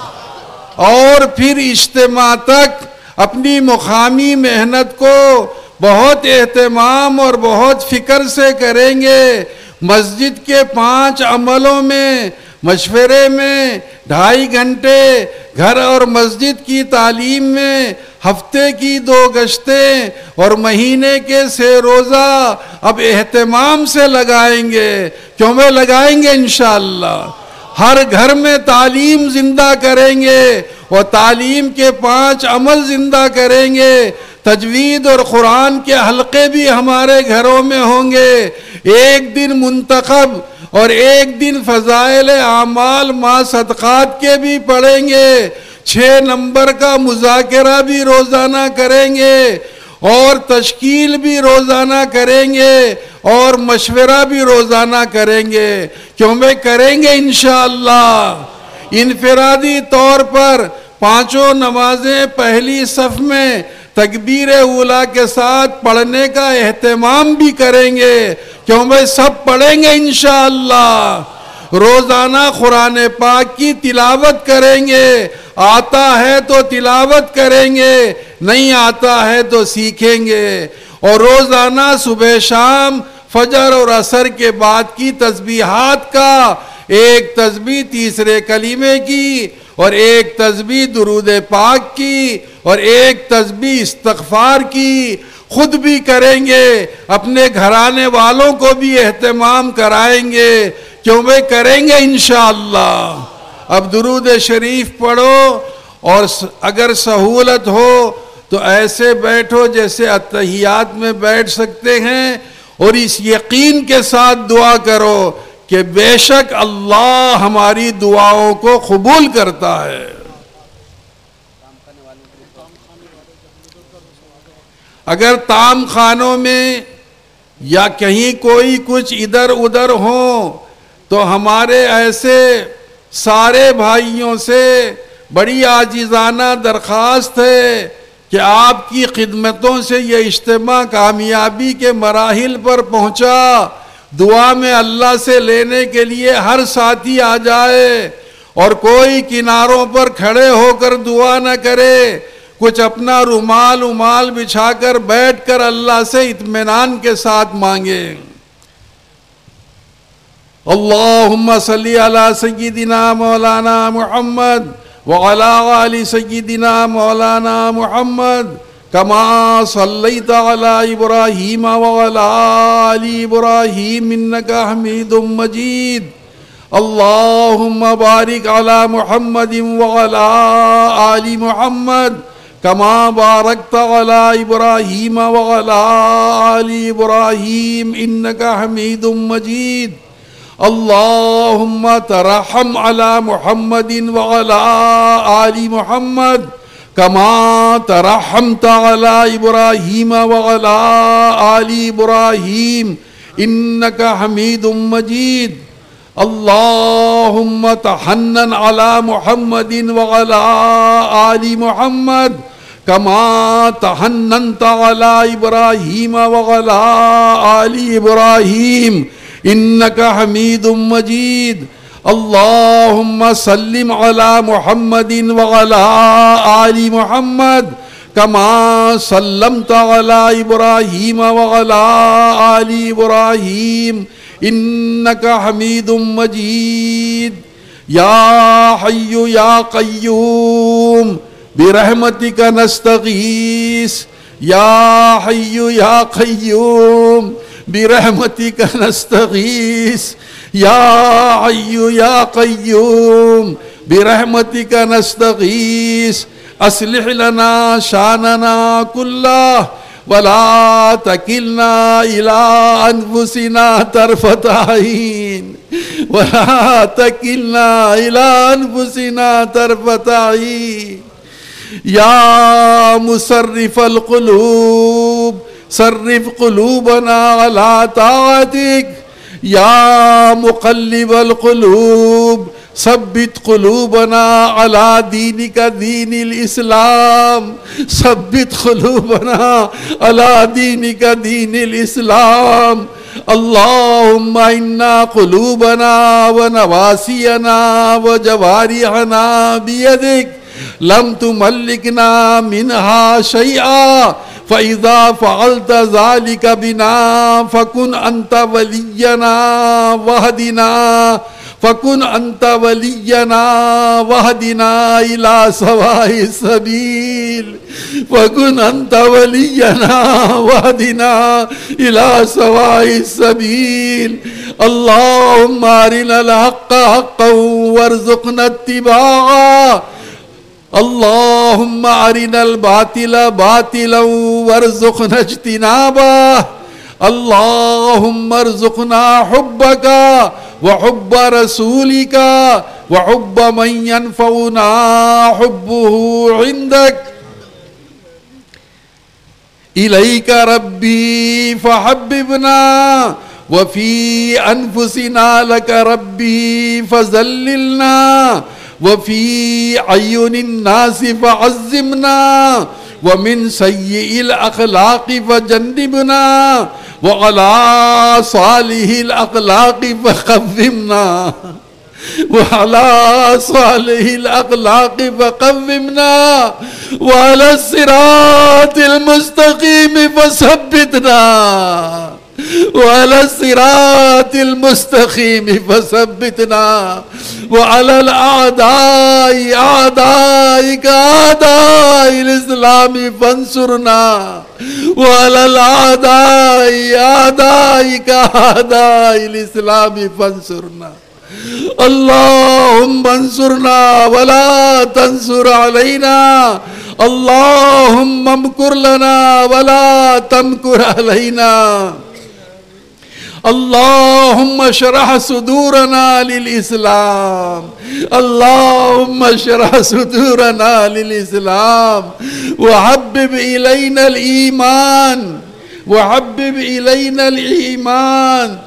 A: اور پھر اجتماع تک اپنی مقامی محنت کو بہت اہتمام اور بہت فکر سے کریں گے۔ مسجد کے پانچ عملوں میں، مشورے میں، ڈھائی گھنٹے گھر اور مسجد کی تعلیم میں ہفتے کی دو گشتیں اور مہینے کے سے روزہ اب اہتمام سے لگائیں گے۔ کیوں میں لگائیں گے انشاءاللہ؟ ہر گھر میں تعلیم زندہ کریں گے اور تعلیم کے پانچ عمل زندہ کریں گے۔ تجوید اور قرآن کے حلقے بھی ہمارے گھروں میں ہوں گے۔ ایک دن منتخب اور ایک دن فضائل اعمال ما صدقات کے بھی پڑھیں گے۔ چھ نمبر کا مذاکرہ بھی روزانہ کریں گے اور تشکیل بھی روزانہ کریں گے اور مشورہ بھی روزانہ کریں گے کیوں میں کریں گے انشاءاللہ انفرادی طور پر پانچوں نمازیں پہلی صف میں تکبیر اولا کے ساتھ پڑھنے کا اہتمام بھی کریں گے کیوں میں سب پڑھیں گے انشاءاللہ روزانہ قرآن پاک کی تلاوت کریں گے۔ آتا ہے تو تلاوت کریں گے، نہیں آتا ہے تو سیکھیں گے۔ اور روزانہ صبح شام فجر اور عصر کے بعد کی تسبیحات کا ایک تسبیح تیسرے کلیمے کی اور ایک تسبیح درود پاک کی اور ایک تسبیح استغفار کی۔ خود بھی کریں گے، اپنے گھرانے والوں کو بھی اہتمام کرائیں گے۔ کیوں بھائی کریں گے انشاءاللہ۔ اب درود شریف پڑھو اور اگر سہولت ہو تو ایسے بیٹھو جیسے اتحیات میں بیٹھ سکتے ہیں اور اس یقین کے ساتھ دعا کرو کہ بے شک اللہ ہماری دعاؤں کو قبول کرتا ہے۔ اگر تام خانوں میں یا کہیں کوئی کچھ ادھر ادھر ہوں تو ہمارے ایسے سارے بھائیوں سے بڑی آجزانہ درخواست ہے کہ آپ کی خدمتوں سے یہ اجتماع کامیابی کے مراحل پر پہنچا۔ دعا میں اللہ سے لینے کے لیے ہر ساتھی آ جائے اور کوئی کناروں پر کھڑے ہو کر دعا نہ کرے۔ کچھ اپنا رومال امال بچھا کر بیٹھ کر اللہ سے اطمینان کے ساتھ مانگے۔ اللهم صل على سيدنا مولانا محمد وعلى آل سيدنا مولانا محمد كما صليت على إبراهيم وعلى آل إبراهيم إنك حميد مجيد. اللهم بارك على محمد وعلى آل محمد كما باركت على إبراهيم وعلى آل إبراهيم إنك حميد مجيد. اللهم ترحم على محمد وعلى آل محمد كما ترحمت على إبراهيم وعلى آل إبراهيم إنك حميد مجيد. اللهم تحنن على محمد وعلى آل محمد كما تحننت على إبراهيم وعلى آل إبراهيم إنك حميد مجيد. اللهم سلم على محمد وعلى آل محمد كما سلمت على إبراهيم وعلى آل إبراهيم. إنك حميد مجيد. يا حي يا قيوم. برحمتك نستغيث. يا حي يا قيوم. برحمتك نستغيث. يا حي يا قيوم، برحمتك نستغيث. أصلح لنا شاننا كله ولا تكلنا إلى أنفسنا طرفة عين. ولا تكلنا إلى أنفسنا طرفة عين. يا مصرف القلوب صرف قلوبنا على طاعتك. يا مقلب القلوب، ثبت قلوبنا على دينك، دين الإسلام. ثبت قلوبنا على دينك، دين الإسلام. اللهم إنا قلوبنا ونواسينا وجوارحنا بيدك لم تملكنا منها شيئا. فإذا فعلت ذلك بنا فكن أنت ولينا وهدنا فكن أنت ولينا وهدنا إلى سواء السبيل فكن أنت ولينا وهدنا إلى سواء السبيل اللهم أرنا الحق حقا وارزقنا اتباعه اللهم أرنا الباطل باطلا وارزقنا اجتنابه. اللهم ارزقنا حبك وحب رسولك وحب من ينفعنا حبه عندك. إليك ربي فحببنا وفي أنفسنا لك ربي فذللنا. وفي عيون الناس فعزمنا ومن سيء الأخلاق فجنبنا وعلى صالح الأخلاق فخفمنا وعلى صالح الأخلاق فقومنا وعلى الصراط المستقيم فثبتنا. وعلى الصراط المستقيم فثبتنا. وعلى الأعداء أعدائك أعداء الإسلام فانصرنا. وعلى الأعداء أعدائك أعداء الإسلام فانصرنا. اللهم انصرنا ولا تنصر علينا. اللهم امكر لنا ولا تمكر علينا. اللهم اشرح صدورنا للإسلام. اللهم اشرح صدورنا للإسلام. وحبب إلينا الإيمان. وحبب إلينا الإيمان.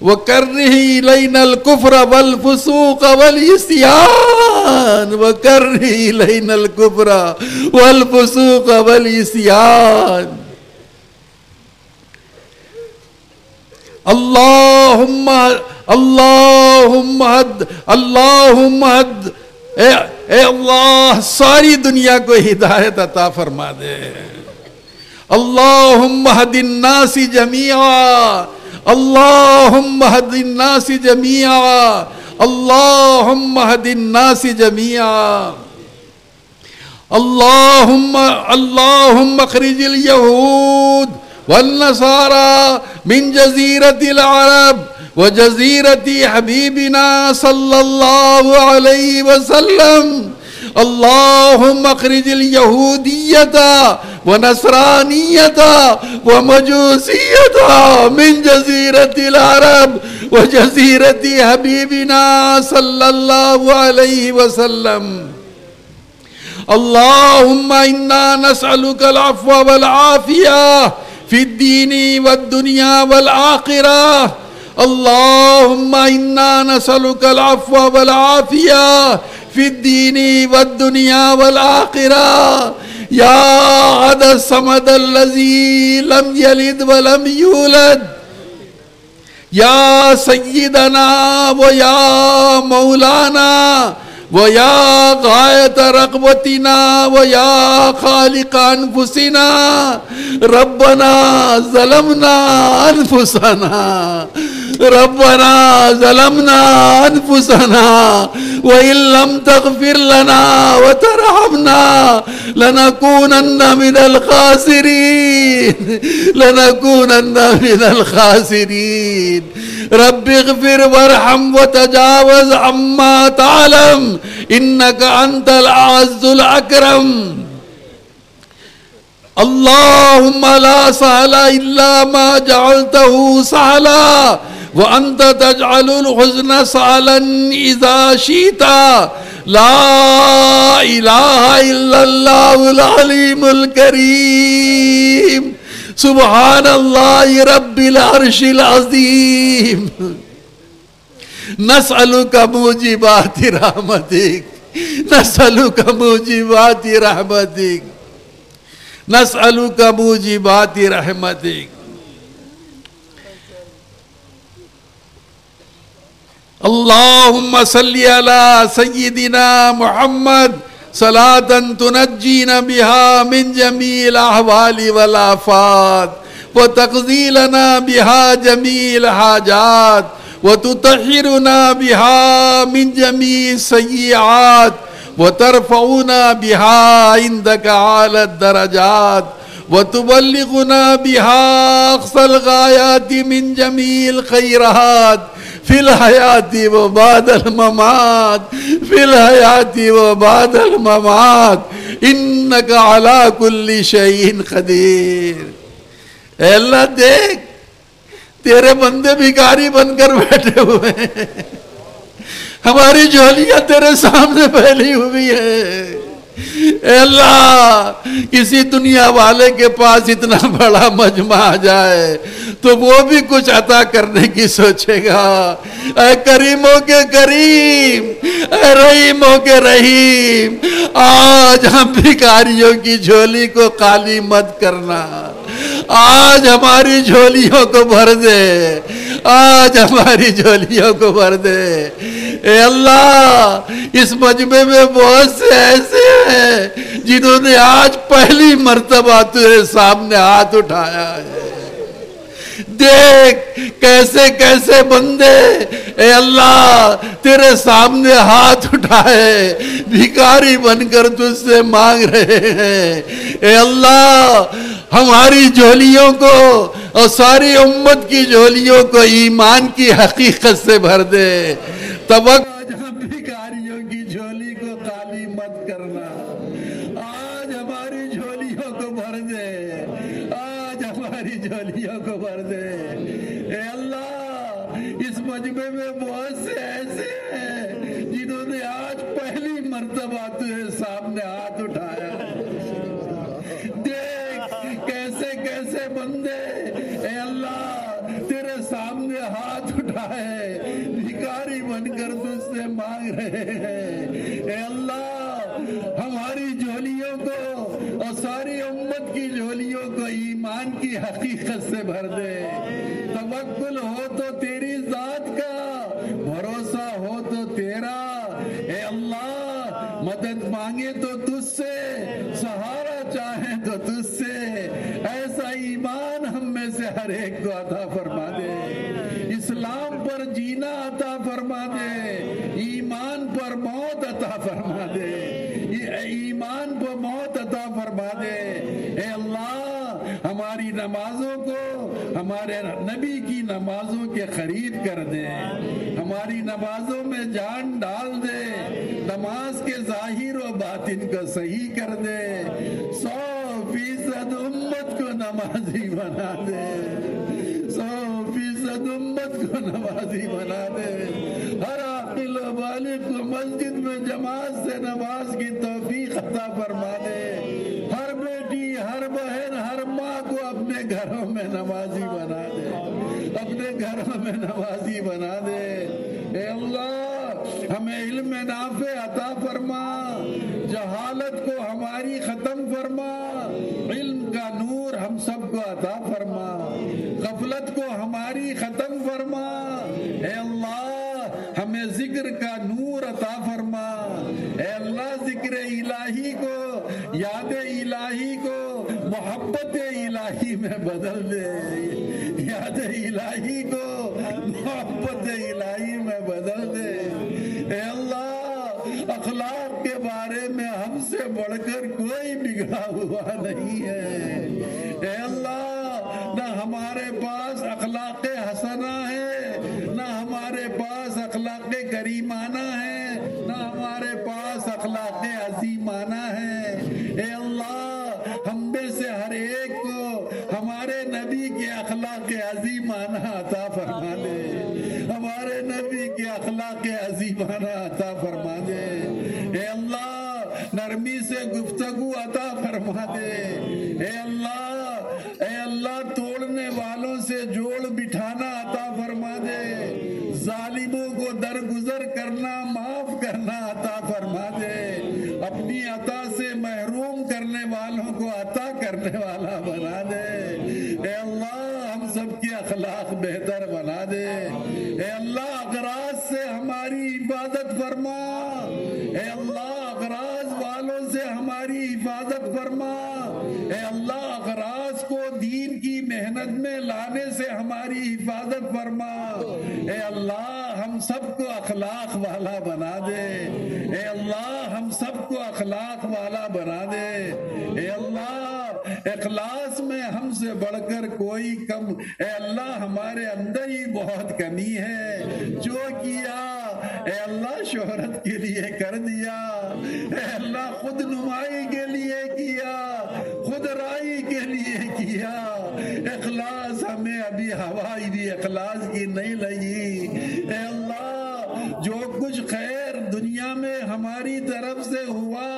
A: وكره إلينا الكفر والفسوق والعصيان. وكره إلينا الكفر والفسوق والعصيان. اللهم اللهم حد اللهم حد۔ اے, اے اللہ ساری دنیا کو ہدایت عطا فرما دے۔ اللهم حد الناس جميعا اللهم اهد الناس جميعا اللهم اهد الناس جميعا اللهم اللهم اخرج اليهود والنصارى من جزيرة العرب وجزيرة حبيبنا صلى الله عليه وسلم. اللهم اخرج اليهودية ونصرانية ومجوسية من جزيرة العرب وجزيرة حبيبنا صلى الله عليه وسلم. اللهم إنا نسألك العفو والعافية في الدين والدنيا والآخرة اللهم إنا نسألك العفو والعافية في الدين والدنيا والآخرة يا عد الصمد الذي لم يلد ولم يولد یا سیدنا و یا مولانا۔ و یا غایت رقبتنا و یا خالق أنفسنا ربنا ظلمنا أنفسنا ربنا ظلمنا أنفسنا وإن لم تغفر لنا وترحمنا لنكونن من الخاسرين لنكونن من الخاسرين. رب اغفر وارحم وتجاوز عما تعلم إنك أنت الاعز الأكرم. اللهم لا سهل إلا ما جعلته سهلا وأنت تجعل الحزن سهلا إذا شئت. لا إله إلا الله العليم الكريم. سبحان الله رب العرش العظيم. نسألك موجبات رحمتك. نسألك موجبات رحمتك. نسألك موجبات رحمتك. اللهم صل على سيدنا محمد. صلاة تنجينا بها من جميع الأحوال والآفات. وتقضي لنا بها جميع الحاجات. وتطهرنا بها من جميع السيئات وترفعنا بها عندك على الدرجات وتبلغنا بها أقصى الغايات من جميع الخيرات في الحياة وبعد الممات في الحياة وبعد الممات. إنك على كل شيء قدير. اللہ دیکھ تیرے بندے بھکاری بن کر بیٹھے ہوئے ہیں۔ ہماری جھولیاں تیرے سامنے پھیلی ہوئی ہے اے اللہ، کسی دنیا والے کے پاس اتنا بڑا مجمع آ جائے تو وہ بھی کچھ عطا کرنے کی سوچے گا۔ اے کریموں کے کریم، اے رحیموں کے رحیم، آج ہم بھکاریوں کی جھولی کو خالی مت کرنا۔ آج ہماری جھولیوں کو بھر دے۔ آج ہماری جھولیوں کو بھر دے۔ اے اللہ، اس مجمع میں بہت سے ایسے ہیں جنہوں نے آج پہلی مرتبہ تیرے سامنے ہاتھ اٹھایا ہے۔ دیکھ کیسے کیسے بندے اے اللہ تیرے سامنے ہاتھ اٹھائے، بھکاری بن کر تجھ سے مانگ رہے ہیں۔ اے اللہ، ہماری جھولیوں کو اور ساری امت کی جھولیوں کو ایمان کی حقیقت سے بھر دے۔ تب آج ہم بھکاریوں کی جھولی کو خالی مت کرنا آج ہماری جھولیوں کو بھر دے آج علیہ کو بھر دے۔ اے اللہ، اس مجمع میں بہت سے ایسے ہیں جنہوں نے آج پہلی مرتبہ تجھے سامنے ہاتھ اٹھایا۔ دیکھ کیسے بندے؟ اے اللہ، تیرے سامنے ہاتھ اٹھائے، بھکاری بن کر تجھ سے مانگ رہے ہیں۔ اے اللہ، ہماری جھولیوں کو اور ساری امت کی جھولیوں کو ایمان کی حقیقت سے بھر دے توکل ہو تو تیری ذات کا بھروسہ ہو تو تیرا اے اللہ مدد مانگے تو تجھ سے سہارا چاہے تو تجھ سے ایسا ایمان ہم میں سے ہر ایک کو عطا فرما دے اسلام پر جینا عطا فرما دے ایمان پر موت عطا فرما دے ایمان پر موت عطا فرما دے اے اللہ ہماری نمازوں کو ہمارے نبی کی نمازوں کے خرید کر دے۔ ہماری نمازوں میں جان ڈال دے۔ نماز کے ظاہر و باطن کو صحیح کر دے۔ سو فیصد امت کو نمازی بنا دے۔ سو فیصد امت کو نمازی بنا دے۔ ہر عاقل و بالغ کو مسجد میں جماعت سے نماز کی توفیق عطا فرما دے۔ ہر بیٹی، ہر بہن اپنے گھروں میں نمازی بنا دے۔ اپنے گھروں میں نمازی بنا دے۔ اے اللہ، ہمیں علم نافع عطا فرما۔ جہالت کو ہماری ختم فرما۔ علم کا نور ہم سب کو عطا فرما۔ غفلت کو ہماری ختم فرما۔ اے اللہ، ہمیں ذکر کا نور عطا فرما۔ اے اللہ، ذکر الہی کو، یاد الہی محبت الہی میں بدل دے، یاد الہی کو محبت الہی میں بدل دے۔ اے اللہ، اخلاق کے بارے میں ہم سے بڑھ کر کوئی بگڑا ہوا نہیں ہے۔ اے اللہ، نہ ہمارے پاس اخلاق حسنہ ہے، نہ ہمارے پاس اخلاق کریمانہ ہے، نہ ہمارے پاس اخلاق عظیمانہ ہے۔ اے اللہ ایک کو ہمارے نبی کے اخلاق عظیمانہ عطا فرما دے۔ ہمارے نبی کے اخلاق عظیمانہ عطا فرما دے۔ اے اللہ، نرمی سے گفتگو عطا فرما دے۔ اے اللہ اے اللہ، توڑنے والوں سے جوڑ بٹھانا عطا فرما دے۔ ظالموں کو درگزر کرنا، معاف کرنا عطا فرما دے۔ اپنی عطا سے محروم کرنے والوں کو عطا کرنے والا بنا دے۔ اے اللہ، ہم سب کے اخلاق بہتر بنا دے۔ اے اللہ اغراض سے ہماری عبادت فرما۔ اے اللہ اغراض سے ہماری حفاظت فرما۔ اے اللہ اغراض کو دین کی محنت میں لانے سے ہماری حفاظت فرما۔ اے اللہ، ہم سب کو اخلاق والا بنا دے۔ اے اللہ، ہم سب کو اخلاق والا بنا دے۔ اے اللہ اخلاص میں ہم سے بڑھ کر کوئی کم۔ اے اللہ، ہمارے اندر ہی بہت کمی ہے۔ جو کیا، اے اللہ، شہرت کے لیے کر دیا۔ اے اللہ، خود نمائی کے لیے کیا۔ خود رائی کے لیے کیا۔ اخلاص ہمیں ابھی ہوائی بھی اخلاص کی نہیں لگی۔ اے اللہ جو کچھ خیر دنیا میں ہماری طرف سے ہوا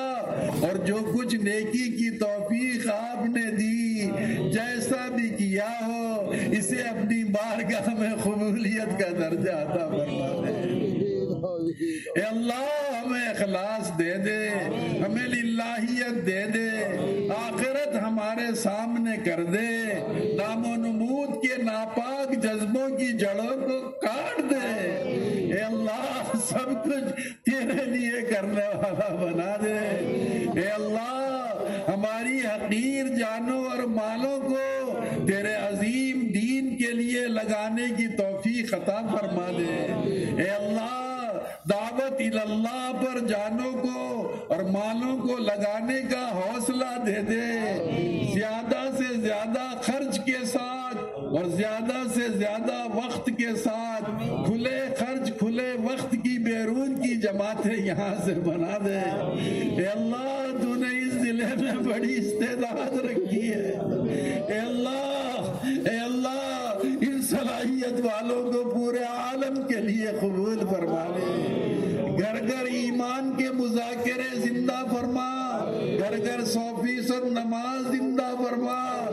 A: اور جو کچھ نیکی کی توفیق آپ نے دی، جیسا بھی کیا ہو، اسے اپنی بارگاہ میں قبولیت کا درجہ عطا فرما دے اے اللہ ہمیں اخلاص دے دے، ہمیں للہیت دے دے، آخرت ہمارے سامنے کر دے نام و نمود کے ناپاک جذبوں کی جڑوں کو کاٹ دے۔ اے اللہ، سب کچھ تیرے لیے کرنے والا بنا دے۔ اے اللہ، ہماری حقیر جانوں اور مالوں کو تیرے عظیم دین کے لیے لگانے کی توفیق عطا فرما دے۔ اے اللہ دعوت اللہ پر جانوں کو اور مالوں کو لگانے کا حوصلہ دے دے۔ زیادہ سے زیادہ خرچ کے ساتھ اور زیادہ سے زیادہ وقت کے ساتھ کھلے خرچ، کھلے وقت کی بیرون کی جماعتیں یہاں سے بنا دے۔ اے اللہ، تو نے اس ضلع میں بڑی استعداد رکھی۔ ایمان زندہ فرما۔ گھر گھر سو فیصد نماز زندہ فرما۔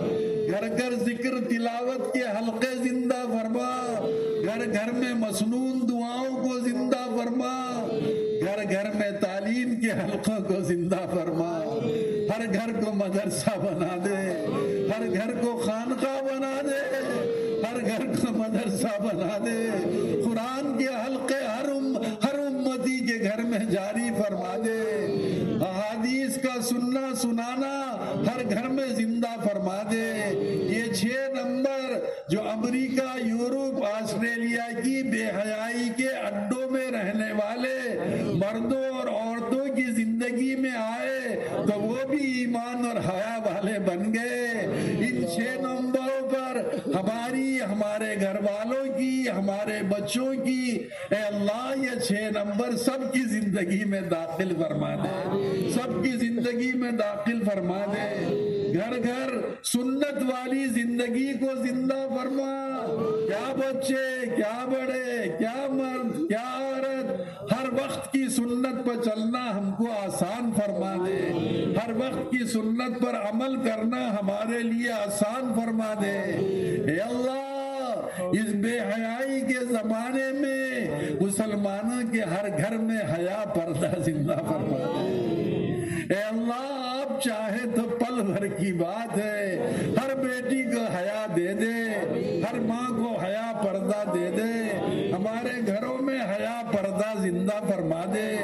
A: گھر گھر ذکر تلاوت کے حلقے زندہ فرما۔ گھر گھر میں مسنون دعاؤں کو زندہ فرما۔ گھر گھر میں تعلیم کے حلقوں کو زندہ فرما۔ ہر گھر کو مدرسہ بنا دے۔ ہر گھر کو خانقاہ بنا دے۔ ہر گھر کو مدرسہ بنا دے۔ میں جاری فرما دے۔ احادیث کا سننا سنانا ہر گھر میں زندہ فرما دے۔ یہ چھ نمبر جو امریکہ، یورپ، آسٹریلیا کی بے حیائی کے اڈوں میں رہنے والے مردوں اور عورتوں کی زندگی میں آئے۔ تو وہ بھی ایمان اور حیا والے بن گئے۔ ان چھ نمبروں پر ہماری، ہمارے گھر والوں کی، ہمارے بچوں کی، اے اللہ، یہ چھ نمبر سب کی زندگی میں داخل فرما دے۔ سب کی زندگی میں داخل فرما دے۔ گھر گھر سنت والی زندگی کو زندہ فرما۔ کیا بچے، کیا بڑے، کیا مرد، کیا عورت ہر وقت کی سنت پر چلنا ہم کو آسان فرما دے۔ ہر وقت کی سنت پر عمل کرنا ہمارے لیے آسان فرما دے۔ اے اللہ، اس بے حیائی کے زمانے میں مسلمانوں کے ہر گھر میں حیا پردہ زندہ فرما دے۔ اے اللہ، آپ چاہے تو پل بھر کی بات ہے، ہر بیٹی کو حیا دے دے، ہر ماں کو حیا پردہ دے دے، ہمارے گھروں میں حیا پردہ زندہ فرما دے،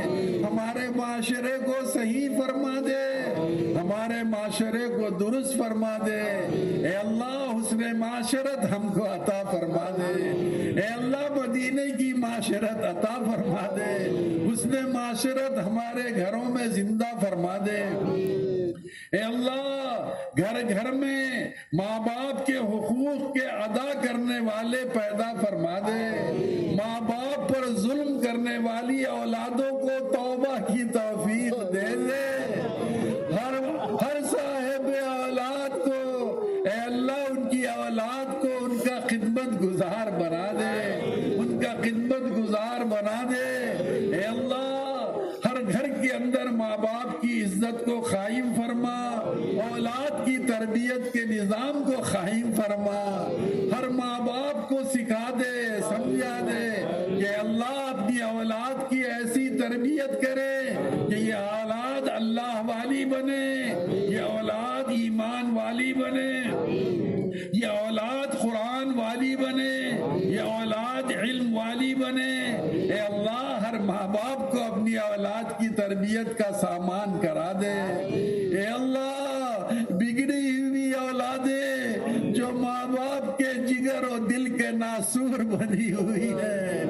A: ہمارے معاشرے کو صحیح فرما دے، ہمارے معاشرے کو درست فرما دے۔ اے اللہ، حسن معاشرت ہم کو عطا فرما دے۔ اے اللہ، مدینے کی معاشرت عطا فرما دے۔ حسن معاشرت ہمارے گھروں میں زندہ فرما دے اے اللہ، گھر گھر میں ماں باپ کے حقوق کے ادا کرنے والے پیدا فرما دے۔ ماں باپ پر ظلم کرنے والی اولادوں کو توبہ کی توفیق دے دے۔ ہر ہر صاحب اولاد کو، اے اللہ، ان کی اولاد کو ان کا خدمت گزار بنا دے۔ ان کا خدمت گزار بنا دے۔ اے اللہ گھر کے اندر ماں باپ کی عزت کو قائم فرما، اولاد کی تربیت کے نظام کو قائم فرما۔ ہر ماں باپ کو سکھا دے، سمجھا دے کہ اللہ اپنی اولاد کی ایسی تربیت کرے کہ یہ اولاد اللہ والی بنے، یہ اولاد ایمان والی بنے۔ یہ اولاد قرآن والی بنے، یہ اولاد علم والی بنے۔ اے اللہ، ہر ماں باپ کو اپنی اولاد کی تربیت کا سامان کرا دے۔ اے اللہ، بگڑی ہوئی اولادیں جو ماں باپ کے جگر و دل کے ناسور بنی ہوئی ہے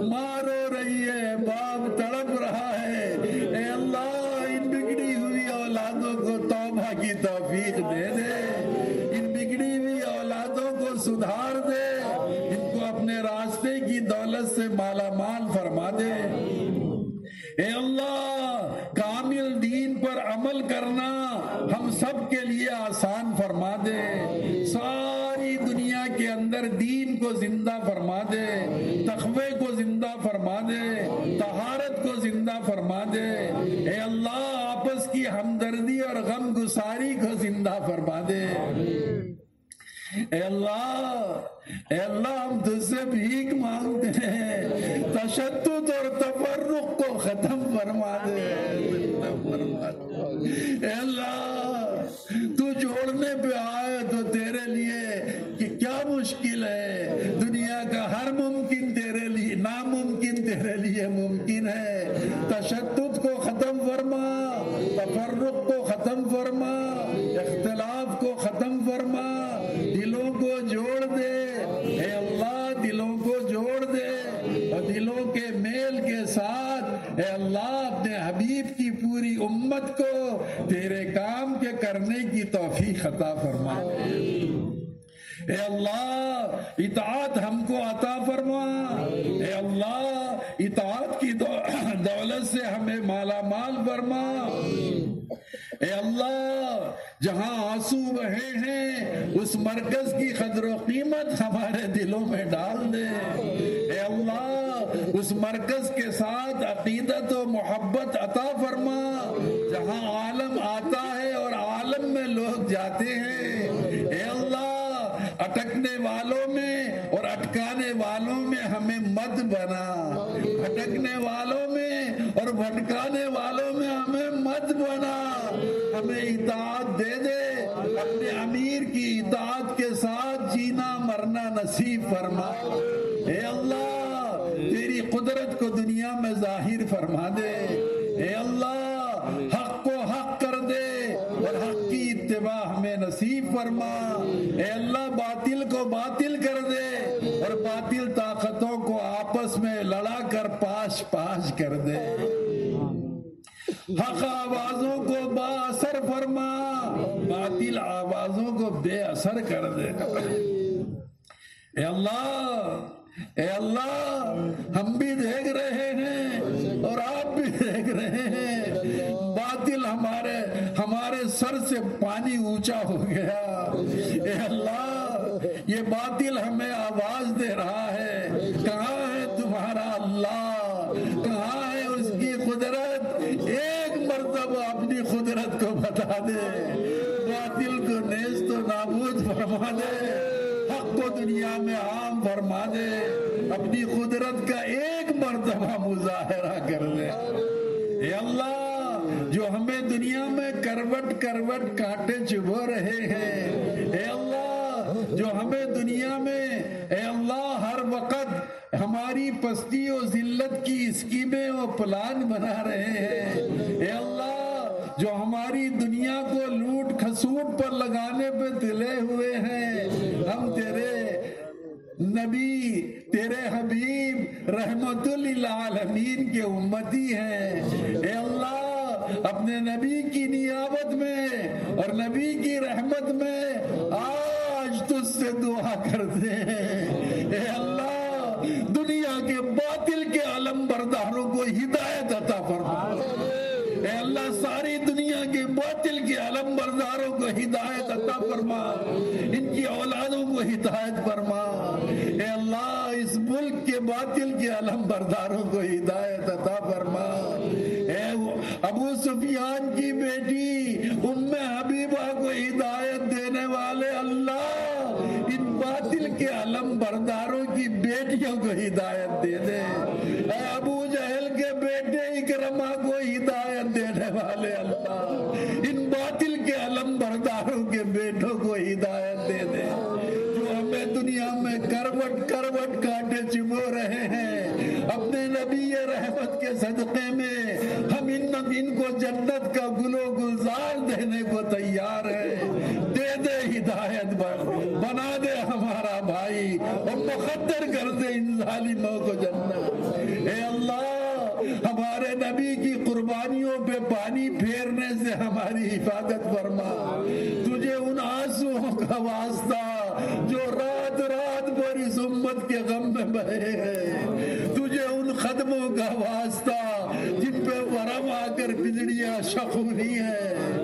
A: ماں رو رہی ہے، باپ تڑپ رہا ہے۔ اے اللہ، ان بگڑی ہوئی اولادوں کو توبہ کی توفیق دے دے۔ بگڑی ہوئی اولادوں کو سدھار دے، ان کو اپنے راستے کی دولت سے مالا مال فرما دے۔ اے اللہ، کامل دین پر عمل کرنا ہم سب کے لیے آسان فرما دے۔ ساری دنیا کے اندر دین کو زندہ فرما دے تخوے کو زندہ فرما دے، طہارت کو زندہ فرما دے۔ اے اللہ، آپس کی ہمدردی اور غم گساری کو زندہ فرما دے۔ اے اللہ اے اللہ ہم تجھ سے بھیک مانگتے ہیں۔ تشدد اور تفرق کو ختم فرما دے۔ اے اللہ، تو جوڑنے پہ آئے تو تیرے لیے کہ کیا مشکل ہے۔ دنیا کا ہر ممکن تیرے لیے، ناممکن تیرے لیے ممکن ہے۔ تشدد کو ختم فرما۔ تفرق کو ختم فرما، اختلاف کو ختم فرما، دلوں کو جوڑ دے۔ اے اللہ، دلوں کو جوڑ دے۔ اور دلوں کے میل کے ساتھ اے اللہ، اپنے حبیب کی پوری امت کو تیرے کام کے کرنے کی توفیق عطا فرما۔ اے اللہ، اطاعت ہم کو عطا فرما۔ اے اللہ، اطاعت کی دولت سے ہمیں مالا مال فرما۔ اے اللہ، جہاں آنسو بہے ہیں، اس مرکز کی قدر و قیمت ہمارے دلوں میں ڈال دے۔ اے اللہ، اس مرکز کے ساتھ عقیدت و محبت عطا فرما۔ جہاں عالم آتا ہے اور عالم میں لوگ جاتے ہیں۔ اے اللہ اٹکنے والوں میں اور اٹکانے والوں میں ہمیں مت بنا۔ اٹکنے والوں میں اور بھٹکانے والوں میں ہمیں مت بنا۔ ہمیں اطاعت دے دے۔ اپنے امیر کی اطاعت کے ساتھ جینا مرنا نصیب فرما۔ اے اللہ، تیری قدرت کو دنیا میں ظاہر فرما دے۔ اے اللہ، حق کو حق کر دے اور حق اتباع ہمیں نصیب فرما۔ اے اللہ، باطل کو باطل کر دے اور باطل طاقتوں کو آپس میں لڑا کر پاش پاش کر دے۔ حق آوازوں کو با اثر فرما، باطل آوازوں کو بے اثر کر دے۔ اے اللہ اے اللہ، ہم بھی دیکھ رہے ہیں اور آپ بھی دیکھ رہے ہیں۔ باطل ہمارے ہمارے سر سے پانی اونچا ہو گیا۔ اے اللہ، یہ باطل ہمیں آواز دے رہا ہے۔ کہاں ہے تمہارا اللہ؟ کہاں ہے اس کی قدرت؟ ایک مرتبہ اپنی قدرت کو بتا دے۔ باطل کو نیست و نابود فرما دے۔ کو دنیا میں عام فرما دے، اپنی قدرت کا ایک مرتبہ مظاہرہ کر دے اے اللہ، جو ہمیں دنیا میں کروٹ کروٹ کانٹے چبھو رہے ہیں۔ اے اللہ، جو ہمیں دنیا میں، اے اللہ، ہر وقت ہماری پستی و ذلت کی اسکیمیں و پلان بنا رہے ہیں۔ اے اللہ جو ہماری دنیا کو لوٹ کھسوٹ پر لگانے پہ تلے ہوئے ہیں۔ ہم تیرے نبی، تیرے حبیب رحمت للعالمین کے امتی ہیں۔ اے اللہ، اپنے نبی کی نیابت میں اور نبی کی رحمت میں آج تجھ سے دعا کرتے ہیں۔ اے اللہ، دنیا کے باطل کے علم برداروں کو ہدایت عطا فرما۔ اے اللہ ساری دنیا کے باطل کے علم برداروں کو ہدایت عطا فرما۔ ان کی اولادوں کو ہدایت فرما۔ اے اللہ، اس ملک کے باطل کے علم برداروں کو ہدایت عطا فرما۔ اے ابو سفیان کی بیٹی، ام حبیبہ کو ہدایت دینے والے اللہ ان باطل کے علم برداروں کی بیٹیوں کو ہدایت دے دے۔ اے ابو جہل کے بیٹے اکرما کو ہدایت دینے والے اللہ۔ ان باطل کے علم برداروں کے بیٹوں کو ہدایت دے دے۔ جو ہمیں دنیا میں کروٹ کروٹ کاٹے چبو رہے ہیں، اپنے نبی رحمت کے صدقے میں ہم ان ان کو جنت کا گلو گلزار دینے کو تیار ہے دے دے ہدایت بر بنا دے ہمارا بھائی اور مقدر کر دے ان ظالموں کو جنت۔ اے اللہ، ہمارے نبی کی قربانیوں پہ پانی پھیرنے سے ہماری حفاظت فرما۔ تجھے ان آنسوؤں کا واسطہ جو رات رات بھر اس امت کے غم میں بہے ہیں، تجھے ان قدموں کا واسطہ جن پہ ورم آ کر بجڑیاں شخونی ہیں۔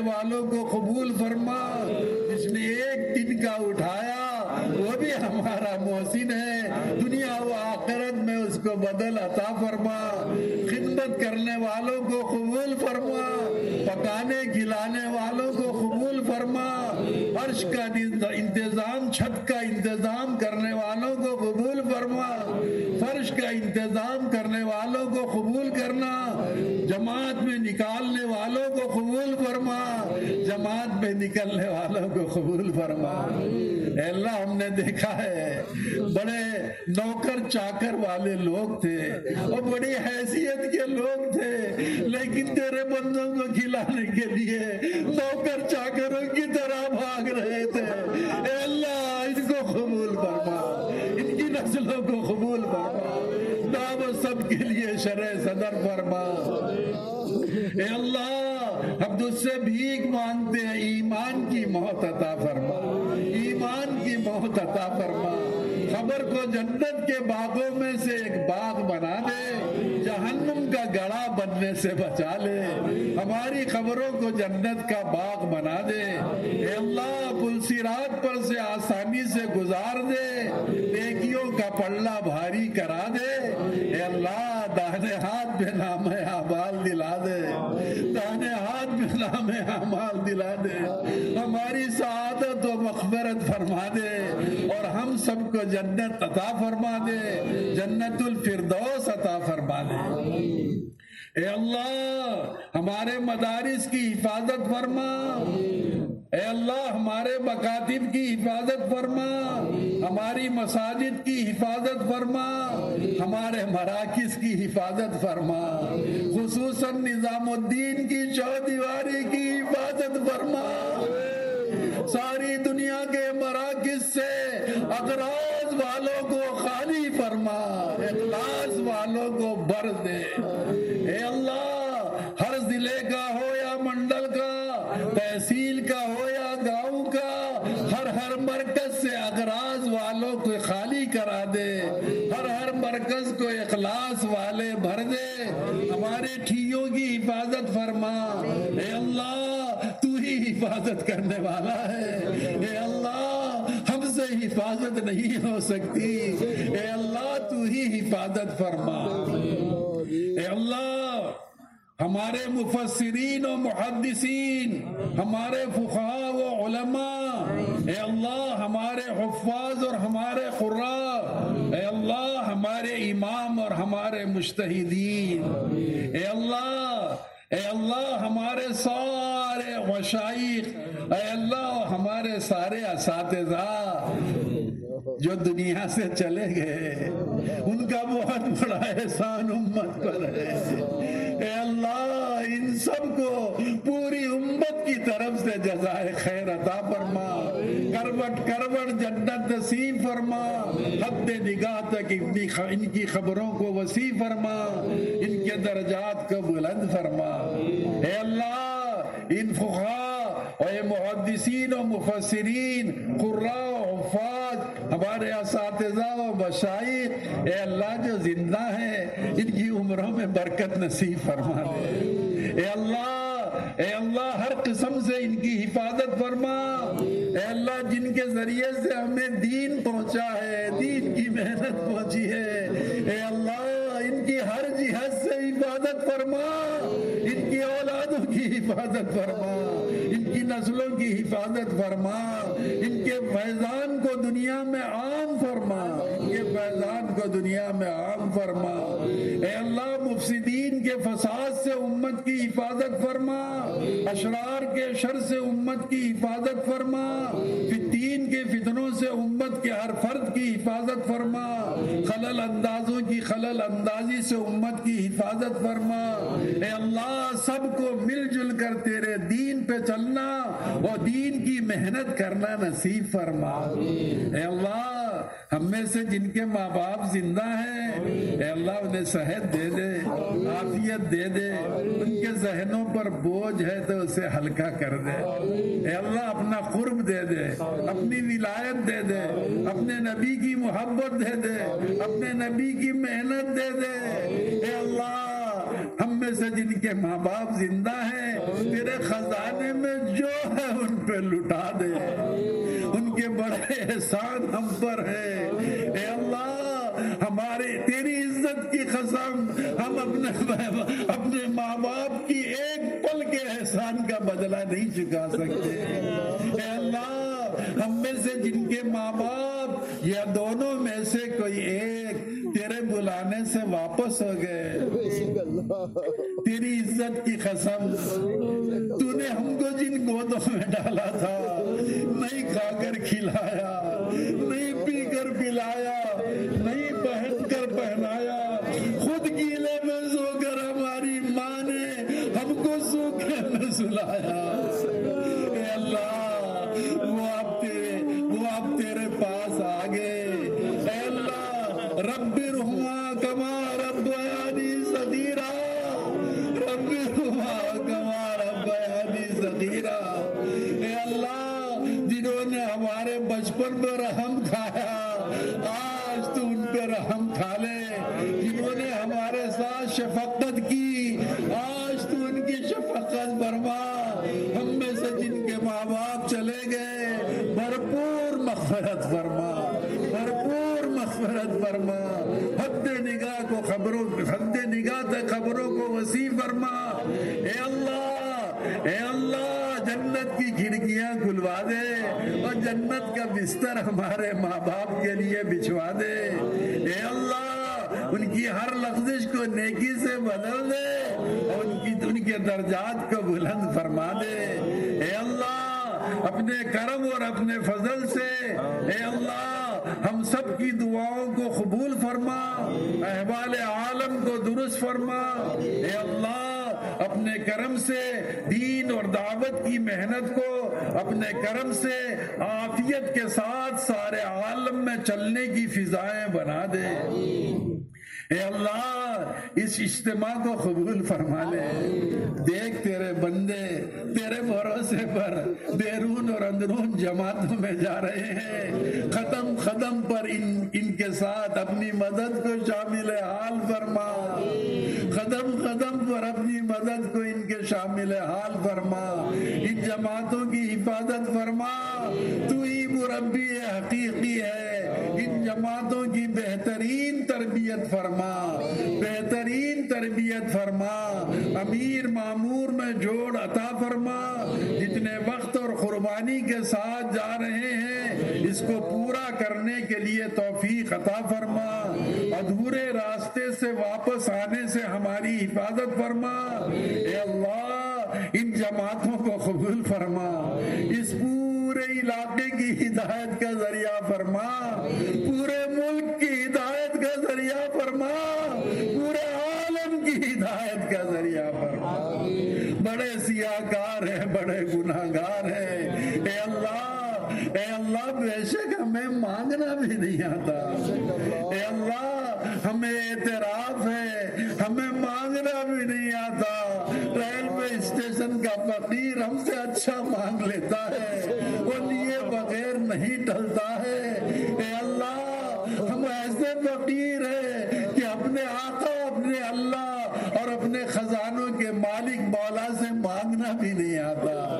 A: کرنے والوں کو قبول فرما۔ جس نے ایک دن کا اٹھایا، وہ بھی ہمارا محسن ہے۔ دنیا و آخرت میں اس کو بدل عطا فرما۔ خدمت کرنے والوں کو قبول فرما۔ پکانے، کھلانے والوں کو قبول فرما۔ عرش کا انتظام، چھت کا انتظام کرنے والوں کو قبول فرما۔ فرش کا انتظام کرنے والوں کو قبول کرنا۔ جماعت میں نکالنے والوں کو قبول فرما۔ جماعت میں نکلنے والوں کو قبول فرما۔ اے اللہ، ہم نے دیکھا ہے، بڑے نوکر چاکر والے لوگ تھے اور بڑی حیثیت کے لوگ تھے، لیکن تیرے بندوں کو کھلانے کے لیے نوکر چاکروں کی طرح بھاگ رہے تھے۔ اے اللہ، ان کو قبول فرما۔ نسلوں کو قبول فرما۔ دعوت سب کے لیے شرح صدر فرما۔ اے اللہ، ہم تجھ سے بھیک مانگتے ہیں، ایمان کی موت عطا فرما۔ ایمان کی موت عطا فرما۔ خبر کو جنت کے باغوں میں سے ایک باغ بنا دے جہنم کا گڑا بننے سے بچا لے۔ ہماری خبروں کو جنت کا باغ بنا دے۔ اے اللہ پلسیرات پر سے آسانی سے گزار دے۔ نیکیوں پلڑا بھاری کرا دے۔ اے اللہ داہنے ہاتھ میں نام اعمال دلا دے۔ داہنے ہاتھ میں اعمال دلا دے۔ ہماری سعادت و مغفرت فرما دے اور ہم سب کو جنت عطا فرما دے، جنت الفردوس عطا فرما دے۔ اے اللہ، ہمارے مدارس کی حفاظت فرما۔ اے اللہ، ہمارے مکاتب کی حفاظت فرما۔ ہماری مساجد کی حفاظت فرما۔ ہمارے مراکز کی حفاظت فرما۔ خصوصاً نظام الدین کی چودیواری کی حفاظت فرما۔ ساری دنیا کے مراکز سے اغراض والوں کو خالی فرما اخلاص والوں کو بر دے۔ اے اللہ، ہر ضلع کا ہو یا منڈل کا، تحصیل کا ہو یا گاؤں کا، ہر ہر مرکز سے اغراض والوں کو خالی کرا دے۔ ہر ہر مرکز کو اخلاص والے بھر دے۔ ہمارے ٹھیوں کی حفاظت فرما۔ اے اللہ، تو ہی حفاظت کرنے والا ہے۔ اے اللہ، ہم سے حفاظت نہیں ہو سکتی۔ اے اللہ، تو ہی حفاظت فرما۔ اے اللہ ہمارے مفسرین و محدثین، ہمارے فقہا و علماء، اے اللہ ہمارے حفاظ اور ہمارے قرا اے اللہ ہمارے امام اور ہمارے مشتحدین اے اللہ اے اللہ ہمارے سارے مشائق، اے اللہ ہمارے سارے اساتذہ جو دنیا سے چلے گئے، ان کا بہت بڑا احسان امت پر ہے۔ اے اللہ، ان سب کو پوری امت کی طرف سے جزائے خیر عطا فرما۔ کروٹ کروٹ جنت نصیب فرما۔ حد نگاہ تک ان کی خبروں کو وسیع فرما۔ ان کے درجات کو بلند فرما۔ اے اللہ، ان فخار اور محدثین و مفسرین قرا و حفاظ، ہمارے اساتذہ و مشائق اے اللہ جو زندہ ہیں، ان کی عمروں میں برکت نصیب فرما دے اے اللہ اے اللہ ہر قسم سے ان کی حفاظت فرما۔ اے اللہ جن کے ذریعے سے ہمیں دین پہنچا ہے، دین کی محنت پہنچی ہے۔ اے اللہ کی ہر جہت سے حفاظت فرما۔ ان کی اولادوں کی حفاظت فرما۔ ان کی نسلوں کی حفاظت فرما۔ ان کے فیضان کو دنیا میں عام فرما۔ ان کے فیضان کو دنیا میں عام فرما۔ اے اللہ، مفسدین کے فساد سے امت کی حفاظت فرما۔ اشرار کے شر سے امت کی حفاظت فرما۔ فتین کے فتنوں سے امت کے ہر فرد کی حفاظت فرما۔ خلل اندازوں کی خلل اندازی سے امت کی حفاظت فرما۔ اے اللہ سب کو مل جل کر تیرے دین پہ چلنا اور دین کی محنت کرنا نصیب فرما۔ اے اللہ ہم میں سے جن کے ماں باپ زندہ ہیں اے اللہ انہیں صحت دے دے عافیت دے دے۔ ان کے ذہنوں پر بوجھ ہے تو اسے ہلکا کر دے۔ اے اللہ اپنا قرب دے دے اپنی ولایت دے دے اپنے نبی کی محبت دے دے اپنے نبی کی محنت دے دے۔ اے اللہ، ہم میں سے جن کے ماں باپ زندہ ہیں، تیرے خزانے میں جو ہے ان پہ لٹا دے۔ ان کے بڑے احسان ہم پر ہے اے اللہ ہمارے تیری عزت کی قسم ہم اپنے اپنے ماں باپ کی ایک پل کے احسان کا بدلہ نہیں چکا سکتے۔ اے اللہ، ہم میں سے جن کے ماں باپ یا دونوں میں سے کوئی ایک تیرے بلانے سے واپس ہو گئے۔ تیری عزت کی قسم تو نے ہم کو جن گودوں میں ڈالا تھا، نہیں کھا کر کھلایا، نہیں پی کر پلایا، نہیں پہن کر پہنایا۔ خود گیلے میں سو کر ہماری ماں نے ہم کو سوکھے میں سلایا۔ اے اللہ، وہ آپ تیرے، وہ آپ تیرے پاس آ گئے اے اللہ، رب رحما کما رب یادی صدیرہ رب رحما کما رب یادی صدیرہ اے اللہ، جنہوں نے ہمارے بچپن میں رحم کھایا تو رحم کھا لے، جنہوں نے ہمارے ساتھ شفقت کی، آج تو ان کی شفقت برما۔ ہم میں سے جن کے ماں باپ چلے گئے، بھرپور مغفرت فرما بھرپور مغفرت فرما حد نگاہ کو خبروں، حد نگاہ تک خبروں کو وسیع فرما اے اللہ اے اللہ جنت کی کھڑکیاں کھلوا دے اور جنت کا بستر ہمارے ماں باپ کے لیے بچھوا دے۔ اے اللہ، ان کی ہر لفظش کو نیکی سے بدل دے اور ان کی، ان کے درجات کو بلند فرما دے۔ اے اللہ، اپنے کرم اور اپنے فضل سے، اے اللہ، ہم سب کی دعاؤں کو قبول فرما، احوال عالم کو درست فرما۔ اے اللہ اپنے کرم سے دین اور دعوت کی محنت کو، اپنے کرم سے عافیت کے ساتھ سارے عالم میں چلنے کی فضائیں بنا دے۔ اے اللہ، اس اجتماع کو قبول فرما لے۔ دیکھ تیرے بندے، تیرے بھروسے پر بیرون اور اندرون جماعتوں میں جا رہے ہیں۔ ختم ختم پر ان ان کے ساتھ اپنی مدد کو شامل حال فرما۔ قدم قدم پر اپنی مدد کو ان کے شامل حال فرما۔ ان جماعتوں کی حفاظت فرما۔ تو ہی مربی حقیقی ہے۔ ان جماعتوں کی بہترین تربیت فرما۔ بہترین تربیت فرما۔ امیر معمور میں جوڑ عطا فرما۔ جتنے وقت اور قربانی کے ساتھ جا رہے ہیں اس کو پورا کرنے کے لیے توفیق عطا فرما، ادھورے راستے سے واپس آنے سے ہماری حفاظت فرما۔ اے اللہ، ان جماعتوں کو قبول فرما۔ اس پورے علاقے کی ہدایت کا ذریعہ فرما۔ پورے ملک کی ہدایت کا ذریعہ فرما۔ پورے عالم کی ہدایت کا ذریعہ فرما۔ بڑے سیاہ کار ہیں، بڑے گناہ گار ہیں۔ اے اللہ اے اللہ، بے شک ہمیں مانگنا بھی نہیں آتا۔ اے اللہ، ہمیں اعتراف ہے، ہمیں مانگنا بھی نہیں آتا۔ ریلوے اسٹیشن کا فقیر ہم سے اچھا مانگ لیتا ہے، وہ لیے بغیر نہیں ٹلتا ہے۔ اے اللہ ہم ایسے فقیر ہیں کہ اپنے آقا اپنے اللہ اور اپنے خزانوں کے مالک مولا سے مانگنا بھی نہیں آتا۔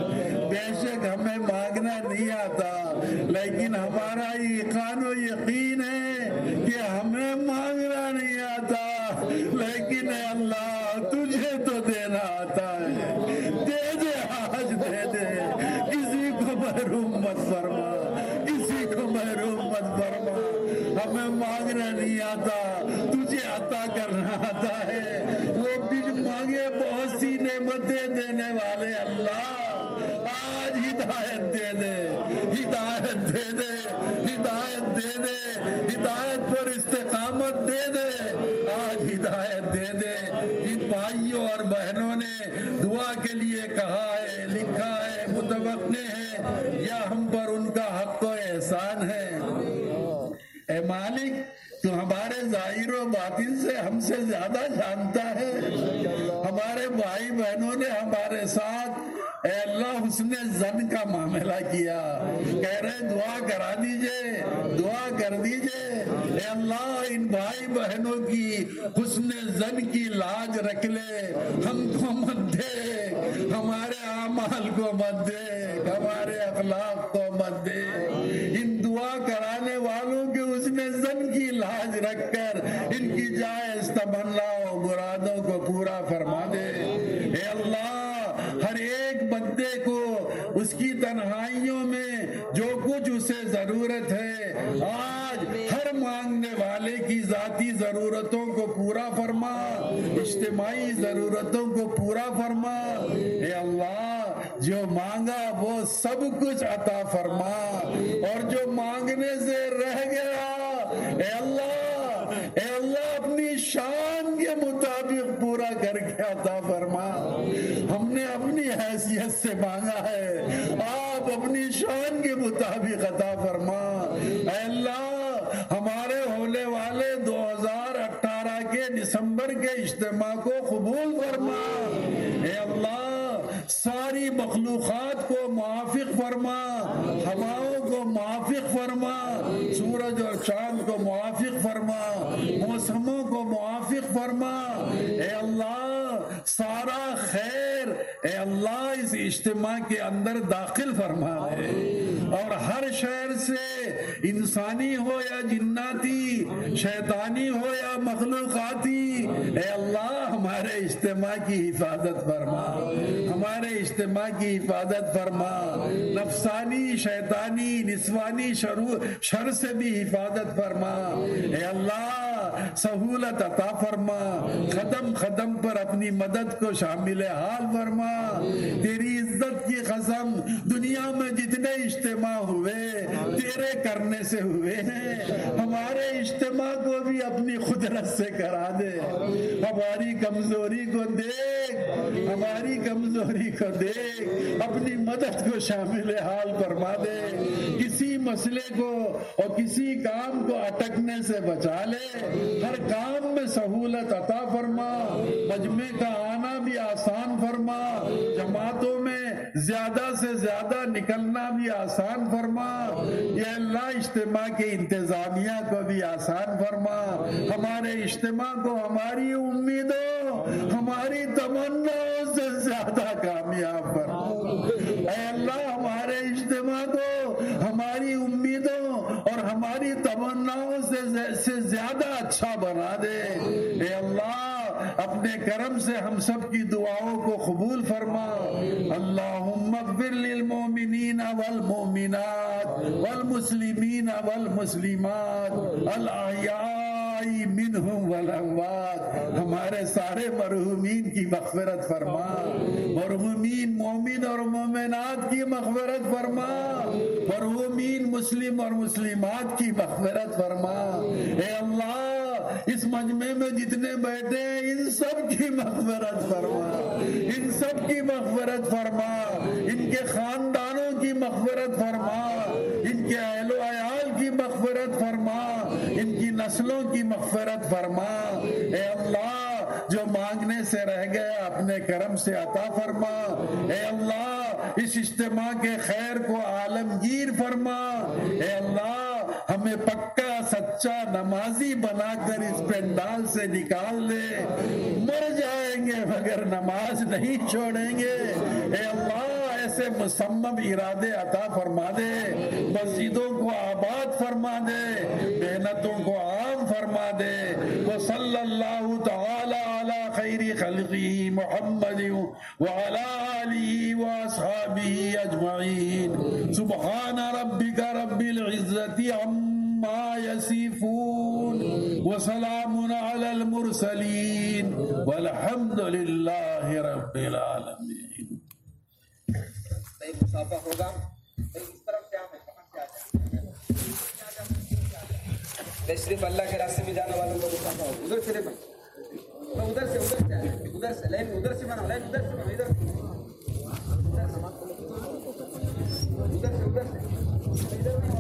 A: بے شک ہمیں مانگنا نہیں آتا، لیکن ہمارا ایقان و یقین ہے کہ ہمیں مانگنا نہیں آتا۔ لیکن اے اللہ، تجھے تو دینا آتا ہے۔ دے دے آج دے دے۔ کسی کو محروم مت فرما، کسی کو محروم مت فرما۔ ہمیں مانگنا نہیں آتا، تجھے عطا کرنا آتا ہے۔ وہ بن مانگے، بہت سی نعمتیں دینے والے اللہ۔ آج ہدایت دے دے، ہدایت دے دے، ہدایت دے دے، ہدایت پر استقامت دے دے۔ آج ہدایت دے دے۔ جن بھائیوں اور بہنوں نے دعا کے لیے کہا ہے، لکھا ہے، متوقع ہے، یا ہم پر ان کا حق و احسان ہے۔ اے مالک، تو ہمارے ظاہر و باطن سے ہم سے زیادہ جانتا ہے۔ ہمارے بھائی بہنوں نے ہمارے ساتھ اے اللہ حسن زن کا معاملہ کیا۔ کہہ رہے دعا کرا دیجیے، دعا کر دیجیے۔ اے اللہ، ان بھائی بہنوں کی حسن زن کی لاج رکھ لے۔ ہم کو مت دے ہمارے اعمال کو مت دے ہمارے اخلاق کو مت دے ان دعا کرانے والوں کے اس میں زن کی لاج رکھ کر ان کی جائز تمنا مرادوں کو پورا فرما دے۔ اے اللہ ہر ایک بندے کو اس کی تنہائیوں میں جو کچھ اسے ضرورت ہے، آج ہر مانگنے والے کی ذاتی ضرورتوں کو پورا فرما، اجتماعی ضرورتوں کو پورا فرما۔ اے اللہ، جو مانگا وہ سب کچھ عطا فرما۔ اور جو مانگنے سے رہ گیا، اے اللہ اے اللہ، اپنی شان کے مطابق پورا کر کے عطا فرما۔ ہم نے اپنی حیثیت سے مانگا ہے، آپ اپنی شان کے مطابق عطا فرما۔ اے اللہ، ہمارے ہونے والے دو ہزار اٹھارہ کے دسمبر کے اجتماع کو قبول فرما۔ اے اللہ، ساری مخلوقات کو موافق فرما، ہواؤں کو موافق فرما، سورج اور چاند کو موافق فرما، موسموں کو موافق فرما۔ اے اللہ، سارا خیر اے اللہ اس اجتماع کے اندر داخل فرما دے۔ اور ہر شہر سے انسانی ہو یا جناتی شیطانی ہو یا مخلوقاتی اے اللہ ہمارے اجتماع کی حفاظت فرما۔ ہمارے اجتماع کی حفاظت فرما۔ نفسانی شیطانی نسوانی شر سے بھی حفاظت فرما۔ اے اللہ سہولت عطا فرما۔ قدم قدم پر اپنی مدد کو شامل حال فرما۔ تیری عزت کی قسم دنیا میں جتنے اجتماع ہوئے، تیرے کرنے سے ہوئے ہیں۔ ہمارے اجتماع کو بھی اپنی قدرت سے کرا دے۔ ہماری کمزوری کو دیکھ، ہماری کمزوری کو دیکھ، اپنی مدد کو شامل حال فرما دے۔ کسی مسئلے کو اور کسی کام کو اٹکنے سے بچا لے۔ ہر کام میں سہولت عطا فرما۔ مجمع کا آنا بھی آسان فرما۔ جماعتوں میں زیادہ سے زیادہ نکلنا بھی آسان فرما۔ یہ اللہ اجتماع کے انتظامیہ کو بھی آسان فرما۔ ہمارے اجتماع کو ہماری امیدوں، ہماری تمناؤں سے زیادہ کامیاب فرما۔ اے اللہ، ہمارے اجتماع کو، ہماری امیدوں اور ہماری تمناؤں سے سے زیادہ اچھا بنا دے۔ اے اللہ، اپنے کرم سے ہم سب کی دعاؤں کو قبول فرما۔ اللہم اغفر للمؤمنین والمؤمنات والمسلمین والمسلمات الاحیاء منہم والاموات ہمارے سارے مرحومین کی مغفرت فرما۔ مرحومین مومن اور مومنات کی مغفرت فرما۔ مرحومین مسلم اور مسلمات کی مغفرت فرما۔ اے اللہ، اس مجمع میں جتنے بیٹھے ہیں، ان سب کی مغفرت فرما۔ ان سب کی مغفرت فرما۔ ان کے خاندانوں کی مغفرت فرما۔ ان کے اہل و عیال کی مغفرت فرما، ان کی نسلوں کی مغفرت فرما۔ اے اللہ، جو مانگنے سے رہ گئے، اپنے کرم سے عطا فرما۔ اے اللہ، اس اجتماع کے خیر کو عالمگیر فرما۔ اے اللہ، ہمیں پکا، سچا نمازی بنا کر اس پنڈال سے نکال دے مر جائیں گے مگر نماز نہیں چھوڑیں گے۔ اے اللہ ایسے مسمم ارادے عطا فرما دے، مسجدوں کو آباد فرما دے، محنتوں کو عام فرما دے۔ وہ صلی اللہ تعالی علی خیر خلقی محمد وعلى آله وأصحابه أجمعين سبحان ربك رب العزة عما يصفون وسلام على المرسلين والحمد لله رب ایک
B: مسافہ ہوگا۔ اس طرف سے آئیں سے صرف اللہ کے راستے میں جانے والوں کو مسافہ ہوگا۔ ادھر سے ادھر سے ادھر سے۔ ادھر سے، لائن ادھر سے بنا لائن ادھر سے بنا ادھر ادھر سے۔ ادھر سے۔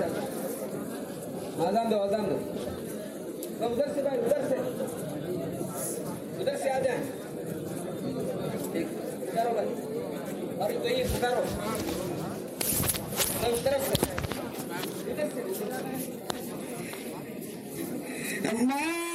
B: طرف آزان دو آزان دو ادھر سے بھائی ادھر سے ادھر سے آ جائیں ٹھیک اتارو بھائی اور تو یہ اتارو اس طرف سے ادھر سے
A: اللہ